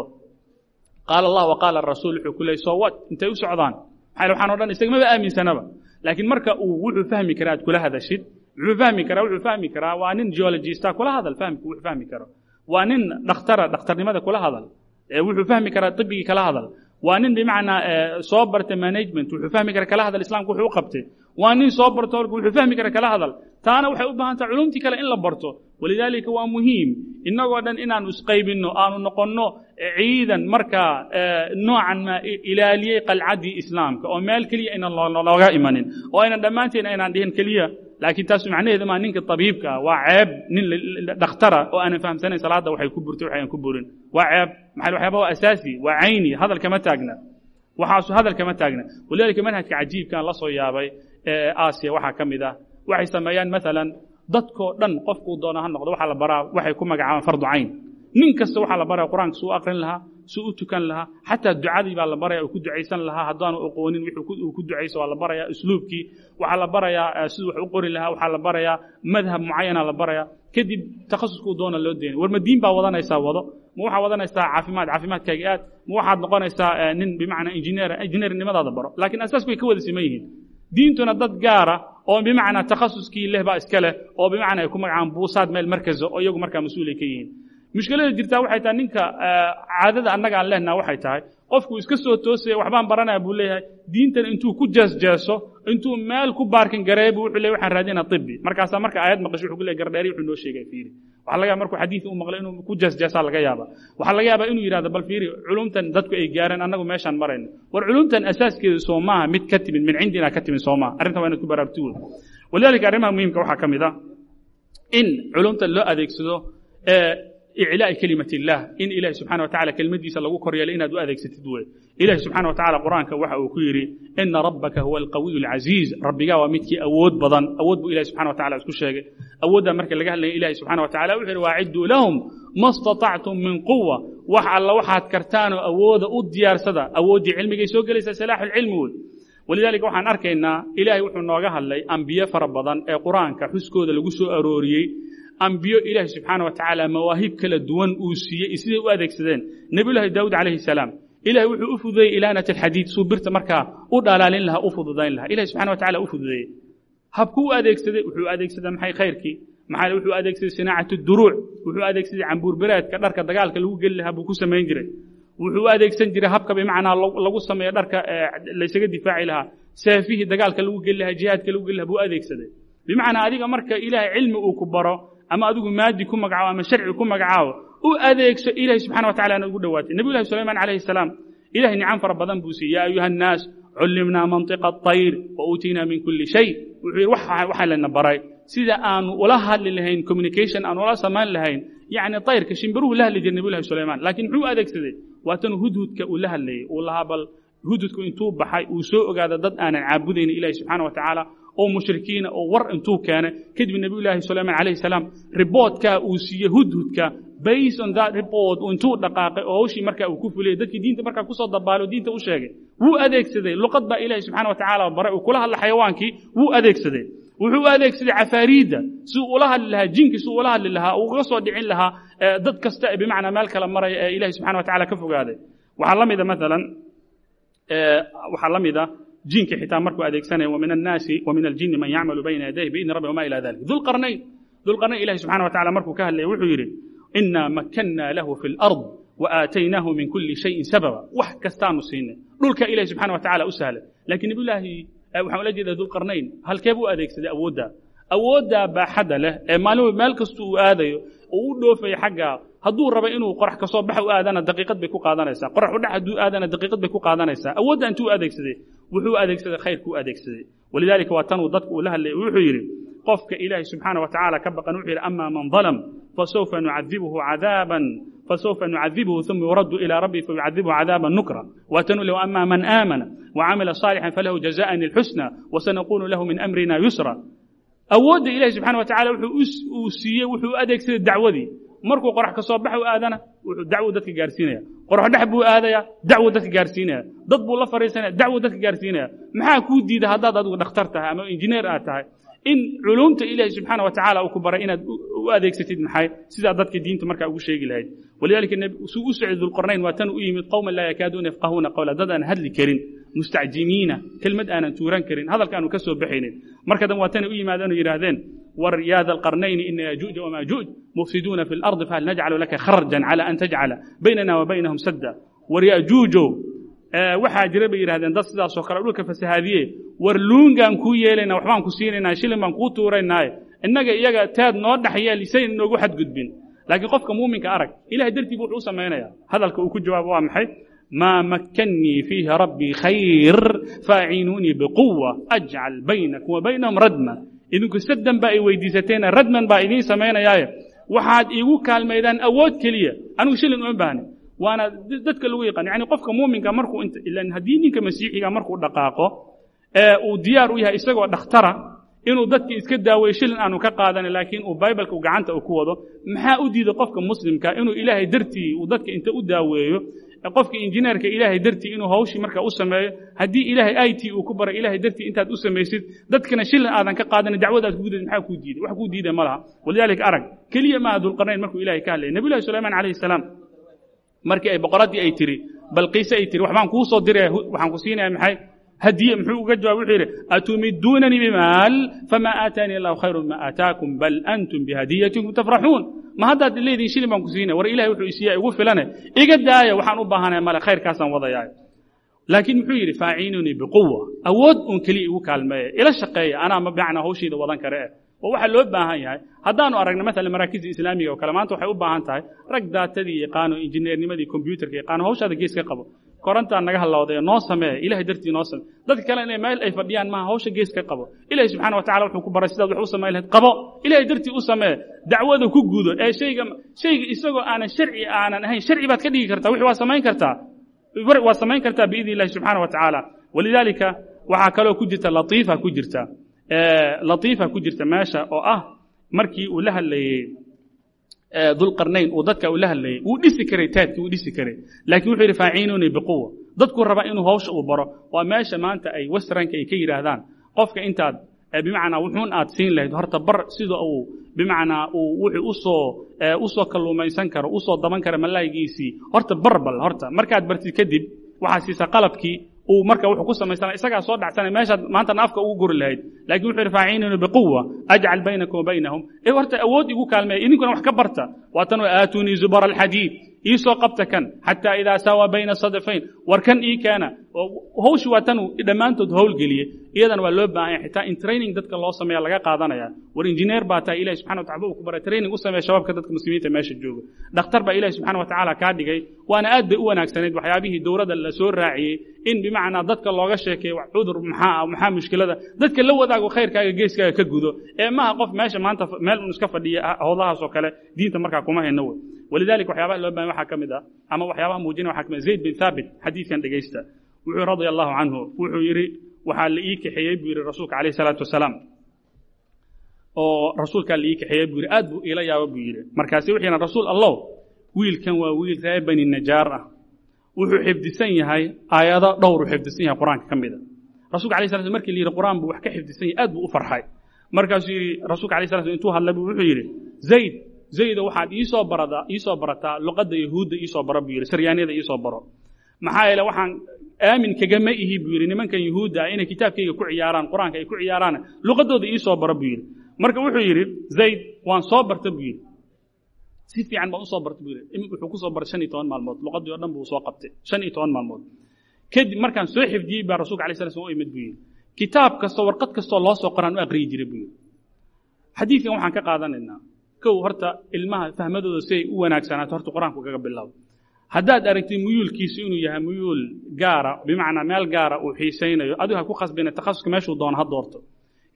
qaala allah wa qaala rasuul wuxuu ku leeyay soo wat intay u socdaan? Maxaa waxaan o dhan isaga maba aaminsanaba. Laakiin marka uu wuxuu fahmi karaa aad kula hadashid. Wuxuu fahmi karaa wuxuu fahmi karaa waa nin geologista kula hadal fahmku wuxuu fahmi karo. Waa nin dhakhtara dhakhtarnimada kula hadal wuxuu fahmi karaa ibigii kala hadal. Waa nin bimacnaa soo bartay management wuxuu fahmi kara kala hadal islamka wuxuu u qabtay. Waa nin soo barto wuxuu fahmi kara kala hadal. Taana waxay u baahan taha culumtii kale in la barto. Walidaalika waa muhiim. Innagoo dhan inaanu isqaybinno aanu noqonno ciidan markaa noocan ma ilaaliyey qalcaddii islaamka. Oo meel keliya aynan looga imanin. Oo aynan dhammaanteen aynaan dhihin keliya laakiin taas macnaheedu maa ninka tabiibka ah waa ceeb nin dhakhtara oo aanan fahamsanayn salaadda waxay ku burtay waxayan ku burin waa ceeb maxaa waxyaaba waa asaasi waa cayni hadal taagna waxaasu hadal taagna walidaalika manhajka cajiibkaan la soo yaabay ee aasiya waxaa ka mid ah waxay sameeyaan maalan dadkoo dhan qofkuu doona ha noqdo waxaa la baraa waxay ku magacaabaan fardu cayn nin kasta waxaa la baraya qur'aanka suu aqrin lahaa suu u tukan lahaa. Xataa ducadii baa la baraya uu ku ducaysan lahaa. Haddaanu aqoonin wixuu ku ducayso waa la barayaa usluubkii waxaa la barayaa siduu wax u qori lahaa. Waxaa la barayaa madhab mucayana la barayaa. Kadib takhasuskuu doona loo deynay war ma diin baa wadanaysaa wado? Ma waxaa wadanaysaa caafimaad? Caafimaadkaaga aad. Ma waxaad noqonaysaa nin bimacnaa injineer injineernimadaada baro? Laakiin asaasku way ka wada siman yihiin. Diintuna dad gaara oo bimacnaa takhasuskii leh baa iska leh oo bimacnaa ay ku magacaan buusaad meel markazo oo iyagu markaa mas'uulay ka yihiin mushkilada jirtaa waxay tahay ninka caadada annaga aan lehnaa waxay tahay qofku iska soo toosaya waxbaan baranaya buu leeyahay diintan intuu ku jeesjeeso intuu meel ku baarkin gareebu wuxuu leey waxaan raadina tibi markaasaa marka aayad maqasho wuxuu ku gardheeri wuxuu noo sheegay fiiri. Waxaa laga yaaba markuu xadiid u maqlay inuu ku jeesjeesaa laga yaaba waxaa laga yaabaa inuu yidhahdo bal fiiri culumtan dadku ay gaareen annagu meeshaan marayno war culumtan asaaskeedu soo maaha mid ka timid min cindina ka timid soo maaha. Arrintan waa inaad ku baraarti wey walidaalika arrimaha muhiimka waxaa ka mid ah in culumtan loo adeegsado iclaa'i kelimat illaah in ilahi subxana wa tacala kelmadiisa lagu koryeelo inaad u adeegsatid wey ilahi subxana wa tacala qur'aanka waxa uu ku yidhi ina rabbaka huwa alqawiyu alcaziiz rabbigaa waa midkii awood badan awood buu ilahi subxana wa tacala isku sheegay awooddaa marka laga hadlaya ilahi subxana wa tacala wuxu yidhi waaciduu lahum ma staطactum min quwa wax alla waxaad kartaanoo awooda u diyaarsada awooddii cilmigay soo gelaysaa salaaxulcilmi wey walidaalika waxaan arkaynaa ilaahay wuxuu nooga hadlay ambiye fara badan ee qur'aanka xuskooda lagu soo arooriyey ambiyo ilaahay subxaana wa tacaala mawaahib kala duwan uu siiyey siday u adeegsadeen nebiyullaahi daawud calayhi salaam ilahay wuxuu u fududeeyey ilaanat alxadiid suu birta markaa u dhalaalin lahaa u fududayn lahaa ilahay subxana wa tacala u fududeeyey habku u adeegsaday wuxuu adeegsaday maxay khayrkii maxaa wuxuu adeegsaday sinaacat duruuc wuxuu adeegsaday cambuurbereedka dharka dagaalka lagu geli lahaa buu ku samayn jiray wuxuu adeegsan jiray habka bimacnaa lagu sameeyo dharka laysaga difaaci lahaa seefihii dagaalka lagu geli lahaa jihaadka lagu geli lahaa buu adeegsaday bimacnaa adiga marka ilaahay cilmi uu ku baro ama adigu maadi ku magacaabo ama sharci ku magacaabo u adeegso ilahay subxana wa tacala inaad ugu dhowaatay nebiyu llahi sulaymaan calayhi salaam ilahay nicam fara badan buu siiyey. Yaa ayuha annaas cullimnaa mantiqa atayr wa uutiinaa min kulli shay. Wuxuu yidhi waxaa lana baray sida aanu ula hadli lahayn communication aanu ula samayn lahayn yacni tayrka shimbiruhu la hadli jiray nebiyu llahi sulaymaan. Laakiin muxuu adeegsaday? Waatan hudhudka uu la hadlayey uu lahaa bal hudhudku intuu baxay uu soo ogaado dad aanan caabudaynin ilahi subxaana wa tacaala oo mushrikiina oo war intuu keenay. Kadib nebiyullaahi sulaymaan calayhi salaam riboodkaa uu siiyey hudhudka. Based on that report intuu dhaqaaqay oo hawshii markaa uu ku fuliyey dadkii diinta markaa ku soo dabaalo diinta u sheegay wuu adeegsaday. Luqad baa ilaahi subxana wa tacaala baray uu kula hadla xayawaankii wuu adeegsaday. Wuxuu u adeegsaday cafaariidda si uu ula hadli lahaa jinkii si uu ula hadli lahaa uu uga soo dhicin lahaa dad kasta bimacnaa meel kale maraya ee ilahi subxana wa tacala ka fogaaday waxaa la mida maalan waxaa la mida jinka xitaa markuu adeegsanaya wa min annaasi wa min aljini man yacmalu bayna yadayhi biidni rabbi wama ila dalik dulqarnayn dulqarnayn ilahi subxana wa tacala markuu ka hadlaya wuxuu yidhi inaa makanna lahu fi lard waaataynaahu min kuli shayin sababa. Wax kastaanu siinay. Dhulka ilahi subxana wa tacala u sahlay. Laakiin nabiyullaahi waxaan ula jeedaa dulqarnayn halkee buu adeegsaday awooddaa awooddaa baaxadda leh ee maalin meel kasta uu aadayo oo u dhoofaya xaggaa hadduu raba inuu qorax ka soo baxa u aadana daqiiqad bay ku qaadanaysaa. Qorax udhex hadduu aadana daqiiqad bay ku qaadanaysaa. Awoodda intuu adeegsaday wuxuu adeegsaday khayrkuu adeegsaday. Walidaalika waa tanuu dadku uu la hadlayay wuxuu yidhi qofka ilaahay subxaana wa tacaala ka baqan wuxuu yidhi ama man dalam fasawfa nucadibuhu cadaaban fasawfa nucadibuhu uma yuraddu ilaa rabbi fayucadibuhu cadaaban nukra. Waatanuu lahu ama man aamana wacamila صaalixan falahu jazaan اlxusna wasanaqulu lahu min amrina yusra. Awoodda ilahi subxana wa tacala wuxuu uu siiyey wuxuu adeegsaday dacwadii markuu qorax ka soo baxa u aadana wuxuu dacwo dadka gaarsiinaya. Qorax dhex buu aadaya dacwo dadka gaarsiinaya. Dad buu la fariisanaya dacwo dadka gaarsiinaya. Maxaa kuu diida haddaad adigu dhakhtar tahay ama injineer aad tahay in culumta ilaahi subxaana wa tacala uu ku baray inaad u adeegsatid maxay? Sidaa dadka diinta markaa ugu sheegi lahayd. Walidalika suu u socday dulqarnayn waa tan u yimid qowman laa yakaaduuna yafqahuuna qawla. Dad aan hadli karin mustacjimiina kelmad aanan tuuran karin hadalka ka soo baxaynin. Marka dan waa tanay u yimaadeen oo yidhaahdeen war yaa da alqarnayni ina yajuuja wamaajuuj mufsiduuna fi lardi fahal najcalu laka kharjan cala an tajcala baynana wa baynahum sadda. War yajuujow waxaa jira bay yidhahdeen dad sidaasoo kale dhulka fasahaadiye war luungaan kuu yeelayna waxbaan ku siinaynaa shilin baan kuu tuuraynaaye innaga iyaga taad noo dhexyeel isayn inoogu xadgudbin laakiin qofka muuminka arag ilahay dartiibu wuxuu u samaynaya hadalka uu ku jawaabo waa maxay? Maa makkannii fiihi rabbii khayr faaciinuunii biquwa ajcal baynakum wa baynahum radma. Idinku saddan baa ay weydiisateena radman baa idiin samaynayaaye waxaad iigu kaalmaydaan awood keliya. Anigu shilin uma baahni waana dadka lagu yaqaan. Yani qofka muuminka markuu ilan haddii ninka masiixiga markuu dhaqaaqo ee uu diyaar u yahay isagoo dhakhtara inuu dadka iska daaweeyo shilin aanu ka qaadanin laakiin uu bibalka gacanta uu ku wado maxaa u diiday qofka muslimka inuu ilaahay dartii uu dadka inta u daaweeyo? Qofka injineerka ilaahay dartii inuu hawshii marka u sameeyo haddii ilaahay i t uu ku baray ilaahay dartii intaad u samaysid dadkana shilin aadan ka qaadanin dacwadaad ku gudad maxaa kuu diiday? Wax kuu diiday ma laha walidaalika arag keliya maaha dulqarnayn markuu ilahay ka hadlayay nabiyullahi sulaymaan calayhi salaam markii ay boqoraddii ay tiri balqiise ay tiri waxbaan kuu soo diraya waxaan ku siinaya maxay? Hadiye muxuu uga jawab wuxuu yidhi atumiduunanii bimaal famaa aataanii allahu khayru mima aataakum bal antum bihadiyatikum tafraxuun. Ma haddaad leedihin shilin baan ku siinaya war ilahay wuxuu isiiya igu filane iga daaya waxaan u baahanaya male khayrkaasaan wadayaa laakiin muxuu yidhi faaciinunii biquwa awood uun keliya igu kaalmeeya ila shaqeeya anaa macnaa hawshayda wadan kare eh oo waxaa loo baahan yahay. Haddaanu aragna maalan maraakiista islaamiga oo kale maanta waxay u baahan tahay rag daatadii yaqaano injineernimadii kombyuutarka yaqaano hawshaada gees ka qabo. Korantaa naga hadlawday noo samee ilahay dartii noo samee. Dadka kale inay meel ay fadhiyaan maaha hawsha gees ka qabo. Ilahay subxana wa tacala wuxuu ku baray sidaad wax u samayn lahayd qabo. Ilahay dartii u samee dacwada ku gudo ee shayga shayga isagoo aanan sharci aanan ahayn sharci baad ka dhigi kartaa wixii waa samayn kartaa. Waa samayn kartaa biidni illahi subxaana wa tacaala. Walidaalika waxaa kaloo ku jirta latiifa ku jirta latiifa ku jirta meesha oo ah markii uu la hadlayey dulqarnayn uu dadka uu la hadlayey wuu dhisi karay taadkii wuu dhisi karay. Laakiin wuxuu yidhi faaciinunii biquwa dadku raba inuu hawsha uu baro. Waa meesha maanta ay westranka ay ka yidhaahdaan. Qofka intaad bimacnaa wuxuun aad siin lahayd horta bar sida uu bimacnaa uu wuxuu u soo u soo kalluumaysan karo u soo daban kara malaayigiisii horta bar bal horta. Markaad bartid kadib waxaad siisaa qalabkii uu marka wuxuu ku samaysana isagaa soo dhacsanay meeshaad maantana afka ugu guri lahayd. Laakiin wuxuu yidhi faaciinuni biquwa ajcal baynakum wa baynahum. Ee horta awood igu kaalmeeya idinkuna wax ka barta. Waatan wa aatunii zubara alxadiid ii soo qabta kan xataa idaa saawa bayna sadafayn war kan ii keena. Hawshi waa tan dhammaantood howlgeliye iyadana waa loo baahanya xitaa in training dadka loo sameeya laga qaadanaya. War injineer baa taa ilahi subxana watacala uu ku baray training u sameeya shabaabka dadka muslimiinta meesha jooga. Dhakhtar baa ilahi subxana wa tacaala kaa dhigay. Waana aad bay u wanaagsanayd waxyaabihii dowladda la soo raaciyey in bimacnaa dadka looga sheekeeyo cudur maxaa maxaa mushkilada. Dadka la wadaago khayrkaaga geeskaaga ka gudo. Ee maaha qof meesha maanta meel un iska fadhiya howlahaas oo kale diinta markaa kuma hayno wey walidalika waxyaabaha loo baahan waxaa ka mid ah ama waxyaabaha muujinaya waxaa ka mid zayd bin thaabit xadiidkan dhegaysta wuxuu radia allahu canhu wuxuu yidhi waxaa la ii kaxeeyey buu yidhi rasuulka calayh isalaatu wasalaam. oo rasuulkaa la ii kaxeeyey buu yidhi aad buu iila yaaba buu yidhi. Markaasi wuxuu rasuul allow wiilkan waa wiil reer bani najaar ah. Wuxuu xifdisan yahay aayado dhowruu xifdisan yahay qur'aanka ka mida rasulka alay sla sl markii la yidhi qur'aan buu wax ka xifdisan yahay aad buu u farxay. Markaasuu yidhi rasuulka alay sla sl intuu hadlay buu wuxuu yidhi zayd zayda waxaad iisoo barada iisoo barataa luqadda yahuudda iisoo bara buu yidhi saryaaniyada iisoo baro maxaa yeele waxaan aamin kagama ihi buu yidhi nimankan yuhuudda ah inay kitaabkayga ku ciyaaraan qur'aanka ay ku ciyaaraan luqadooda iisoo bara buu yidhi. Marka wuxuu yidhi zayd waan soo barta buu yidhi. Si fiican baan u soo barta buu yidhi. Wuxuu ku soo baray shan iyo toban maalmood luqadii o dhan buu soo qabtay shan iyo toban maalmood. Kadib markaan soo xifdiyey baa rasulka alay sla slam u imid buu yidhi. Kitaab kastoo warqad kastoo loo soo qoraan u aqriyi jiray buu yidhi. Xadiidkan waxaan ka qaadanaynaa. Kow horta ilmaha fahmadooda si ay u wanaagsanaato horta qur'aanku kaga bilaabo haddaad aragtid muyuulkiisu inuu yahay muyuul gaara bimacnaa meel gaara uu xiisaynayo adigu ha ku khasbina takhasuska meeshuu doono ha doorto.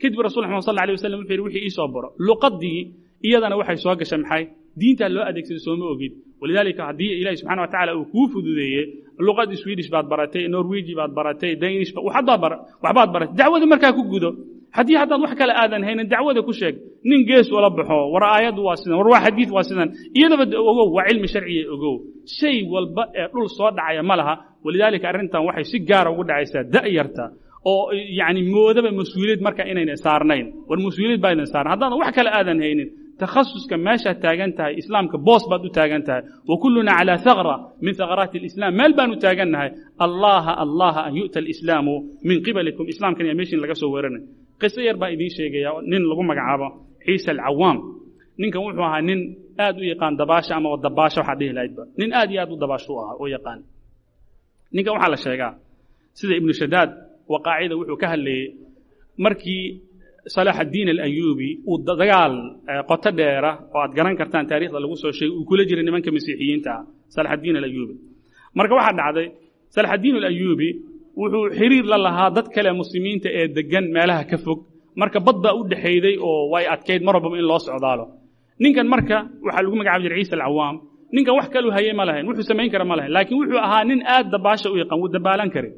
Kadib rasul maxamed sal alay wasalam wuxuu yidhi wixii iisoo baro luqadii iyadana waxay soo gashay maxay? Diintaa loo adeegsada sooma ogid. Walidaalika haddii ilahi subxana wa tacala uu kuu fududeeye luqad swedish baad baratay norweji baad baratay danish waxbaad baratay dacwada markaa ku gudo. Haddii haddaad wax kale aadan haynin dacwada ku sheeg nin gees wala baxo war aayaddu waa sidan war waa xadiid waa sidan iyadaba ogow waa cilmi sharciya ogow. Shay walba ee dhul soo dhacaya ma laha walidaalika arrintan waxay si gaara ugu dhacaysaa da'yarta oo yani moodaba mas'uuliyad marka inayna saarnayn war mas'uuliyad baa idin saarnayn. Haddaadan wax kale aadan haynin takhasuska meeshaad taagan tahay islaamka boos baad u taagan tahay. Wa kulluna calaa haqra min haqraati alislam meel baan u taagannahay allaha allaha an yu'ta alislaamu min qibalikum islaamkan yaa meeshin laga soo weeranay qiso yar baa idiin sheegaya nin lagu magacaabo ciisa alcawaam ninkan wuxuu ahaa nin aad u yaqaan dabaasha ama dabaasha waxaa dhihi lahaydba nin aad iyo aad u dabaasho u ahaa oo yaqaan. Ninkan waxaa la sheegaa sida ibnu shadaad waqaacida wuxuu ka hadlayey markii salaax alayuubi uu dagaal qoto dheera oo aad garan kartaan taarikhda lagu soo sheegay uu kula jiray nimanka masiixiyiinta ah alayuubi. Marka waxaa dhacday salax alayuubi wuxuu xiriir la lahaa dad kale muslimiinta ee degan meelaha ka fog marka bad baa u dhexayday oo way adkayd mar walbaba in loo socdaalo. Ninkan marka waxaa lagu magacaabi jiray ciisa alcawaam ninkan wax kalu hayey ma lahayn wuxuu samayn kara ma lahayn laakiin wuxuu ahaa nin aad dabaasha u yaqaan wuu dabaalan karin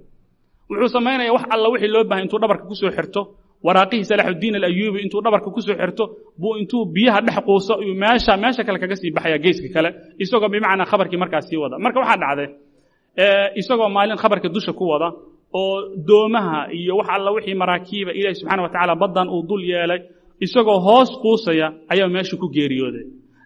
wuxuu samaynaya wax alla wixii loo bahay intuu dhabarka ku soo xirto waraaqihii salaaxuddiin alayuubi intuu dhabarka ku soo xirto buu intuu biyaha dhex quuso iyuu meesha meesha kale kaga sii baxaya geeska kale isagoo bimacnaa khabarkii markaas sii wada. Marka waxaa dhacday isagoo maalin khabarka dusha ku wada oo doomaha iyo wax alla wixii maraakiiba ilaahi subxana wa tacaala baddan uu dul yeelay isagoo hoos quusaya ayaa meesha ku geeriyooday.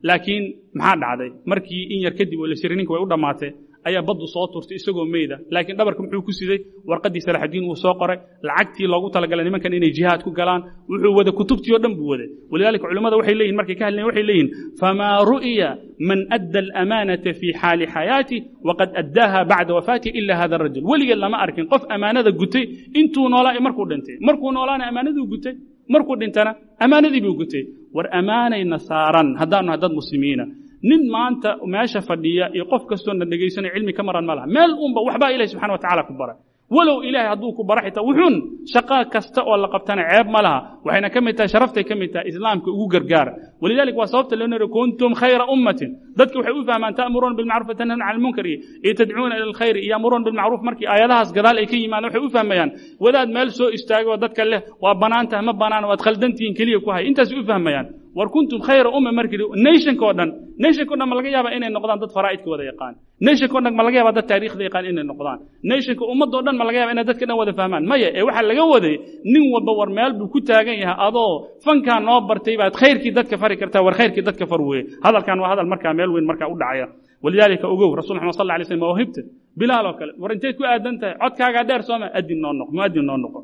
Laakiin maxaa dhacday? Markii in yar kadib oo la siray ninka way u dhammaatay ayaa baddu soo turtay isagoo meyda laakiin dhabarka muxuu ku siday? Warqaddii salaxudiin uu soo qoray. Lacagtii loogu talagalay nimankan inay jihaad ku galaan wuxuu wada kutubtii o dhan buu waday. Walidaalika culimmada waxay leeyihiin markay ka hadlayen waxay leeyihiin famaa ru'ya man adda alamaanata fii xaali xayaati waqad addaaha bacda wafaati ila hada arajul weligeed lama arkin qof ammaanada gutay intuu noolaa markuu dhintay. Markuu noolaana ammaanaduu gutay markuu dhintana ammaanadii buu gutay. War ammaanayna saaran haddaanu nahay dad muslimiina nin maanta meesha fadhiya iyo qof kastoo na dhegaysanaya cilmi ka maran ma laha meel unba waxbaa ilahi subxana wa tacala ku baray. Walow ilaahay hadduu ku bara xitaa wuxuun shaqaa kasta oo la qabtana ceeb ma laha. Waxayna ka mid tahay sharaftay ka mid tahay islaamka ugu gargaara walidalik waa sababta loo nari kuntum khayra ummatin. Dadka waxay u fahmaan ta'muruuna bilmacruf watanhawna cala almunkar iyo tadcuuna ila alkhayr iyo yamuruuna bilmacruuf markii aayadahaas gadaal ay ka yimaadaan waxay u fahmayaan wadaad meel soo istaagay oo dadka leh waa bannaan tahay ma bannaana waad khaldantihiin keliya ku hay intaasay u fahmayaan war kuntum khayra umma markii nationka oo dhan nationka o dhan ma laga yaabaa inay noqdaan dad faraa'idka wada yaqaan. Nationka o dhan ma laga yaabaa dad taariikhda yaqaan inay noqdaan. Nationka ummadda o dhan ma laga yaaba inay dadka dhan wada fahmaan. Maya ee waxaa laga waday nin walba war meel buu ku taagan yahay adoo fankaa noo bartay baad khayrkii dadka fari kartaa war khayrkii dadka far weye hadalkan waa hadal markaa meel weyn markaa u dhacaya. Walidaalika ogow rasul maxamed sal alay slm mawahibta bilaal oo kale war inteed ku aadan tahay codkaagaa dheer sooma adin noo noqo muadin noo noqo.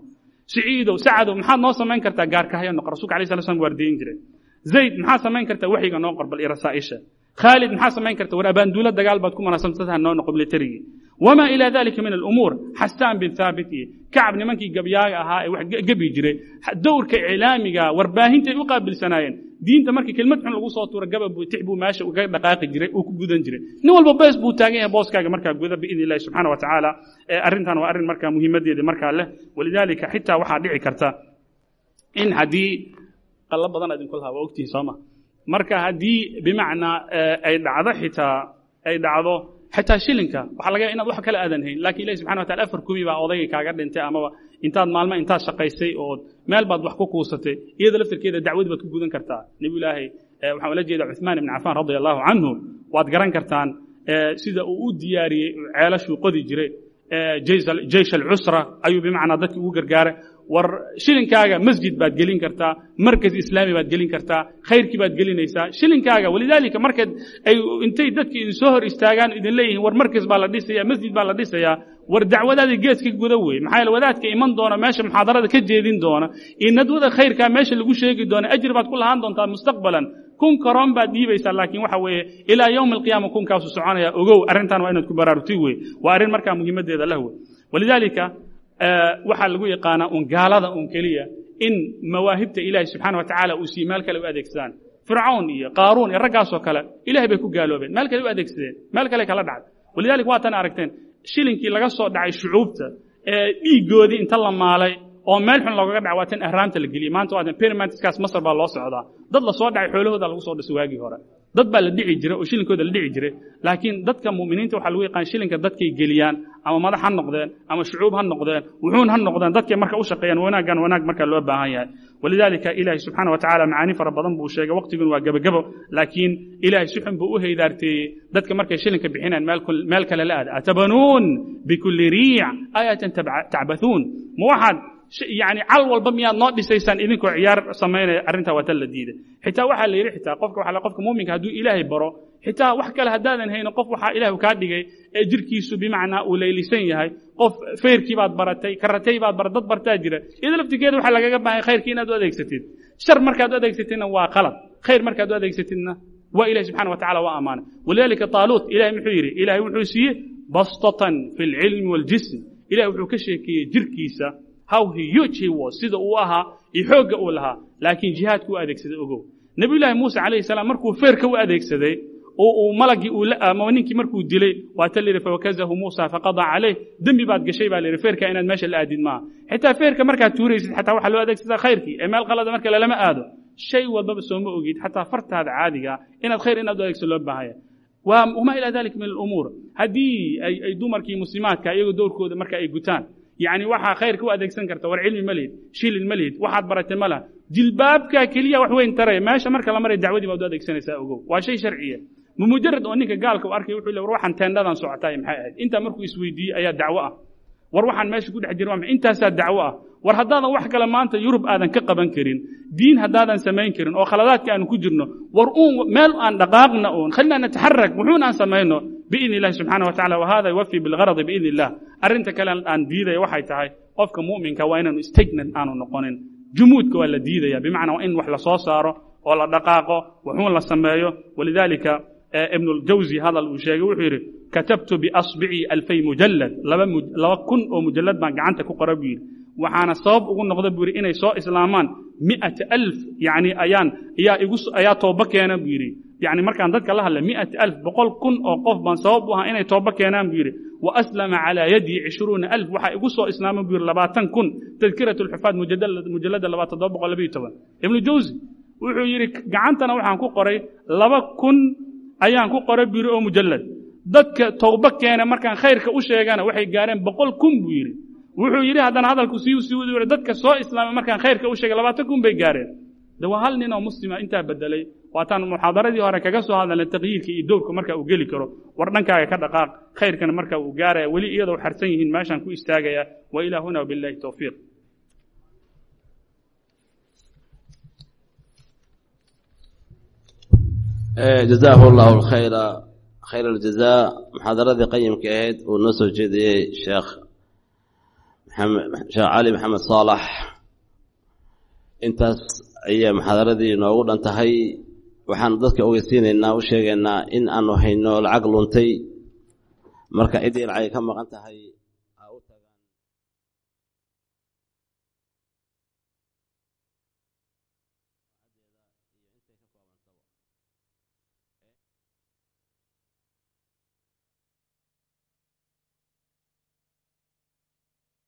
Siciidow sacadow maxaad noo samayn kartaa gaarkahaya noqo. Rasulka alay sala slam waardiyin jiray zayd maxaa samayn kartaa waxyiga noo qorbal iyo rasaa'isha? Khaalid maxaa samayn karta? War abaanduulo dagaal baad ku manaasamsataha noo noqo militarigii wamaa ilaa dalika min alumuur. Xasaan bin thaabit iyo kacab nimankii gabyaaga ahaa ee wax gebi jiray. Dowrka iclaamiga warbaahintay u qaabilsanaayeen. Diinta markii kelmad xun lagu soo tuuro gabab tix buu meesha uga dhaqaaqi jiray uu ku gudan jiray. Nin walba bees buu taagan yahay booskaaga markaa guda biidni illahi subxaana wa tacaala. Arrintan waa arrin markaa muhiimadeeda markaa leh. Walidaalika xitaa waxaa dhici karta in haddii qallo badan idinku lahaa waa ogtihin sooma marka haddii bimacnaa ay dhacdo xitaa ay dhacdo xataa shilinka waxaa laga inaad wax kale aadan hayn. Ilahi subxana wa tacala afar kumi baa odaygii kaaga dhintay amaba intaad maalmo intaad shaqaysay ood meel baad wax ku kuusatay iyada laftirkeeda dacwadii baad ku gudan kartaa. Nebi ilaahay waxaan ula jeeda cuثmaan ibn cafaan radi allahu canhu waad garan kartaan sida uu u diyaariyey ceelashuu qodi jiray. Jeysh alcusra ayuu bimacnaa dadki ugu gargaaray war shilinkaaga masjid baad gelin kartaa markas islaami baad gelin kartaa khayrkii baad gelinaysaa shilinkaaga. Walidaalika markaad ay intay dadki idin soo hor istaagaan idin leeyihiin war markas baa la dhisaya masjid baa la dhisayaa war dacwadaadii geeska guda wey maxaa wadaadka iman doona meesha muxaadarada ka jeedin doona iyo nadwada khayrkaa meesha lagu sheegi doona ajir baad ku lahaan doontaa mustaqbalan. Kun karoon baad dhiibaysaa laakiin waxa weeye ilaa yowmi alqiyaama kunkaasu soconaya ogow arrintan waa inaad ku baraarugti wey waa arrin markaa muhiimaddeeda wey walidaalika waxaa lagu yaqaanaa un gaalada un keliya in mawaahibta ilaahi subxaana wa tacaala uu sii meel kale u adeegsadaan. Fircawn iyo qaaruun iyo raggaasoo kale ilahay bay ku gaaloobeen. Meel kale u adeegsadeen. Meel kale kala dhacday. Walidaalika waatan aragteen shilinkii laga soo dhacay shucuubta ee dhiiggoodii inta la maalay oo meel xun loogaga dhac waa tan ahraamta la geliyey. Maanta waa tan pyramidskaas masar baa loo socdaa. Dad la soo dhacay xoolahooda lagu soo dhisay waagii hore. Dad baa la dhici jiray oo shilinkooda la dhici jiray. Laakiin dadka mu'miniinta waxaa lagu yaqaan shilinka dadkay geliyaan ama madax ha noqdeen ama shucuub ha noqdeen wuxuun ha noqdeen dadkay marka u shaqeeyaan wanaaggan wanaag marka loo baahan yahay. Walidaalika ilaahay subxaana wa tacaala macaani fara badan buu sheegay waqtigun waa gebagebo laakiin ilaahay si xun buu u haydaarteeyey dadka markay shilinka bixinaan meel kale la aada atabanuun bikulli riic aayatan tacbathuun. Ma waxaad yani cal walba miyaad noo dhisaysaan idinkoo ciyaar samaynaya arrintaa waa tan la diiday. Xitaa waxaa la yidhi xitaa qofka waxa qofka muuminka hadduu ilaahay baro xitaa wax kale haddaadan hayno qof waxaa ilaahu kaa dhigay ee jirkiisu bimacnaa uu laylisan yahay. Qof feyrkii baad baratay karatay baad bara dad bartaa jira. Iyada laftigeeda waxaa lagaga baahay khayrkii inaad u adeegsatid. Shar markaad u adeegsatidna waa qalad khayr markaad u adeegsatidna waa ilahi subxana wa tacala waa ammaanay walidaalika taaluut ilahay muxuu yidhi ilahay wuxuu siiyey bastatan fi alcilmi waaljism ilahay wuxuu ka sheekeeyey jirkiisa how huge he was. Sida uu ahaa iyo xoogga uu lahaa. Laakiin jihaadku u adeegsaday ogow. Nebiyullaahi muuse calayhi salaam markuu feerka u adeegsaday oo uu malagii ama ninkii markuu dilay waa ta layidhi fawakazahu muusa faqadaa calayh. Dembi baad gashay baa layidhi feerka inaad meesha la aadid maaha. Xitaa feerka markaad tuuraysid xataa waxaa loo adeegsadaa khayrkii. Ee meel qalada marka lalama aado. Shay walbaba sooma ogid xataa fartaada caadiga inaad khayr inaad u adeegso loo baahaya wamaa ilaa dalik min alumuur. Haddii ay dumarkii muslimaadka iyagoo dowrkooda marka ay gutaan yani waxaa khayrka u adeegsan karta war cilmi ma lihid shilin ma lihid waxaad baratay ma laha. Jilbaabka keliya wax weyn taraya meesha marka la maray dacwadii baad u adeegsanaysaa ogow. Waa shay sharciya. Mujarad oo ninka gaalka u arkay wuxuu le war waxaan teendhadan socotaay maxay ahayd? Intaa markuu isweydiiyey ayaa dacwo ah. War waxaan meesha ku dhex jira waa intaasaa dacwo ah. War haddaadan wax kale maanta yurub aadan ka qaban karin diin haddaadan samayn karin oo khaladaadka aanu ku jirno war uun meel aan dhaqaaqna uun khalina nataxarak wuxuun aan samayno biidni illahi subxana wa tacala wahada yuwafi bilgaradi biidni illah. Arrinta kale aan diidaya waxay tahay qofka mu'minka waa inaanu stagnant aanu noqonin. Jumuudka waa la diidaya bimacnaa waa in wax la soo saaro oo la dhaqaaqo waxuun la sameeyo. Walidaalika ibn اljawzi hadal uu sheegay wuxuu yidhi katabtu biasbicii alfay mujalad laba kun oo mujalad baan gacanta ku qora buu yidhi. Waxaana sabab ugu noqda buu yidhi inay soo islaamaan miata alf yani ayaan ayaa igu ayaa tooba keena buu yidhi yani markaan dadka la hadlay miata alf boqol kun oo qof baan sabab u ahaa inay tooba keenaan buu yidhi wa aslama calaa yadii cishruuna alf. Waxaa igu soo islaamay buu yidhi labaatan kun. Tadkirat mujalada laba toddoba boqol labiyo toban. Ibnu jawzi wuxuu yidhi gacantana waxaan ku qoray laba kun ayaan ku qoray buu yidhi oo mujallad. Dadka towba keena markaan khayrka u sheegana waxay gaareen boqol kun buu yidhi. Wuxuu yidhi haddana hadalku sii sii wadi dadka soo islaamay markaan khayrka u sheegay labaatan kun bay gaareen. De waa hal nin oo muslima intaa bedelay waataan muxaadaradii hore kaga soo hadalnay taqyiirka iyo dowrka marka uu geli karo war dhankaaga ka dhaqaaq khayrkana marka uu gaaraya weli iyadoo xarsan yihiin meeshaan ku istaagaya wa ilaa huna billahi towfiiq jazaahu allahu alkhayra khayr aljazaa muxaadaradii qayimka ahayd uu noo soo jeediyey sheekh sheekh cali maxamed saalax. Intaas ayay muxaadaradii noogu dhan tahay waxaanu dadka ogeysiinaynaa u sheegaynaa in aanu hayno lacag luntay. Marka ciddii lacagay ka maqan tahay